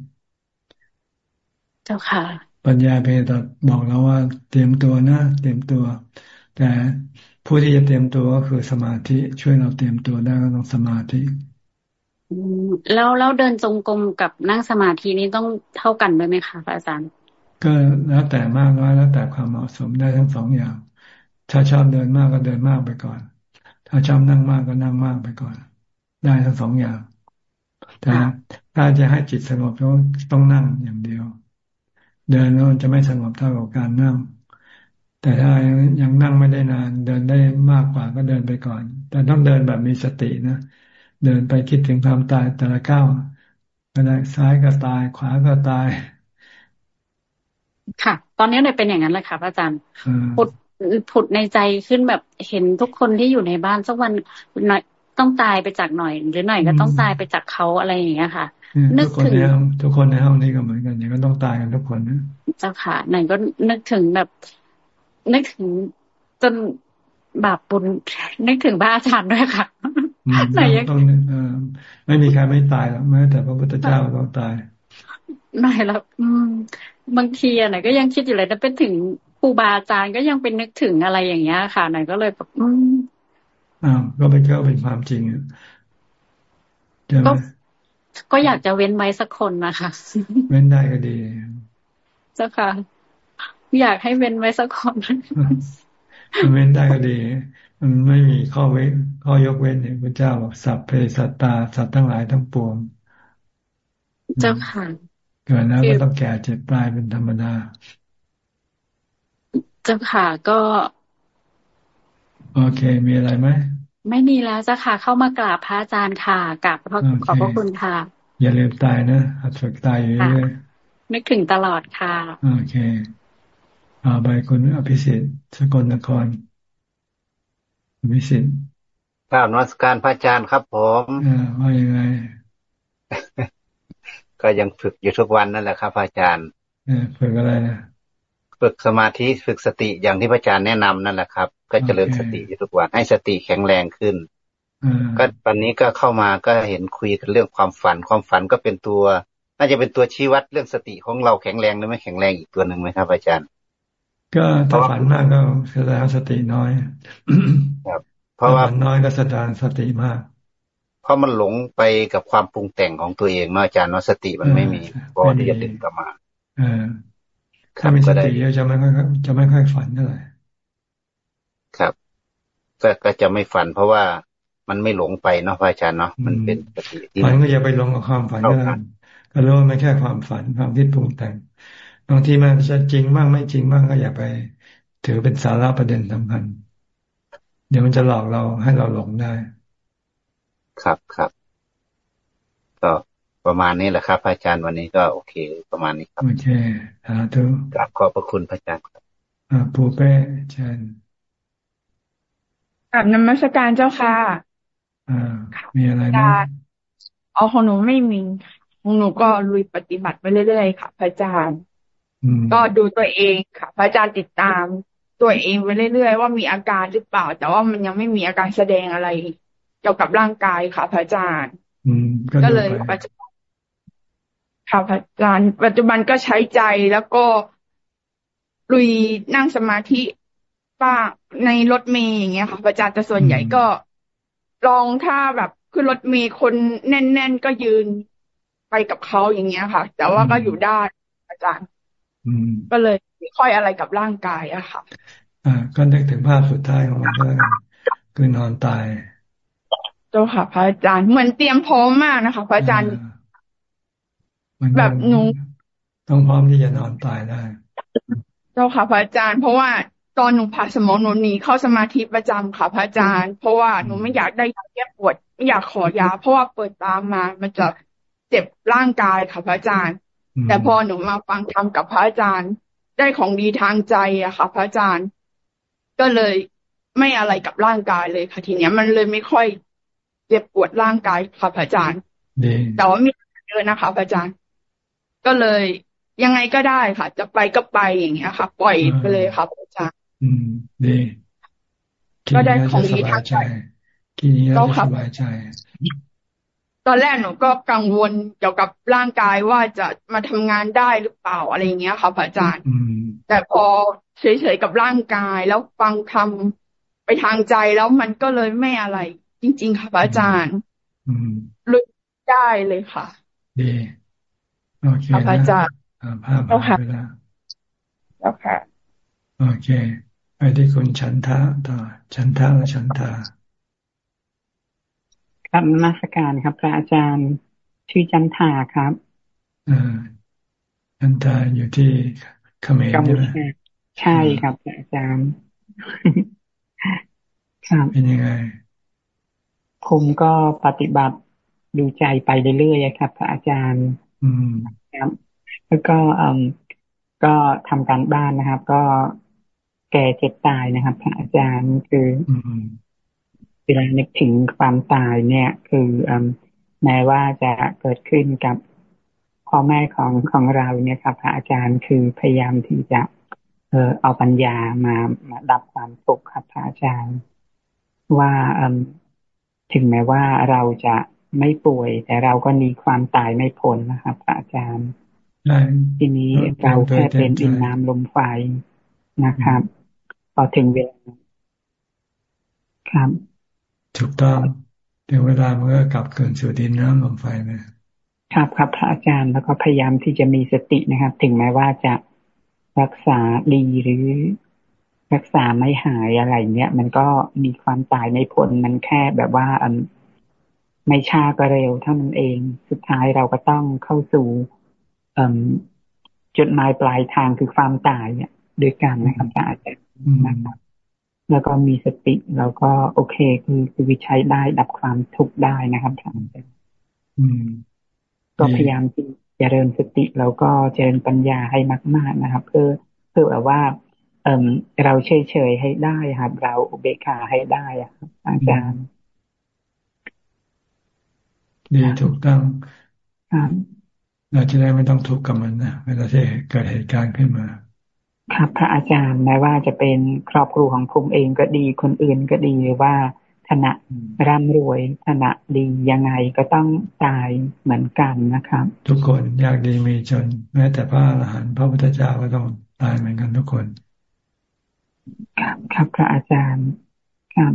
เจ้าค่ะ ปัญญาเพียงแต่บอกเราว่า เตรียมตัวนะเตรียมตัว แต่ผู้ที่จะเตรียมตัวก็คือสมาธิช่วยเราเตรียมตัวได้ก็ต้องสมาธิแล้วแล้วเดินจงกรมกับนั่งสมาธินี้ต้องเท่ากันด้วยไหมคะพระอาจารย์ ก็แล้วแต่มากน้อยแล้วแต่ความเหมาะสมได้ทั้งสองอย่าง ถ้าชอบเดินมากก็เดินมากไปก่อน ถ้าชอบนั่งมากก็นั่งมากไปก่อน ได้ทั้งสองอย่าง แต่ถ้าจะให้จิตสงบต้องต้องนั่งอย่างเดียว เดินแล้วจะไม่สงบเท่ากับการนั่ง แต่ถ้ายังนั่งไม่ได้นาน เดินได้มากกว่าก็เดินไปก่อน แต่ต้องเดินแบบมีสตินะเดินไปคิดถึงความตายแต่ละก้าวก็ได้ซ้ายก็ตาย ขวาก็ตาย ค่ะ ตอนนี้เนี่ยเป็นอย่างนั้นเลยค่ะพระอาจารย์ผุดผุดในใจขึ้นแบบเห็นทุกคนที่อยู่ในบ้านสักวันหน่อย ต้องตายไปจากหน่อย หรือหน่อยก็ต้องตายไปจากเขาอะไรอย่างเงี้ยค่ะ นึกถึงทุกคนในห้องนี้ก็เหมือนกันอย่างก็ต้องตายกันทุกคนนะเจ้าค่ะหน่อยก็นึกถึงแบบ นึกถึงจนบาปบุญนึกถึงพระอาจารย์ด้วยค่ะไหนยังต้องไม่มีใครไม่ตายหรอกแม้แต่พระพุทธเจ้าต้องตายไหนแล้วบางทีไหนก็ยังคิดอยู่เลยแต่เป็นถึงครูบาอาจารย์ก็ยังเป็นนึกถึงอะไรอย่างเงี้ยค่ะไหนก็เลยแบบ อืมอ่าก็เป็นก็เป็นความจริงก็ก็อยากจะเว้นไว้สักคนนะคะ เว้นได้ก็ดี เจ้าค่ะ อยากให้เว้นไว้สักคนเว้นได้ก็ดี มันไม่มีข้อเว้นข้อยกเว้นเนี่ยพระเจ้าบอกสัพเพสัตตาสัตว์ทั้งหลายทั้งปวง เจ้าค่ะเกิดแล้วก็ต้องแก่เจ็บตายเป็นธรรมดา เจ้าค่ะก็ โอเค มีอะไรไหมไม่มีแล้วเจ้าค่ะ เข้ามากราบพระอาจารย์ค่ะกราบพระขอบพระคุณค่ะ อย่าลืมตายนะหัดฝึกตายอยู่เรื่อยนึกถึงตลอดค่ะ โอเคอาไปคุณอภิสิทธิ์สกลนครวิสิตกราบนวัตการพระอาจารย์ครับผมว่ายังไง ก็ยังฝึกอยู่ทุกวันนั่นแหละครับพระอาจารย์ฝึกอะไรนะ ฝึกสมาธิฝึกสติอย่างที่พระอาจารย์แนะนำนั่นแหละครับ ก็เจริญสติอยู่ทุกวันให้สติแข็งแรงขึ้นก็วันนี้ก็เข้ามาก็เห็นคุยกันเรื่องความฝัน ความฝันก็เป็นตัว น่าจะเป็นตัวชี้วัดเรื่องสติของเราแข็งแรงหรือไม่แข็งแรงอีกตัวหนึ่งไหมครับ อาจารย์ ก็ถ้าฝันมากก็แสดงสติน้อยครับ เพราะว่าน้อยก็แสดงสติมาก เพราะมันหลงไปกับความปรุงแต่งของตัวเองเมื่ออาจารย์ว่าสติมันไม่มีพอที่จะดึงกลับมา เออ ถ้ามีสติเยอะจะไม่ค่อยจะไม่ค่อยฝันเท่าไหร่ครับก็ก็จะไม่ฝัน เพราะว่ามันไม่หลงไปเนาะอาจารย์เนาะมันเป็นสติฝันก็อย่าไปหลงกับความฝันก็แล้วก็รู้ว่ามันแค่ความฝันความคิดปรุงแต่งบางทีมันจะจริงบ้างไม่จริงบ้างก็อย่าไป ถือเป็นสาระประเด็นสำคัญเดี๋ยวมันจะหลอกเราให้เราหลงได้ ครับครับก็ ประมาณนี้แหละครับอาจารย์วันนี้ก็โอเค ประมาณนี้ครับโอเคสาธุกราบขอบพระคุณพระอาจารย์ครับอ่าปูเป้เชิญกราบนมัสการเจ้าค่ะอ่ามีอะไรบ้างอ๋อของหนูไม่มีของหนูก็ลุยปฏิบัติไปเรื่อยๆค่ะ พระอาจารย์ก็ดูตัวเองค่ะ พระอาจารย์ติดตามตัวเองไปเรื่อยๆว่ามีอาการหรือเปล่า แต่ว่ามันยังไม่มีอาการแสดงอะไร เกี่ยวกับร่างกายค่ะ พระอาจารย์ก็เลยปัจจุบัน ค่ะพระอาจารย์ ปัจจุบันก็ใช้ใจแล้วก็ลุยนั่งสมาธิป้าในรถเมย์อย่างเงี้ยค่ะพระอาจารย์แต่ส่วนใหญ่ก็ ลองถ้าแบบขึ้นรถเมย์คนแน่น ๆ ก็ยืนไปกับเขาอย่างเงี้ยค่ะ แต่ว่าก็อยู่ได้อาจารย์ก็เลยไม่ค่อยอะไรกับร่างกายอะค่ะ อ่า ก็นึกถึงภาพสุดท้ายของมันก็คือนอนตาย เจ้าค่ะ พระอาจารย์เหมือนเตรียมพร้อมมากนะคะ พระอาจารย์ แบบหนูต้องพร้อมที่จะนอนตายได้ เจ้าค่ะพระอาจารย์ เพราะว่าตอนหนูผ่าสมองหนูหนีเข้าสมาธิประจำค่ะพระอาจารย์ เพราะว่าหนูไม่อยากได้ยาแก้ปวดไม่อยากขอยา เพราะว่าเปิดตามมา มันจะเจ็บร่างกายค่ะพระอาจารย์ แต่พอหนูมาฟังธรรมกับพระอาจารย์ ได้ของดีทางใจอะค่ะ พระอาจารย์ ก็เลยไม่อะไรกับร่างกายเลยค่ะทีเนี้ยมันเลยไม่ค่อยเจ็บปวดร่างกายค่ะพระอาจารย์แต่ว่ามีเยอะนะคะพระอาจารย์ ก็เลยยังไงก็ได้ค่ะ จะไปก็ไปอย่างเงี้ยค่ะ ปล่อยไปเลยค่ะพระอาจารย์อืมดีก็ได้ของดีทั้งใจกินแล้วสบายใจ ตอนแรกหนูก็กังวลเกี่ยวกับร่างกายว่าจะมาทำงานได้หรือเปล่าอะไรเงี้ยค่ะพระอาจารย์แต่พอเฉยๆกับร่างกายแล้วฟังคำไปทางใจแล้วมันก็เลยไม่อะไร จริง ๆ ค่ะพระอาจารย์ลุยได้เลยค่ะดี โอเคนะพระอาจารย์ภาพผ่านไปแล้วแล้วค่ะ โอเค ไปที่คุณฉันทะต่อฉันทะและฉันทาครับมาสการครับ พระอาจารย์ชื่อจันทาครับอ่าจันทาอยู่ที่เขมรใช่ไหมใช่ครับอาจารย์ครับเป็นยังไง ผมก็ปฏิบัติดูใจไปเรื่อยๆครับพระอาจารย์อืม ครับ แล้วก็อืมก็ทำการบ้านนะครับ ก็แก่เจ็บตายนะครับพระอาจารย์คือเวลานึกถึงความตายเนี่ย คือแม้ว่าจะเกิดขึ้นกับพ่อแม่ของของเราเนี่ยครับ พระอาจารย์คือพยายามที่จะ เออเอาปัญญามามาดับความทุกข์ครับพระอาจารย์ ว่าถึงแม้ว่าเราจะ ไม่ป่วย แต่เราก็มีความตายไม่พ้นนะครับพระอาจารย์ทีนี้เราแค่เป็นดินน้ำลมไฟนะครับพอถึงเวลาครับ ถูกต้องถึงเวลามันก็กลับคืนสู่ดินน้ำลมไฟไหมครับครับพระอาจารย์แล้วก็พยายามที่จะมีสตินะครับ ถึงแม้ว่าจะรักษาดีหรือรักษาไม่หายอะไรเนี้ยมันก็มีความตายในผลมันแค่แบบว่าอัน ไม่ช้าก็เร็วเท่านั้นเอง สุดท้ายเราก็ต้องเข้าสู่จุดหมายปลายทางคือความตายเนี่ยด้วยกันนะครับอาจารย์นะครับแล้วก็มีสติแล้วก็โอเคคือคือวิชัยได้ดับความทุกข์ได้นะครับอาจารย์ก็พยายามที่จะเริญสติแล้วก็เจริญปัญญาให้มาก ๆนะครับ เพื่อเพื่อแบบว่า เออเราเฉยเฉยให้ได้ครับ เราอุเบกขาให้ได้ครับอาจารย์ ดีถูกต้องเราจะได้ไม่ต้องทุกข์กับมันนะเวลาที่เกิดเหตุการณ์ขึ้นมา ครับพระอาจารย์แม้ว่าจะเป็นครอบครัวของผมเองก็ดีคนอื่นก็ดีหรือว่าฐานะร่ำรวยฐานะดียังไงก็ต้องตายเหมือนกันนะครับ ทุกคนยากดีมีจน แม้แต่พระอรหันต์พระพุทธเจ้าก็ต้องตายเหมือนกันทุกคน ครับครับพระอาจารย์ครับ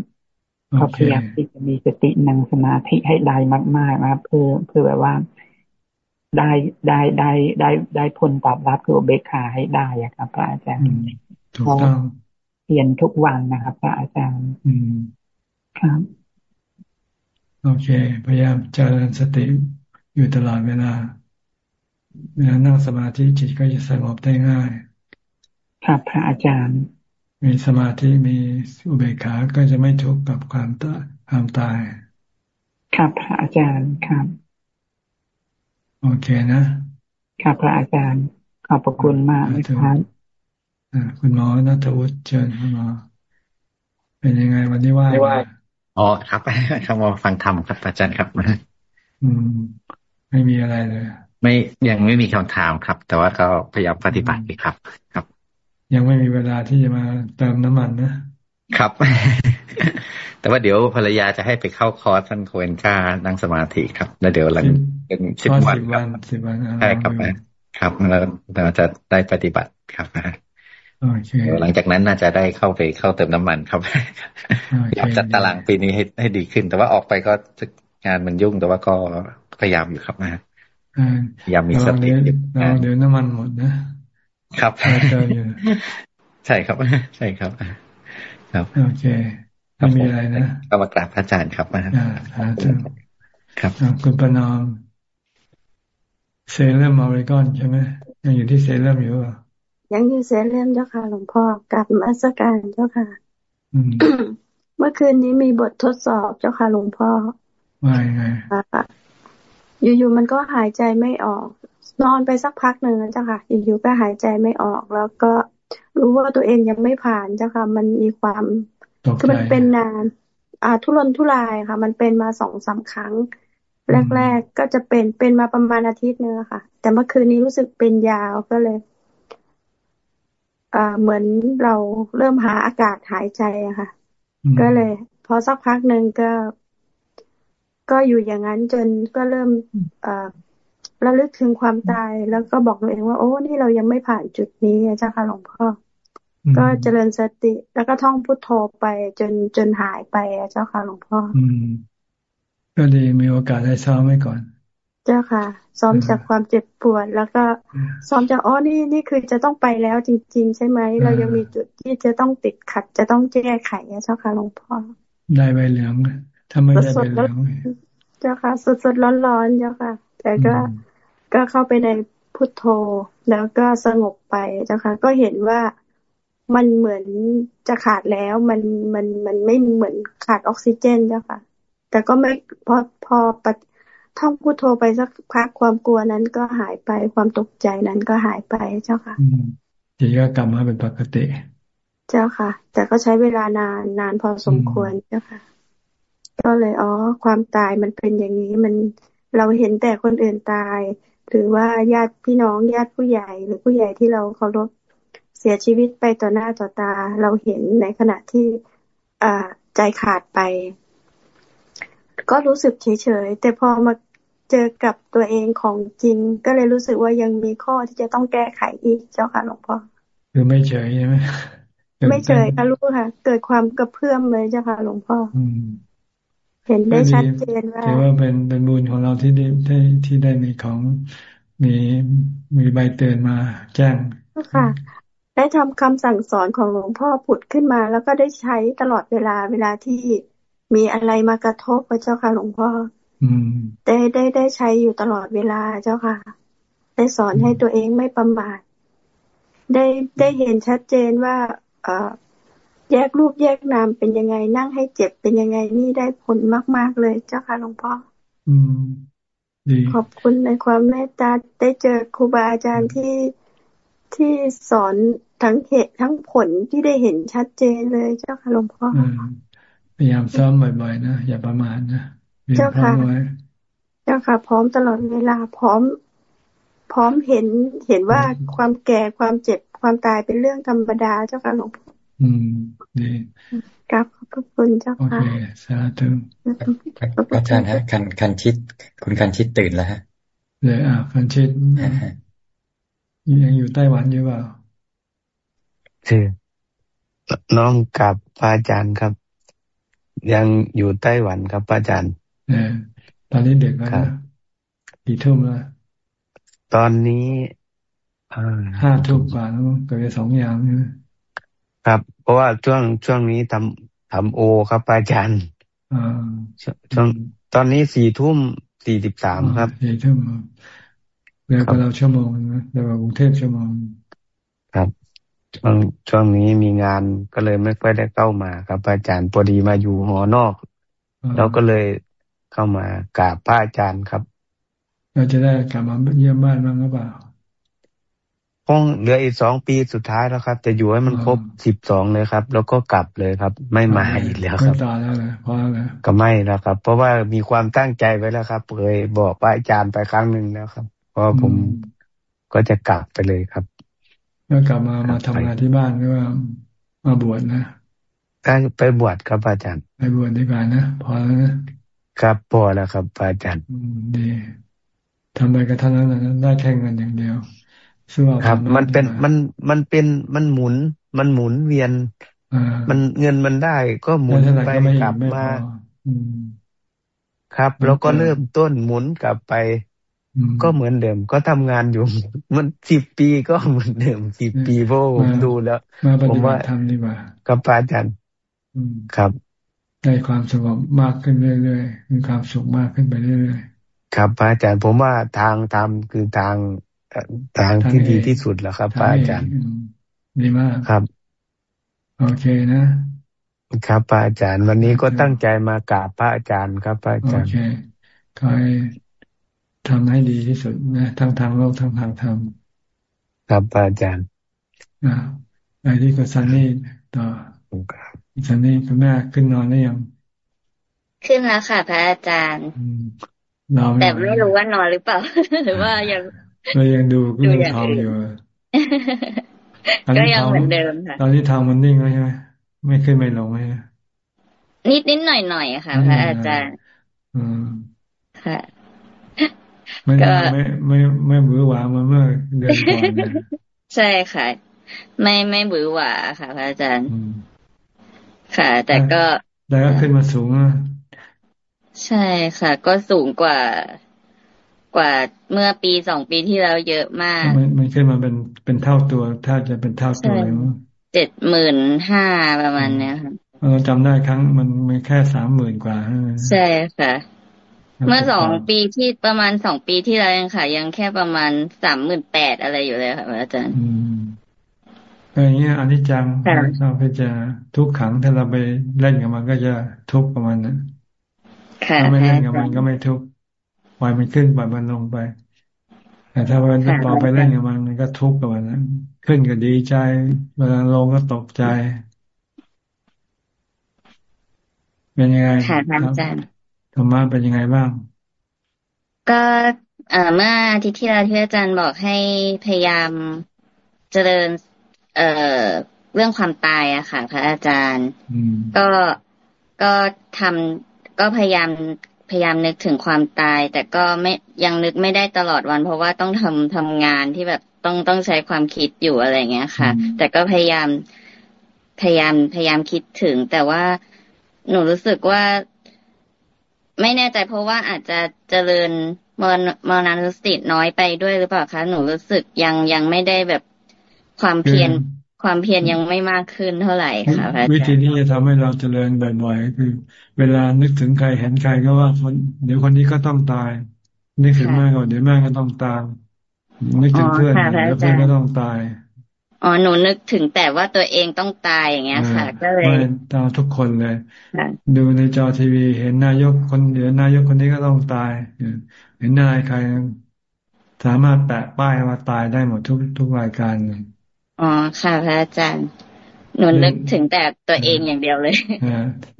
ก็พยายามที่จะมีสตินั่งสมาธิให้ได้มาก ๆ นะครับเพื่อเพื่อแบบว่าได้ได้ได้ได้ได้ผลตอบรับคือเบคขาให้ได้ครับพระอาจารย์ถูกต้องเปลี่ยนทุกวันนะครับพระอาจารย์ อืมครับโอเค พยายามเจริญสติอยู่ตลอดเวลาเวลานั่งสมาธิจิตก็จะสงบได้ง่าย ครับพระอาจารย์ มีสมาธิมีอุเบกขาก็จะไม่ทุกข์กับความตายความตาย ครับพระอาจารย์ครับ โอเคนะ ครับพระอาจารย์ ขอบพระคุณมากครับคุณหมอนัทวุฒิเชิญคุณหมอเป็นยังไงวันนี้ว่าอ๋อครับคำว่าฟังธรรมครับอาจารย์ครับอืม ไม่มีอะไรเลย ไม่ยังไม่มีคำถามครับ แต่ว่าก็พยายามปฏิบัติครับ ครับ ยังไม่มีเวลาที่จะมาเติมน้ำมันนะครับ แต่ว่าเดี๋ยวภรรยาจะให้ไปเข้าคอร์สท่านโคเอนค่านั่งสมาธิครับ แล้วเดี๋ยวหลังเป็นสิบวันสิบวันใช่ครับครับแล้วเราจะได้ปฏิบัติครับหลังจากนั้นน่าจะได้เข้าไปเข้าเติมน้ำมันครับอยากจัดตารางปีนี้ให้ให้ดีขึ้น แต่ว่าออกไปก็งานมันยุ่งแต่ว่าก็พยายามอยู่ครับนะพยายามมีสติเดี๋ยวน้ำมันหมดนะ ครับใช่ครับ ใช่ครับ ครับโอเคไม่มีอะไรนะก็มากราบพระอาจารย์ครับมาครับคุณประนอมเซเลมออริกอนใช่ไหมยังอยู่ที่เซเลมอยู่อะยังอยู่เซเลมเจ้าค่ะหลวงพ่อกลับมาสการเจ้าค่ะเมื่อคืนนี้มีบททดสอบเจ้าค่ะหลวงพ่อว่าไงอยู่ๆมันก็หายใจไม่ออก นอนไปสักพักหนึ่งเจ้าค่ะอยู่ๆก็หายใจไม่ออก แล้วก็รู้ว่าตัวเองยังไม่ผ่านเจ้าค่ะ มันมีความคือมันเป็นนาน อ่า ทุรนทุรายค่ะ มันเป็นมาสองสาครั้ง แรก ๆ ก็จะเป็นเป็นมาประมาณอาทิตย์นึงค่ะ แต่เมื่อคืนนี้รู้สึกเป็นยาวก็เลยอ่าเหมือนเราเริ่มหาอากาศหายใจอะค่ะ ก็เลย พอสักพักหนึ่งก็ ก็อยู่อย่างนั้นจนก็เริ่มอ่า ระลึกถึงความตายแล้วก็บอกตัวเองว่า โอ้นี่เรายังไม่ผ่านจุดนี้เจ้าค่ะหลวงพ่อก็เจริญสติ แล้วก็ท่องพุทโธไปจนจนหายไปเจ้าค่ะหลวงพ่ออืมก็ดีมีโอกาสได้ซ้อมไว้ก่อน เจ้าค่ะ ซ้อมจากความเจ็บปวด แล้วก็ซ้อมจากอ๋อนี่นี่คือจะต้องไปแล้วจริง ๆ ใช่ไหมเรายังมีจุดที่จะต้องติดขัด จะต้องแก้ไขเจ้าค่ะหลวงพ่อได้ใบเหลืองทำไมได้ใบเหลืองเจ้าค่ะ สดๆร้อนๆเจ้าค่ะ แต่ก็ ก็เข้าไปในพุทโธ แล้วก็สงบไปเจ้าค่ะ ก็เห็นว่ามันเหมือนจะขาดแล้วมันมันมันไม่เหมือนขาดออกซิเจนเจ้าค่ะ แต่ก็ไม่พอพอปท่องพุทโธไปสักพักความกลัวนั้นก็หายไปความตกใจนั้นก็หายไปเจ้าค่ะทีก็กลับมาเป็นปกติ เจ้าค่ะ แต่ก็ใช้เวลานานนานพอสมควรเจ้าค่ะ ก็เลยอ๋อ ความตายมันเป็นอย่างนี้มันเราเห็นแต่คนอื่นตาย หรือว่าญาติพี่น้องญาติผู้ใหญ่ หรือผู้ใหญ่ที่เราเคารพเสียชีวิตไปต่อหน้าต่อตา เราเห็นในขณะที่อ่าใจขาดไป ก็รู้สึกเฉยๆแต่พอมาเจอกับตัวเองของจริง ก็เลยรู้สึกว่ายังมีข้อที่จะต้องแก้ไขอีกเจ้าค่ะหลวงพ่อคือไม่เฉยใช่ไหมไม่เฉยค่ะรู้ค่ะ เกิดความกระเพื่อมเลยเจ้าค่ะหลวงพ่อ เห็นได้ชัดเจนว่าถือว่าเป็นเป็นบุญของเราที่ได้ที่ได้มีของมีมีใบเตือนมาแจ้งค่ะได้ทำคำสั่งสอนของหลวงพ่อผุดขึ้นมา แล้วก็ได้ใช้ตลอดเวลาเวลาที่มีอะไรมากระทบพระเจ้าค่ะหลวงพ่อได้ได้ได้ใช้อยู่ตลอดเวลาเจ้าค่ะ ได้สอนให้ตัวเองไม่ประมาทได้ได้เห็นชัดเจนว่า เออ แยกรูปแยกนามเป็นยังไง นั่งให้เจ็บเป็นยังไงนี่ได้ผลมาก ๆ เลยเจ้าค่ะหลวงพ่อขอบคุณในความเมตตาได้เจอครูบาอาจารย์ที่ที่สอนทั้งเหตุทั้งผลที่ได้เห็นชัดเจนเลยเจ้าค่ะหลวงพ่อพยายามซ้อมบ่อยๆนะอย่าประมาทนะเจ้าค่ะเจ้าค่ะ พร้อมตลอดเวลาพร้อม พร้อมเห็นเห็นว่าความแก่ความเจ็บความตายเป็นเรื่องธรรมดาเจ้าค่ะหลวงพ่อ อืมดีครับขอบคุณเจ้าค่ะโอเคสาธุอาจารย์ฮะคันคันชิด คุณคันชิดตื่นแล้วฮะเลยอ่าคันชิดยังอยู่ไต้หวันอยู่เปล่าคือน้องกับพระอาจารย์ครับ ยังอยู่ไต้หวันครับพระอาจารย์เออตอนนี้เด็กแล้วนะกี่ทุ่มแล้วตอนนี้ห้าทุ่มกว่าแล้วเกิดสองอย่าง ครับ เพราะว่าช่วงช่วงนี้ทำทำโอครับอาจารย์ช่วงตอนนี้สี่ทุ่มสี่สิบสามครับสี่ทุ่มเร็วกว่าเราชั่วโมงนะเร็วกว่ากรุงเทพชั่วโมง ครับช่วงช่วงนี้มีงานก็เลยไม่ค่อยได้เข้ามาครับอาจารย์พอดีมาอยู่หอนอกแล้วก็เลยเข้ามากราบพระอาจารย์ครับ เราจะได้กลับมาเยี่ยมบ้านบ้างหรือเปล่า ห้องเหลืออีกสองปีสุดท้ายแล้วครับ จะอยู่ให้มันครบสิบสองเลยครับ แล้วก็กลับเลยครับ ไม่มาอีกแล้วครับไม่ต่อแล้วเลยเพราะอะไรก็ไม่แล้วครับ เพราะว่ามีความตั้งใจไว้แล้วครับเคยบอกพระอาจารย์ไปครั้งหนึ่งแล้วครับ เพราะผมก็จะกลับไปเลยครับแล้วกลับมามาทำงานที่บ้านหรือว่ามาบวชนะก็ไปบวชครับอาจารย์ ไปบวชดีกว่านะพอแล้วนะครับพอแล้วครับอาจารย์ดีทำไปกระทั่งนั้นได้แค่เงินอย่างเดียว ครับ มันเป็นมันมันเป็นมันหมุน มันหมุนเวียนมันเงินมันได้ก็หมุนไปกลับมาครับ แล้วก็เริ่มต้นหมุนกลับไป ก็เหมือนเดิม ก็ทำงานอยู่ มันสิบปีก็เหมือนเดิมสิบปีเพราะผมดูแล้วผมว่าทำดีกว่ากับพระอาจารย์ครับ ได้ความสงบมากขึ้นเรื่อยๆมีความสุขมากขึ้นไปเรื่อยๆครับพระอาจารย์ผมว่าทางธรรมคือทาง ทางที่ดีที่สุดแล้วครับพระอาจารย์ดีมากครับ โอเคนะครับพระอาจารย์ วันนี้ก็ตั้งใจมากราบพระอาจารย์ครับพระอาจารย์โอเคคอยทำให้ดีที่สุดนะทั้งทางโลกทั้งทางธรรมครับพระอาจารย์อ่าไปที่กับซันนี่ต่อซันนี่คุณแม่ขึ้นนอนได้ยัง ขึ้นแล้วค่ะ พระอาจารย์แต่ไม่รู้ว่านอนหรือเปล่า หรือว่ายัง เรายังดูดูทองอยู่ก็ยังเหมือนเดิมค่ะ ตอนนี้ทองมันนิ่งแล้วใช่ไหมไม่ขึ้นไม่ลงใช่ไหมนิดนิดหน่อยหน่อยค่ะพระอาจารย์อืมค่ะไม่ไม่ไม่ไม่บือหวามาเมื่อเดือนก่อนใช่ค่ะ ไม่ไม่บือหวาค่ะพระอาจารย์ค่ะ แต่ก็แต่ก็ขึ้นมาสูงใช่ค่ะ ก็สูงกว่า กว่าเมื่อปีสองปีที่แล้วเยอะมาก มันมันขึ้นมาเป็นเป็นเท่าตัวถ้าจะเป็นเท่าตัวเลยเจ็ดหมื่นห้าประมาณเนี้ยค่ะเราจำได้ครั้งมันมันแค่สามหมื่นกว่าใช่ค่ะ เมื่อสองปีที่ประมาณสองปีที่แล้วยังค่ะ ยังแค่ประมาณสามหมื่นแปดอะไรอยู่เลยค่ะอาจารย์อย่างเงี้ยอันนี้จังเราไปจะทุกขังถ้าเราไปเล่นกับมันก็จะทุกข์กับมันนะถ้าไม่เล่นกับมันก็ไม่ทุกข์ ปล่อยมันขึ้นปล่อยมันลงไป แต่ถ้าวันต่อไปเล่นกับมันมันก็ทุกข์กับมันนะขึ้นก็ดีใจ เวลาลงก็ตกใจ เป็นยังไงค่ะอาจารย์ธรรมะเป็นยังไงบ้าง ก็เมื่ออาทิตย์ที่แล้วที่อาจารย์บอกให้พยายามเจริญ เอ่อเรื่องความตายอะค่ะพระอาจารย์ก็ก็ทำก็พยายาม พยายามนึกถึงความตาย แต่ก็ไม่ยังนึกไม่ได้ตลอดวัน เพราะว่าต้องทำทำงานที่แบบต้องต้องใช้ความคิดอยู่อะไรเงี้ยค่ะ แต่ก็พยายามพยายามพยายามคิดถึง แต่ว่าหนูรู้สึกว่า ไม่แน่ใจเพราะว่าอาจจะเจริญมรมรณสติน้อยไปด้วยหรือเปล่าคะหนูรู้สึกยังยังไม่ได้แบบความเพียร ความเพียรยังไม่มากขึ้นเท่าไหร่ค่ะวิธีที่จะทำให้เราเจริญบ่อยๆคือ เวลานึกถึงใครเห็นใครก็ว่าคนเดี๋ยวคนนี้ก็ต้องตายนึกถึงแม่ก็เดี๋ยวแม่ก็ต้องตายนึกถึงเพื่อนเดี๋ยวเพื่อนก็ต้องตายอ๋อหนูนึกถึงแต่ว่าตัวเองต้องตายอย่างเงี้ยค่ะ ก็เลยตาทุกคนเลย ดูในจอทีวีเห็นนายกคนเดี๋ยวนายกคนนี้ก็ต้องตายเห็นนายใคร สามารถแปะป้ายว่าตายได้หมดทุกทุกรายการเลย อ๋อค่ะพระอาจารย์หนูนึกถึงแต่ตัวเองอย่างเดียวเลย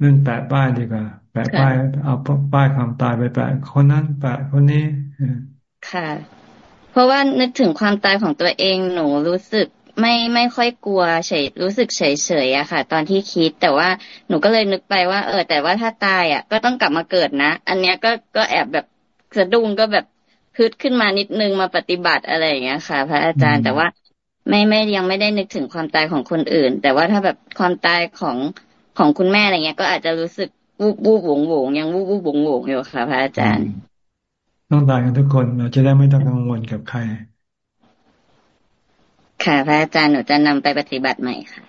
นั่นแปะป้ายดีกว่า แปะป้าย เอาป้ายความตายไปแปะคนนั้นแปะคนนี้ค่ะ เพราะว่านึกถึงความตายของตัวเองหนูรู้สึกไม่ไม่ค่อยกลัวเฉยรู้สึกเฉยเฉยอะค่ะ ตอนที่คิดแต่ว่าหนูก็เลยนึกไปว่า เออ แต่ว่าถ้าตายอะก็ต้องกลับมาเกิดนะ อันเนี้ยก็ก็แอบแบบสะดุ้งก็แบบพึดขึ้นมานิดนึงมาปฏิบัติอะไรอย่างเงี้ยค่ะ พระอาจารย์แต่ว่า ไม่ไม่ยังไม่ได้นึกถึงความตายของคนอื่น แต่ว่าถ้าแบบความตายของของคุณแม่อะไรเงี้ย ก็อาจจะรู้สึกวูบวูบวงวงยังวูบวูบวงวงอยู่ค่ะพระอาจารย์ ต้องตายกันทุกคนเราจะได้ไม่ต้องกังวลกับใคร ค่ะพระอาจารย์หนูจะนำไปปฏิบัติใหม่ค่ะ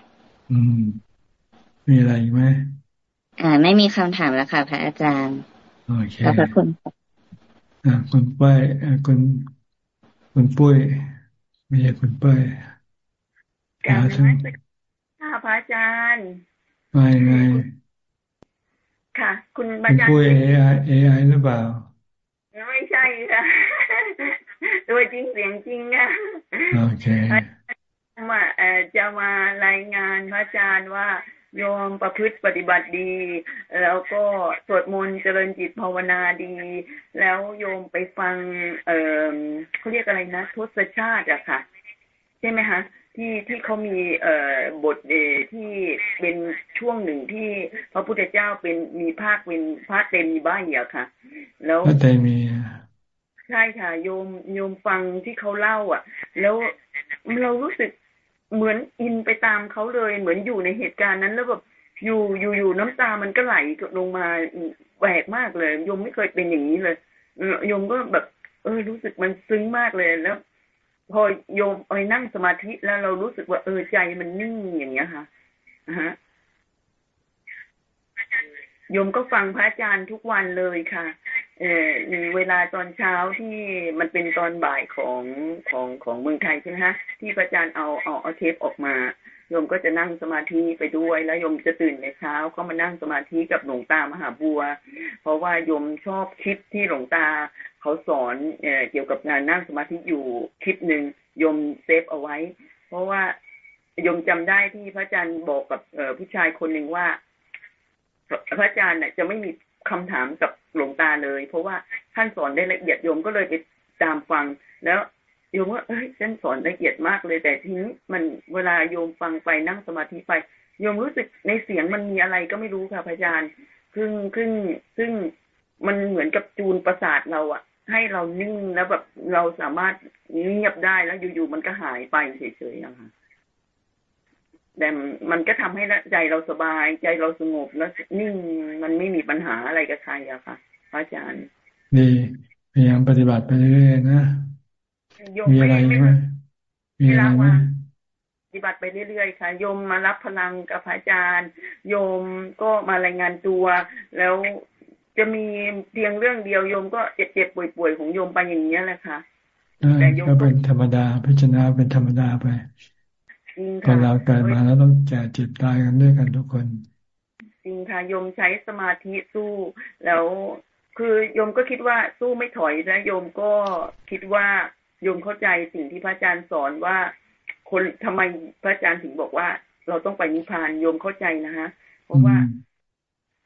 อืม มีอะไรไหมอ่า ไม่มีคำถามแล้วค่ะ พระอาจารย์โอเคขอบพระคุณอ่าคุณป้ายคุณคุณปุ้ยไม่ใช่คุณเป้ยกล่าวถึงค่ะพระอาจารย์ไม่ไงค่ะ คุณอาจารย์คุยเอไอเอไอหรือเปล่า ไม่ใช่ค่ะตัวจริงเสียงจริงค่ะโอเคมาเอ่อจะมารายงานพระอาจารย์ว่า โยมประพฤติปฏิบัติดี แล้วก็สวดมนต์เจริญจิตภาวนาดี แล้วโยมไปฟัง เออเขาเรียกอะไรนะทศชาติอะค่ะ ใช่ไหมคะที่ที่เขามีเอ่อบทเอที่เป็นช่วงหนึ่งที่พระพุทธเจ้าเป็นมีภาคเป็นพระเตมีบ้ายอะค่ะ แล้วพระเตมีใช่ค่ะ โยมโยมฟังที่เขาเล่า อะ แล้วเรารู้สึก เหมือนอินไปตามเขาเลย เหมือนอยู่ในเหตุการณ์นั้นแล้วแบบอยู่อยู่อยู่น้ำตามันก็ไหลลงมาแหวกมากเลยโยมไม่เคยเป็นอย่างนี้เลยโยมก็แบบ เออ รู้สึกมันซึ้งมากเลยแล้ว พอโยมไปนั่งสมาธิแล้วเรารู้สึกว่าเออใจมันนิ่งอย่างเงี้ยค่ะฮะโยมก็ฟังพระอาจารย์ทุกวันเลยค่ะ เออเวลาตอนเช้าที่มันเป็นตอนบ่ายของของของเมืองไทยใช่ไหมฮะที่พระอาจารย์เอาเอาเอาเทปออกมาโยมก็จะนั่งสมาธิไปด้วยแล้วโยมจะตื่นในเช้าก็มานั่งสมาธิกับหลวงตามหาบัว เพราะว่าโยมชอบคลิปที่หลวงตาเขาสอนเอเกี่ยวกับงานนั่งสมาธิอยู่คลิปหนึ่งโยมเซฟเอาไว้ เพราะว่าโยมจำได้ที่พระอาจารย์บอกกับผู้ชายคนหนึ่งว่า พระอาจารย์เนี่ยจะไม่มี คำถามกับหลวงตาเลย เพราะว่าท่านสอนได้ละเอียดโยมก็เลยไปตามฟัง แล้วโยมว่าเอ้ยท่านสอนละเอียดมากเลย แต่ทีนี้มันเวลาโยมฟังไปนั่งสมาธิไปโยมรู้สึกในเสียงมันมีอะไรก็ไม่รู้ค่ะพระอาจารย์ซึ่งซึ่งซึ่งมันเหมือนกับจูนประสาทเราอะให้เรานิ่งแล้วแบบเราสามารถเงียบได้แล้วอยู่ๆมันก็หายไปเฉยๆนะคะ แต่มันก็ทำให้ใจเราสบาย ใจเราสงบแล้วนิ่งมันไม่มีปัญหาอะไรกับใครอะค่ะพระอาจารย์ดีพยายามปฏิบัติไปเรื่อยๆนะมีอะไรไหมมีอะไรไหมปฏิบัติไปเรื่อยๆค่ะโยมมารับพลังกับพระอาจารย์ โยมก็มารายงานตัว แล้วจะมีเพียงเรื่องเดียวโยมก็เจ็บๆป่วยๆของโยมไปอย่างนี้แหละค่ะแต่โยมก็เป็นธรรมดาพิจารณาเป็นธรรมดาไป คนเราเกิดมาแล้วต้องแก่เจ็บตายกันด้วยกันทุกคน จริงค่ะโยมใช้สมาธิสู้ แล้วคือโยมก็คิดว่าสู้ไม่ถอยนะโยมก็คิดว่าโยมเข้าใจสิ่งที่พระอาจารย์สอนว่า คนทำไมพระอาจารย์ถึงบอกว่า เราต้องไปนิพพานโยมเข้าใจนะฮะเพราะว่า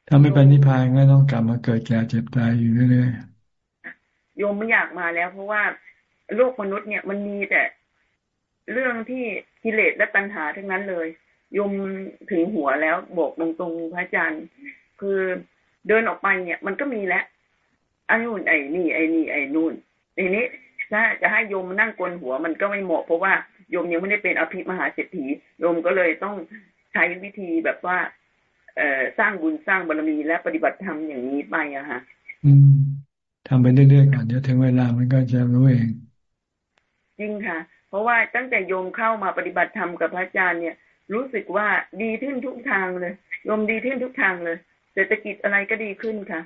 ถ้าไม่ไปนิพพานก็ต้องกลับมาเกิดแก่เจ็บตายอยู่เรื่อยๆโยมไม่อยากมาแล้ว เพราะว่าโลกมนุษย์เนี่ยมันมีแต่ เรื่องที่กิเลสและตัณหาทั้งนั้นเลยยมถึงหัวแล้วบอกตรงๆพระอาจารย์ คือเดินออกไปเนี่ย มันก็มีแล้วไอ้นู่นไอ้นี่ไอ้นี่ไอ้นู่นทีนี้ถ้าจะให้โยมนั่งกลนหัวมันก็ไม่เหมาะเพราะว่าโยมยังไม่ได้เป็นอภิมหาเศรษฐีโยมก็เลยต้องใช้วิธีแบบว่า เอ่อสร้างบุญสร้างบารมีและปฏิบัติธรรมอย่างนี้ไปอะค่ะอืมทำไปเรื่อยๆก่อนเดี๋ยวถึงเวลามันก็จะรู้เอง จริงค่ะ ราะว่าตั้งแต่โยมเข้ามาปฏิบัติธรรมกับพระอาจารย์เนี่ย รู้สึกว่าดีขึ้นทุกทางเลยโยมดีขึ้นทุกทางเลย เศรษฐกิจอะไรก็ดีขึ้นค่ะ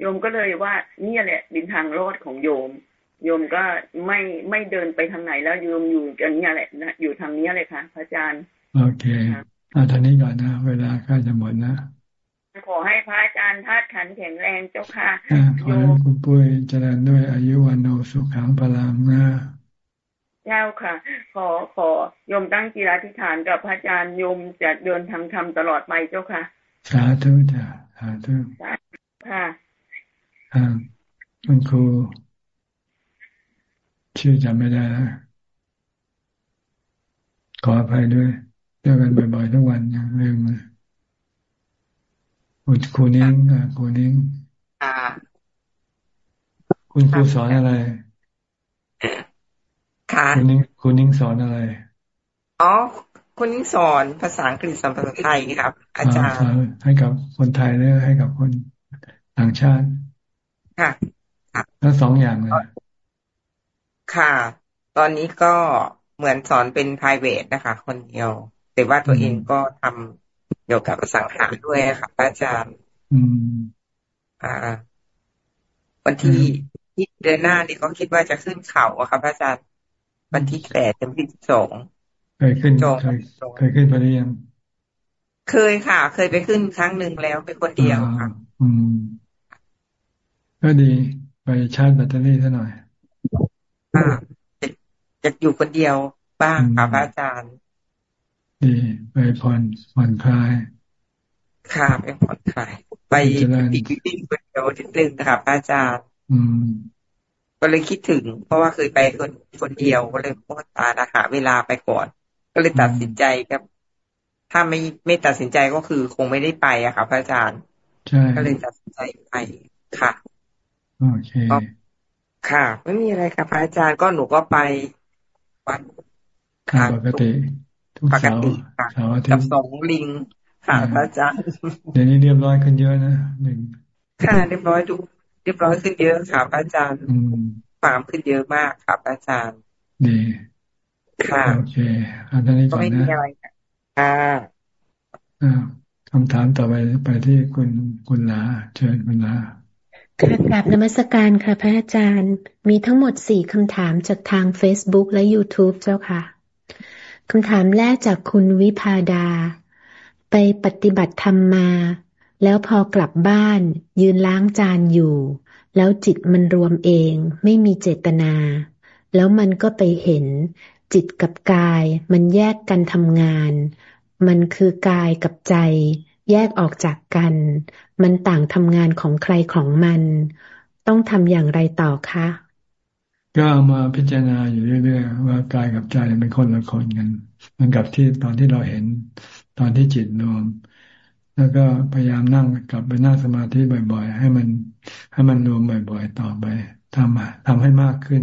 โยมก็เลยว่านี่แหละดินทางรอดของโยม โยมก็ไม่ไม่เดินไปทางไหนแล้วโยมอยู่กันนี้แหละนะอยู่ทางนี้เลยค่ะ พระอาจารย์ โอเคเอาทางนี้ก่อนนะ เวลาใกล้จะหมดนะขอให้พระอาจารย์ธาตุขันแข็งแรงเจ้าค่ะขอให้คุณปุ้ยเจริญด้วยอายุวันโนสุขังพลังนะ เจ้าค่ะ ขอขอโยมตั้งจิราธิฐานกับพระอาจารย์โยมจะเดินทางธรรมตลอดไปเจ้าค่ะ สาธุจ้ะสาธุค่ะอ่าคุณครูชื่อจำไม่ได้แล้วขออภัยด้วยเจอกันบ่อยๆทุกวันยังลืมเลยคุณครูนิ้งอ่าครูนิ้งคุณครูสอนอะไร ค่ะคุณนิ้งคุณนิ้งสอนอะไรอ๋อคุณนิ้งสอนภาษาอังกฤษสอนภาษาไทยครับ อาจารย์ให้กับคนไทยหรือให้กับคนต่างชาติ ค่ะทั้งสองอย่างเลยค่ะ ตอนนี้ก็เหมือนสอนเป็น p r i v a t นะคะ คนเดียว แต่ว่าตัวเองก็ทำเกี่ยวกับสังหารด้วยค่ะอาจารย์อืมอ่าวันที่ที่เดือนหน้านี่ก็คิดว่าจะขึ้นเขาอะค่ะอาจารย์ วันที่แปดถึงที่สองเคยขึ้นเคยเคยขึ้นไปหรือยังเคยค่ะ เคยไปขึ้นครั้งหนึ่งแล้วเป็นคนเดียวค่ะอืม ก็ดีไปชาร์จแบตเตอรี่ซะหน่อยค่ะจะอยู่คนเดียวบ้างค่ะพระอาจารย์ ดีไปผ่อนผ่อนคลายค่ะไปผ่อนคลายไปปีกวิ่งคนเดียวนิดนึงค่ะพระอาจารย์ อืม ก็เลยคิดถึง เพราะว่าเคยไปคนคนเดียวก็เลยพ่อตาหาเวลาไปก่อน ก็เลยตัดสินใจครับ ถ้าไม่ไม่ตัดสินใจก็คือคงไม่ได้ไปอะค่ะพระอาจารย์ใช่ก็เลยตัดสินใจไปค่ะโอเคค่ะ ไม่มีอะไรค่ะพระอาจารย์ก็หนูก็ไปวัดค่ะปกติทุกเสาร์เสาร์อาทิตย์กับสองลิงค่ะพระอาจารย์เดี๋ยวนี้เรียบร้อยขึ้นเยอะนะหนึ่งค่ะเรียบร้อยทุก เรียบร้อยขึ้นเยอะค่ะอาจารย์ฟาร์มขึ้นเยอะมากครับ อาจารย์ดีค่ะโอเคอันนี้ก่อนนะค่ะคำถามต่อไปไปที่คุณคุณลาเชิญคุณลาค่ะกราบนมัสการค่ะพระอาจารย์ มีทั้งหมดสี่คำถามจากทาง Facebook และ YouTube เจ้าค่ะคำถามแรกจากคุณวิพาดา ไปปฏิบัติธรรมมา แล้วพอกลับบ้าน ยืนล้างจานอยู่ แล้วจิตมันรวมเองไม่มีเจตนา แล้วมันก็ไปเห็น จิตกับกายมันแยกกันทำงาน มันคือกายกับใจ แยกออกจากกัน มันต่างทำงานของใครของมัน ต้องทำอย่างไรต่อคะ ก็เอามาพิจารณาอยู่เรื่อยๆว่ากายกับใจเป็นคนละคนกันเหมือนกับที่ตอนที่เราเห็นตอนที่จิตรวม แล้วก็พยายามนั่งกลับไปนั่งสมาธิบ่อยๆ ให้มันให้มันรวมบ่อยๆต่อไปทำทำให้มากขึ้น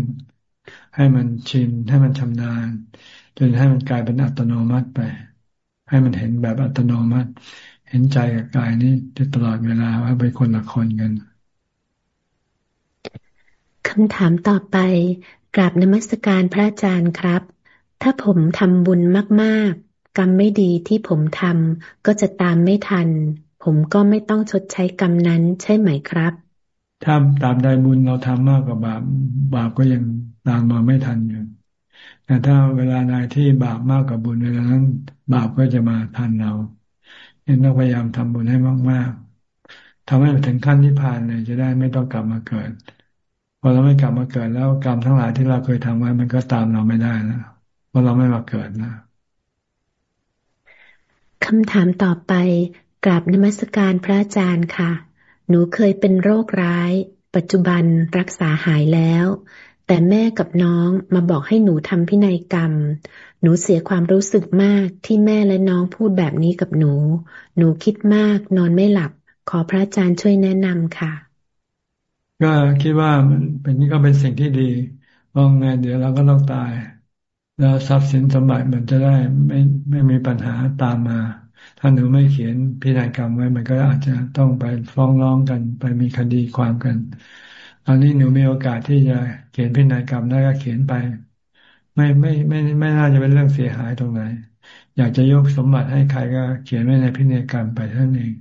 ให้มันชินให้มันชำนาญ จนให้มันกลายเป็นอัตโนมัติไป ให้มันเห็นแบบอัตโนมัติ เห็นใจกับกายนี้ตลอดเวลาว่าเป็นคนละคนกันคำถามต่อไปกราบนมัสการพระอาจารย์ครับ ถ้าผมทำบุญมากๆ กรรมไม่ดีที่ผมทำก็จะตามไม่ทัน ผมก็ไม่ต้องชดใช้กรรมนั้นใช่ไหมครับ ถ้าตามใดบุญเราทำมากกว่าบาป บาปก็ยังตามมาไม่ทันอยู่แต่ถ้าเวลาใดที่บาปมากกว่าบุญเวลานั้น บาปก็จะมาทันเราเห็นต้องพยายามทำบุญให้มากๆทำให้ถึงขั้นที่ผ่านเลยจะได้ไม่ต้องกลับมาเกิดพอเราไม่กลับมาเกิดแล้วกรรมทั้งหลายที่เราเคยทำไว้มันก็ตามเราไม่ได้แล้วเพราะเราไม่มาเกิดนะ คำถามต่อไปกราบนมัสการพระอาจารย์ค่ะ หนูเคยเป็นโรคร้าย ปัจจุบันรักษาหายแล้ว แต่แม่กับน้องมาบอกให้หนูทำพินัยกรรม หนูเสียความรู้สึกมากที่แม่และน้องพูดแบบนี้กับหนู หนูคิดมากนอนไม่หลับ ขอพระอาจารย์ช่วยแนะนำค่ะ ก็คิดว่ามันเป็นนี่ก็เป็นสิ่งที่ดีเพราะไงเดี๋ยวเราก็ต้องตาย แล้วทรัพย์สินสมบัติมันจะได้ไม่ไม่มีปัญหาตามมา ถ้าหนูไม่เขียนพินัยกรรมไว้ มันก็อาจจะต้องไปฟ้องร้องกัน ไปมีคดีความกัน ตอนนี้หนูมีโอกาสที่จะเขียนพินัยกรรมได้ก็เขียนไป ไม่ไม่ไม่ไม่น่าจะเป็นเรื่องเสียหายตรงไหน อยากจะยกสมบัติให้ใครก็เขียนไว้ในพินัยกรรมไปท่านั้นเอง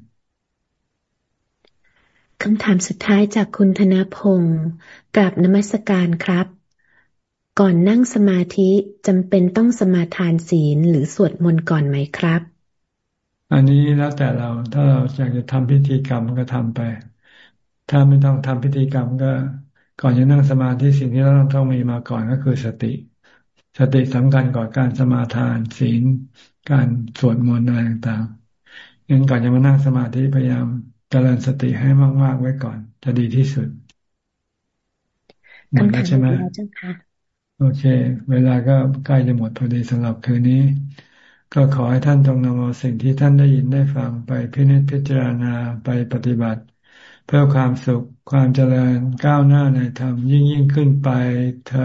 คำถามสุดท้ายจากคุณธนพงศ์กราบนมัสการครับ ก่อนนั่งสมาธิจำเป็นต้องสมาทานศีลหรือสวดมนต์ก่อนไหมครับ อันนี้แล้วแต่เราถ้าเราอยากจะทำพิธีกรรมก็ทำไป ถ้าไม่ต้องทำพิธีกรรมก็ ก่อนจะนั่งสมาธิสิ่งที่เราต้องมีมาก่อนก็คือสติ สติสำคัญก่อนการสมาทานศีล การสวดมนต์อะไรต่างๆงั้นก่อนจะมานั่งสมาธิพยายามเจริญสติให้มากๆไว้ก่อน จะดีที่สุดหมดแล้วใช่ไหม โอเค เวลาก็ใกล้จะหมดพอดีสำหรับคืนนี้ ก็ขอให้ท่านจงนำเอาสิ่งที่ท่านได้ยินได้ฟังไปพินิจพิจารณาไปปฏิบัติ เพื่อความสุขความเจริญก้าวหน้าในธรรมยิ่งยิ่งขึ้นไปเธอ